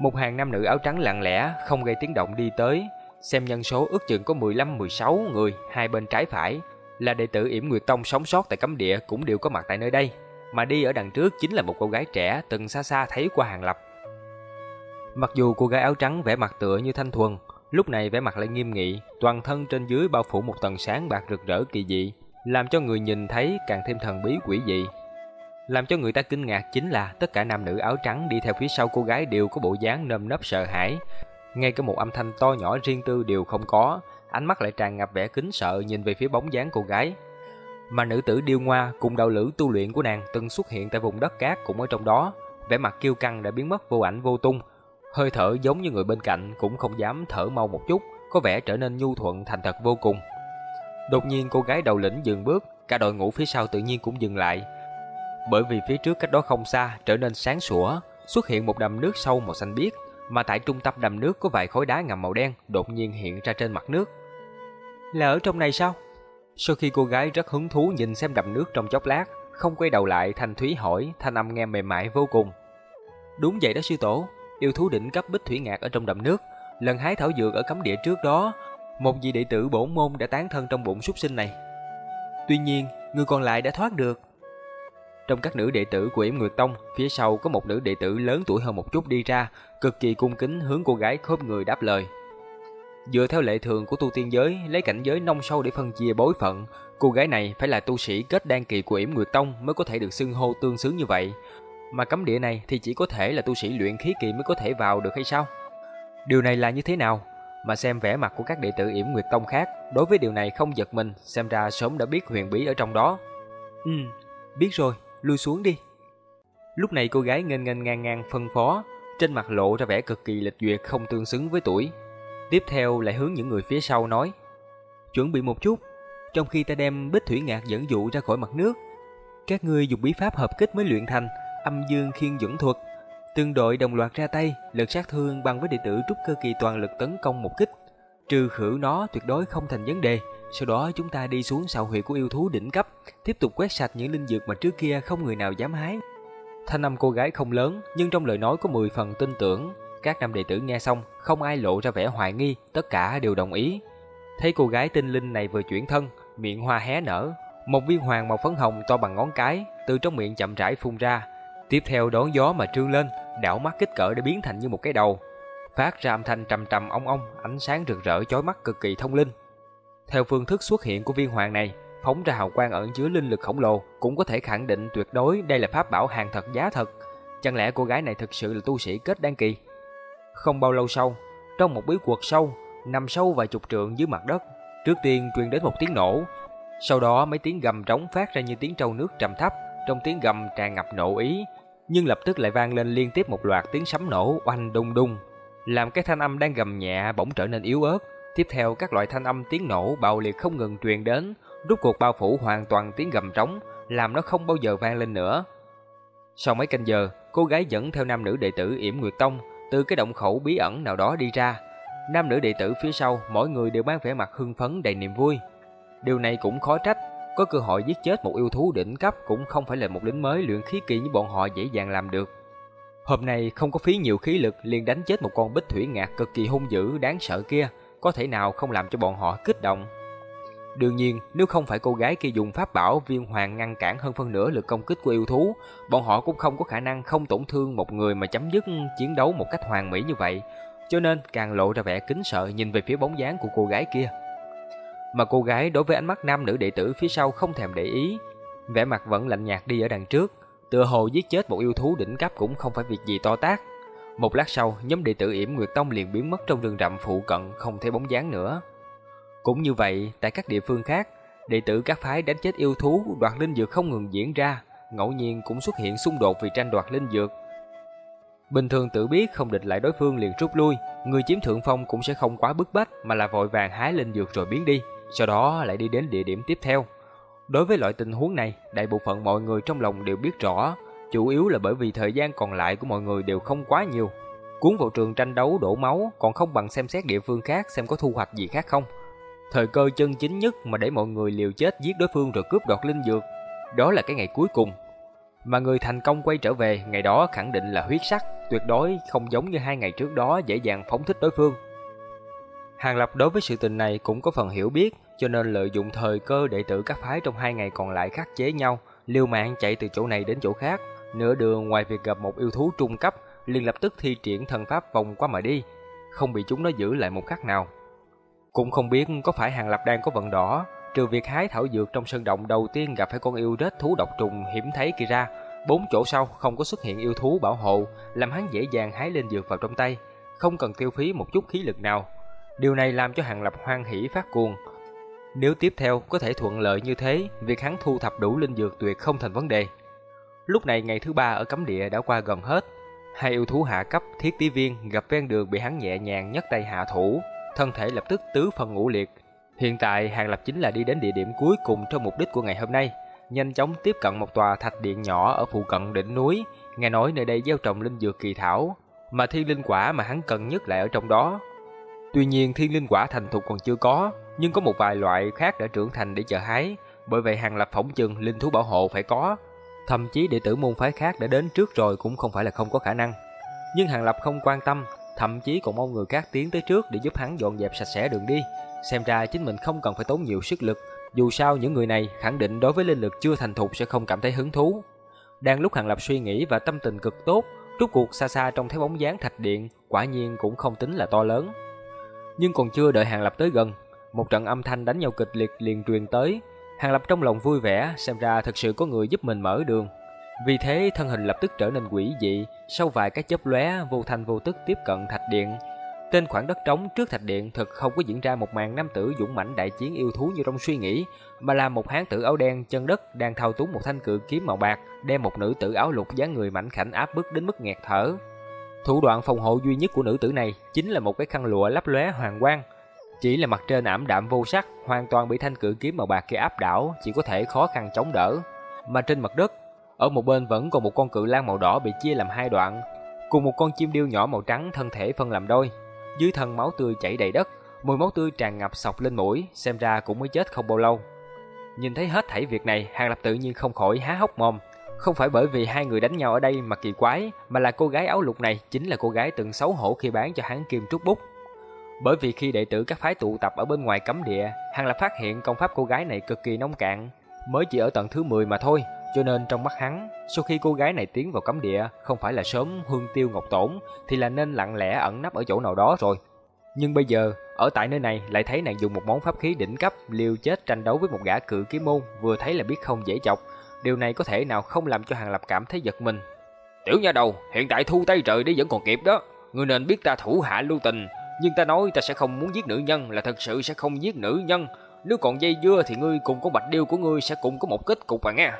một hàng nam nữ áo trắng lặng lẽ không gây tiếng động đi tới, xem nhân số ước chừng có 15-16 người hai bên trái phải, là đệ tử Yểm Nguyệt Tông sống sót tại cấm địa cũng đều có mặt tại nơi đây, mà đi ở đằng trước chính là một cô gái trẻ từng xa xa thấy qua hàng lập. Mặc dù cô gái áo trắng vẻ mặt tựa như thanh thuần, lúc này vẻ mặt lại nghiêm nghị, toàn thân trên dưới bao phủ một tầng sáng bạc rực rỡ kỳ dị, làm cho người nhìn thấy càng thêm thần bí quỷ dị. Làm cho người ta kinh ngạc chính là tất cả nam nữ áo trắng đi theo phía sau cô gái đều có bộ dáng nơm nớp sợ hãi, ngay cả một âm thanh to nhỏ riêng tư đều không có, ánh mắt lại tràn ngập vẻ kính sợ nhìn về phía bóng dáng cô gái. Mà nữ tử điêu ngoa cùng đạo lữ tu luyện của nàng từng xuất hiện tại vùng đất cát cũng ở trong đó, vẻ mặt kiêu căng đã biến mất vô ảnh vô tung, hơi thở giống như người bên cạnh cũng không dám thở mau một chút, có vẻ trở nên nhu thuận thành thật vô cùng. Đột nhiên cô gái đầu lĩnh dừng bước, cả đội ngũ phía sau tự nhiên cũng dừng lại. Bởi vì phía trước cách đó không xa trở nên sáng sủa, xuất hiện một đầm nước sâu màu xanh biếc, mà tại trung tâm đầm nước có vài khối đá ngầm màu đen đột nhiên hiện ra trên mặt nước. Là ở trong này sao? Sau khi cô gái rất hứng thú nhìn xem đầm nước trong chốc lát, không quay đầu lại Thanh Thúy hỏi, thanh âm nghe mềm mại vô cùng. Đúng vậy đó sư tổ, yêu thú đỉnh cấp bích thủy ngạc ở trong đầm nước, lần hái thảo dược ở cấm địa trước đó, một vị đệ tử bổn môn đã tán thân trong bụng súc sinh này. Tuy nhiên, người còn lại đã thoát được. Trong các nữ đệ tử của Yểm Nguyệt Tông, phía sau có một nữ đệ tử lớn tuổi hơn một chút đi ra, cực kỳ cung kính hướng cô gái khốp người đáp lời. Dựa theo lệ thường của tu tiên giới, lấy cảnh giới nông sâu để phân chia bối phận, cô gái này phải là tu sĩ kết đan kỳ của Yểm Nguyệt Tông mới có thể được xưng hô tương xứng như vậy. Mà cấm địa này thì chỉ có thể là tu sĩ luyện khí kỳ mới có thể vào được hay sao? Điều này là như thế nào? Mà xem vẻ mặt của các đệ tử Yểm Nguyệt Tông khác, đối với điều này không giật mình, xem ra sớm đã biết huyền bí ở trong đó. Ừ, biết rồi, lui xuống đi. Lúc này cô gái ngênh ngênh ngang ngang phân phó, trên mặt lộ ra vẻ cực kỳ lịch duyệt không tương xứng với tuổi. Tiếp theo lại hướng những người phía sau nói, chuẩn bị một chút, trong khi ta đem bích thủy ngạc dẫn dụ ra khỏi mặt nước, các ngươi dùng bí pháp hợp kích mới luyện thành âm dương khiên dẫn thuật. Từng đội đồng loạt ra tay, lực sát thương bằng với đệ tử trúc cơ kỳ toàn lực tấn công một kích. Trừ khử nó tuyệt đối không thành vấn đề. Sau đó chúng ta đi xuống sào huyệt của yêu thú đỉnh cấp, tiếp tục quét sạch những linh dược mà trước kia không người nào dám hái. Thanh âm cô gái không lớn, nhưng trong lời nói có 10 phần tin tưởng. Các nam đệ tử nghe xong, không ai lộ ra vẻ hoài nghi, tất cả đều đồng ý. Thấy cô gái tinh linh này vừa chuyển thân, miệng hoa hé nở, Một viên hoàng màu phấn hồng to bằng ngón cái từ trong miệng chậm rãi phun ra, tiếp theo đón gió mà trương lên, đảo mắt kích cỡ để biến thành như một cái đầu, phát ra âm thanh trầm trầm ong ong, ánh sáng rực rỡ chói mắt cực kỳ thông linh. Theo phương thức xuất hiện của viên hoàng này, phóng ra hào quang ẩn chứa linh lực khổng lồ, cũng có thể khẳng định tuyệt đối đây là pháp bảo hàng thật giá thật. Chẳng lẽ cô gái này thực sự là tu sĩ kết đan kỳ? Không bao lâu sau, trong một bí quật sâu, nằm sâu vài chục trượng dưới mặt đất, trước tiên truyền đến một tiếng nổ, sau đó mấy tiếng gầm trống phát ra như tiếng trâu nước trầm thấp, trong tiếng gầm tràn ngập nộ ý, nhưng lập tức lại vang lên liên tiếp một loạt tiếng sấm nổ oanh đùng đùng, làm cái thanh âm đang gầm nhẹ bỗng trở nên yếu ớt. Tiếp theo các loại thanh âm tiếng nổ bạo liệt không ngừng truyền đến, rút cuộc bao phủ hoàn toàn tiếng gầm trống, làm nó không bao giờ vang lên nữa. Sau mấy canh giờ, cô gái dẫn theo nam nữ đệ tử Yểm Nguyệt Tông từ cái động khẩu bí ẩn nào đó đi ra. Nam nữ đệ tử phía sau, mỗi người đều mang vẻ mặt hưng phấn đầy niềm vui. Điều này cũng khó trách, có cơ hội giết chết một yêu thú đỉnh cấp cũng không phải là một lính mới luyện khí kỳ như bọn họ dễ dàng làm được. Hôm nay không có phí nhiều khí lực liền đánh chết một con bích thủy ngạc cực kỳ hung dữ đáng sợ kia, có thể nào không làm cho bọn họ kích động. Đương nhiên, nếu không phải cô gái kia dùng pháp bảo viên hoàng ngăn cản hơn phân nửa lực công kích của yêu thú, bọn họ cũng không có khả năng không tổn thương một người mà chấm dứt chiến đấu một cách hoàn mỹ như vậy. Cho nên càng lộ ra vẻ kính sợ nhìn về phía bóng dáng của cô gái kia. Mà cô gái đối với ánh mắt nam nữ đệ tử phía sau không thèm để ý, vẻ mặt vẫn lạnh nhạt đi ở đằng trước, tựa hồ giết chết một yêu thú đỉnh cấp cũng không phải việc gì to tát. Một lát sau, nhóm đệ tử Yểm Nguyệt Tông liền biến mất trong rừng rậm phụ cận, không thấy bóng dáng nữa. Cũng như vậy, tại các địa phương khác, đệ tử các phái đánh chết yêu thú, đoạt linh dược không ngừng diễn ra, ngẫu nhiên cũng xuất hiện xung đột vì tranh đoạt linh dược. Bình thường tự biết không địch lại đối phương liền rút lui, người chiếm thượng phong cũng sẽ không quá bức bách mà là vội vàng hái linh dược rồi biến đi, sau đó lại đi đến địa điểm tiếp theo. Đối với loại tình huống này, đại bộ phận mọi người trong lòng đều biết rõ, chủ yếu là bởi vì thời gian còn lại của mọi người đều không quá nhiều. Cuốn vào trường tranh đấu đổ máu còn không bằng xem xét địa phương khác xem có thu hoạch gì khác không. Thời cơ chân chính nhất mà để mọi người liều chết giết đối phương rồi cướp đoạt linh dược, đó là cái ngày cuối cùng. Mà người thành công quay trở về, ngày đó khẳng định là huyết sắc, tuyệt đối không giống như hai ngày trước đó dễ dàng phóng thích đối phương. Hàng Lập đối với sự tình này cũng có phần hiểu biết, cho nên lợi dụng thời cơ đệ tử các phái trong hai ngày còn lại khắc chế nhau, liều mạng chạy từ chỗ này đến chỗ khác. Nửa đường ngoài việc gặp một yêu thú trung cấp, liền lập tức thi triển thần pháp vòng qua mà đi, không bị chúng nó giữ lại một khắc nào. Cũng không biết có phải Hàng Lập đang có vận đỏ, trừ việc hái thảo dược trong sơn động đầu tiên gặp phải con yêu rết thú độc trùng hiểm thấy kia ra, bốn chỗ sau không có xuất hiện yêu thú bảo hộ, làm hắn dễ dàng hái lên dược vào trong tay, không cần tiêu phí một chút khí lực nào. Điều này làm cho Hàng Lập hoan hỉ phát cuồng. Nếu tiếp theo có thể thuận lợi như thế, việc hắn thu thập đủ linh dược tuyệt không thành vấn đề. Lúc này ngày thứ ba ở cấm địa đã qua gần hết. Hai yêu thú hạ cấp thiết tí viên gặp ven đường bị hắn nhẹ nhàng nhấc tay hạ thủ, thân thể lập tức tứ phần ngũ liệt. Hiện tại Hàng Lập chính là đi đến địa điểm cuối cùng trong mục đích của ngày hôm nay, nhanh chóng tiếp cận một tòa thạch điện nhỏ ở phụ cận đỉnh núi, nghe nói nơi đây gieo trồng linh dược kỳ thảo, mà thiên linh quả mà hắn cần nhất lại ở trong đó. Tuy nhiên thiên linh quả thành thục còn chưa có, nhưng có một vài loại khác đã trưởng thành để chờ hái, bởi vậy Hàng Lập phỏng chừng linh thú bảo hộ phải có. Thậm chí đệ tử môn phái khác đã đến trước rồi cũng không phải là không có khả năng. Nhưng Hàng Lập không quan tâm, thậm chí còn mong người khác tiến tới trước để giúp hắn dọn dẹp sạch sẽ đường đi. Xem ra chính mình không cần phải tốn nhiều sức lực, dù sao những người này khẳng định đối với linh lực chưa thành thục sẽ không cảm thấy hứng thú. Đang lúc Hàng Lập suy nghĩ và tâm tình cực tốt, rút cuộc xa xa trong thấy bóng dáng thạch điện, quả nhiên cũng không tính là to lớn. Nhưng còn chưa đợi Hàng Lập tới gần, một trận âm thanh đánh nhau kịch liệt liền truyền tới. Hàng Lập trong lòng vui vẻ, xem ra thật sự có người giúp mình mở đường. Vì thế thân hình lập tức trở nên quỷ dị, sau vài cái chớp lóe vô thành vô tức tiếp cận thạch điện. Trên khoảng đất trống trước thạch điện thật không có diễn ra một màn nam tử dũng mãnh đại chiến yêu thú như trong suy nghĩ, mà là một hán tử áo đen chân đất đang thao túng một thanh cự kiếm màu bạc, đem một nữ tử áo lục dáng người mảnh khảnh áp bức đến mức nghẹt thở. Thủ đoạn phòng hộ duy nhất của nữ tử này chính là một cái khăn lụa lấp lóe hoàng quang. Chỉ là mặt trên ảm đạm vô sắc, hoàn toàn bị thanh cự kiếm màu bạc kia áp đảo, chỉ có thể khó khăn chống đỡ. Mà trên mặt đất, ở một bên vẫn còn một con cự lang màu đỏ bị chia làm hai đoạn, cùng một con chim điêu nhỏ màu trắng thân thể phân làm đôi. Dưới thân máu tươi chảy đầy đất, mùi máu tươi tràn ngập sọc lên mũi, xem ra cũng mới chết không bao lâu. Nhìn thấy hết thảy việc này, Hàng Lập tự nhiên không khỏi há hốc mồm. Không phải bởi vì hai người đánh nhau ở đây mà kỳ quái, mà là cô gái áo lục này chính là cô gái từng xấu hổ khi bán cho hắn kim trúc bút. Bởi vì khi đệ tử các phái tụ tập ở bên ngoài cấm địa, Hàng Lập phát hiện công pháp cô gái này cực kỳ nông cạn, mới chỉ ở tầng thứ 10 mà thôi, cho nên trong mắt hắn, sau khi cô gái này tiến vào cấm địa, không phải là sớm hương tiêu ngọc tổn, thì là nên lặng lẽ ẩn nấp ở chỗ nào đó rồi. Nhưng bây giờ, ở tại nơi này lại thấy nàng dùng một món pháp khí đỉnh cấp liều chết tranh đấu với một gã cự kiếm môn, vừa thấy là biết không dễ chọc. Điều này có thể nào không làm cho Hàng Lập cảm thấy giật mình. Tiểu nha đầu, hiện tại thu tay trời đi vẫn còn kịp đó. Ngươi nên biết ta thủ hạ lưu tình, nhưng ta nói ta sẽ không muốn giết nữ nhân là thật sự sẽ không giết nữ nhân. Nếu còn dây dưa thì ngươi cùng con bạch điêu của ngươi sẽ cùng có một kết cục à nghe.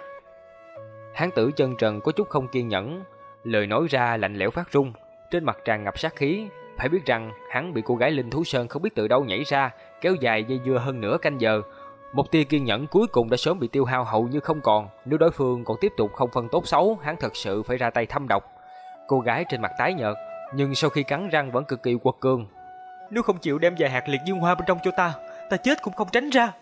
Hán tử chân trần có chút không kiên nhẫn, lời nói ra lạnh lẽo phát run, trên mặt tràn ngập sát khí. Phải biết rằng hắn bị cô gái Linh Thú Sơn không biết từ đâu nhảy ra, kéo dài dây dưa hơn nửa canh giờ. Một tia kiên nhẫn cuối cùng đã sớm bị tiêu hao hầu như không còn, nếu đối phương còn tiếp tục không phân tốt xấu, hắn thật sự phải ra tay thăm độc. Cô gái trên mặt tái nhợt, nhưng sau khi cắn răng vẫn cực kỳ quật cường. Nếu không chịu đem vài hạt liệt dương hoa bên trong cho ta, ta chết cũng không tránh ra.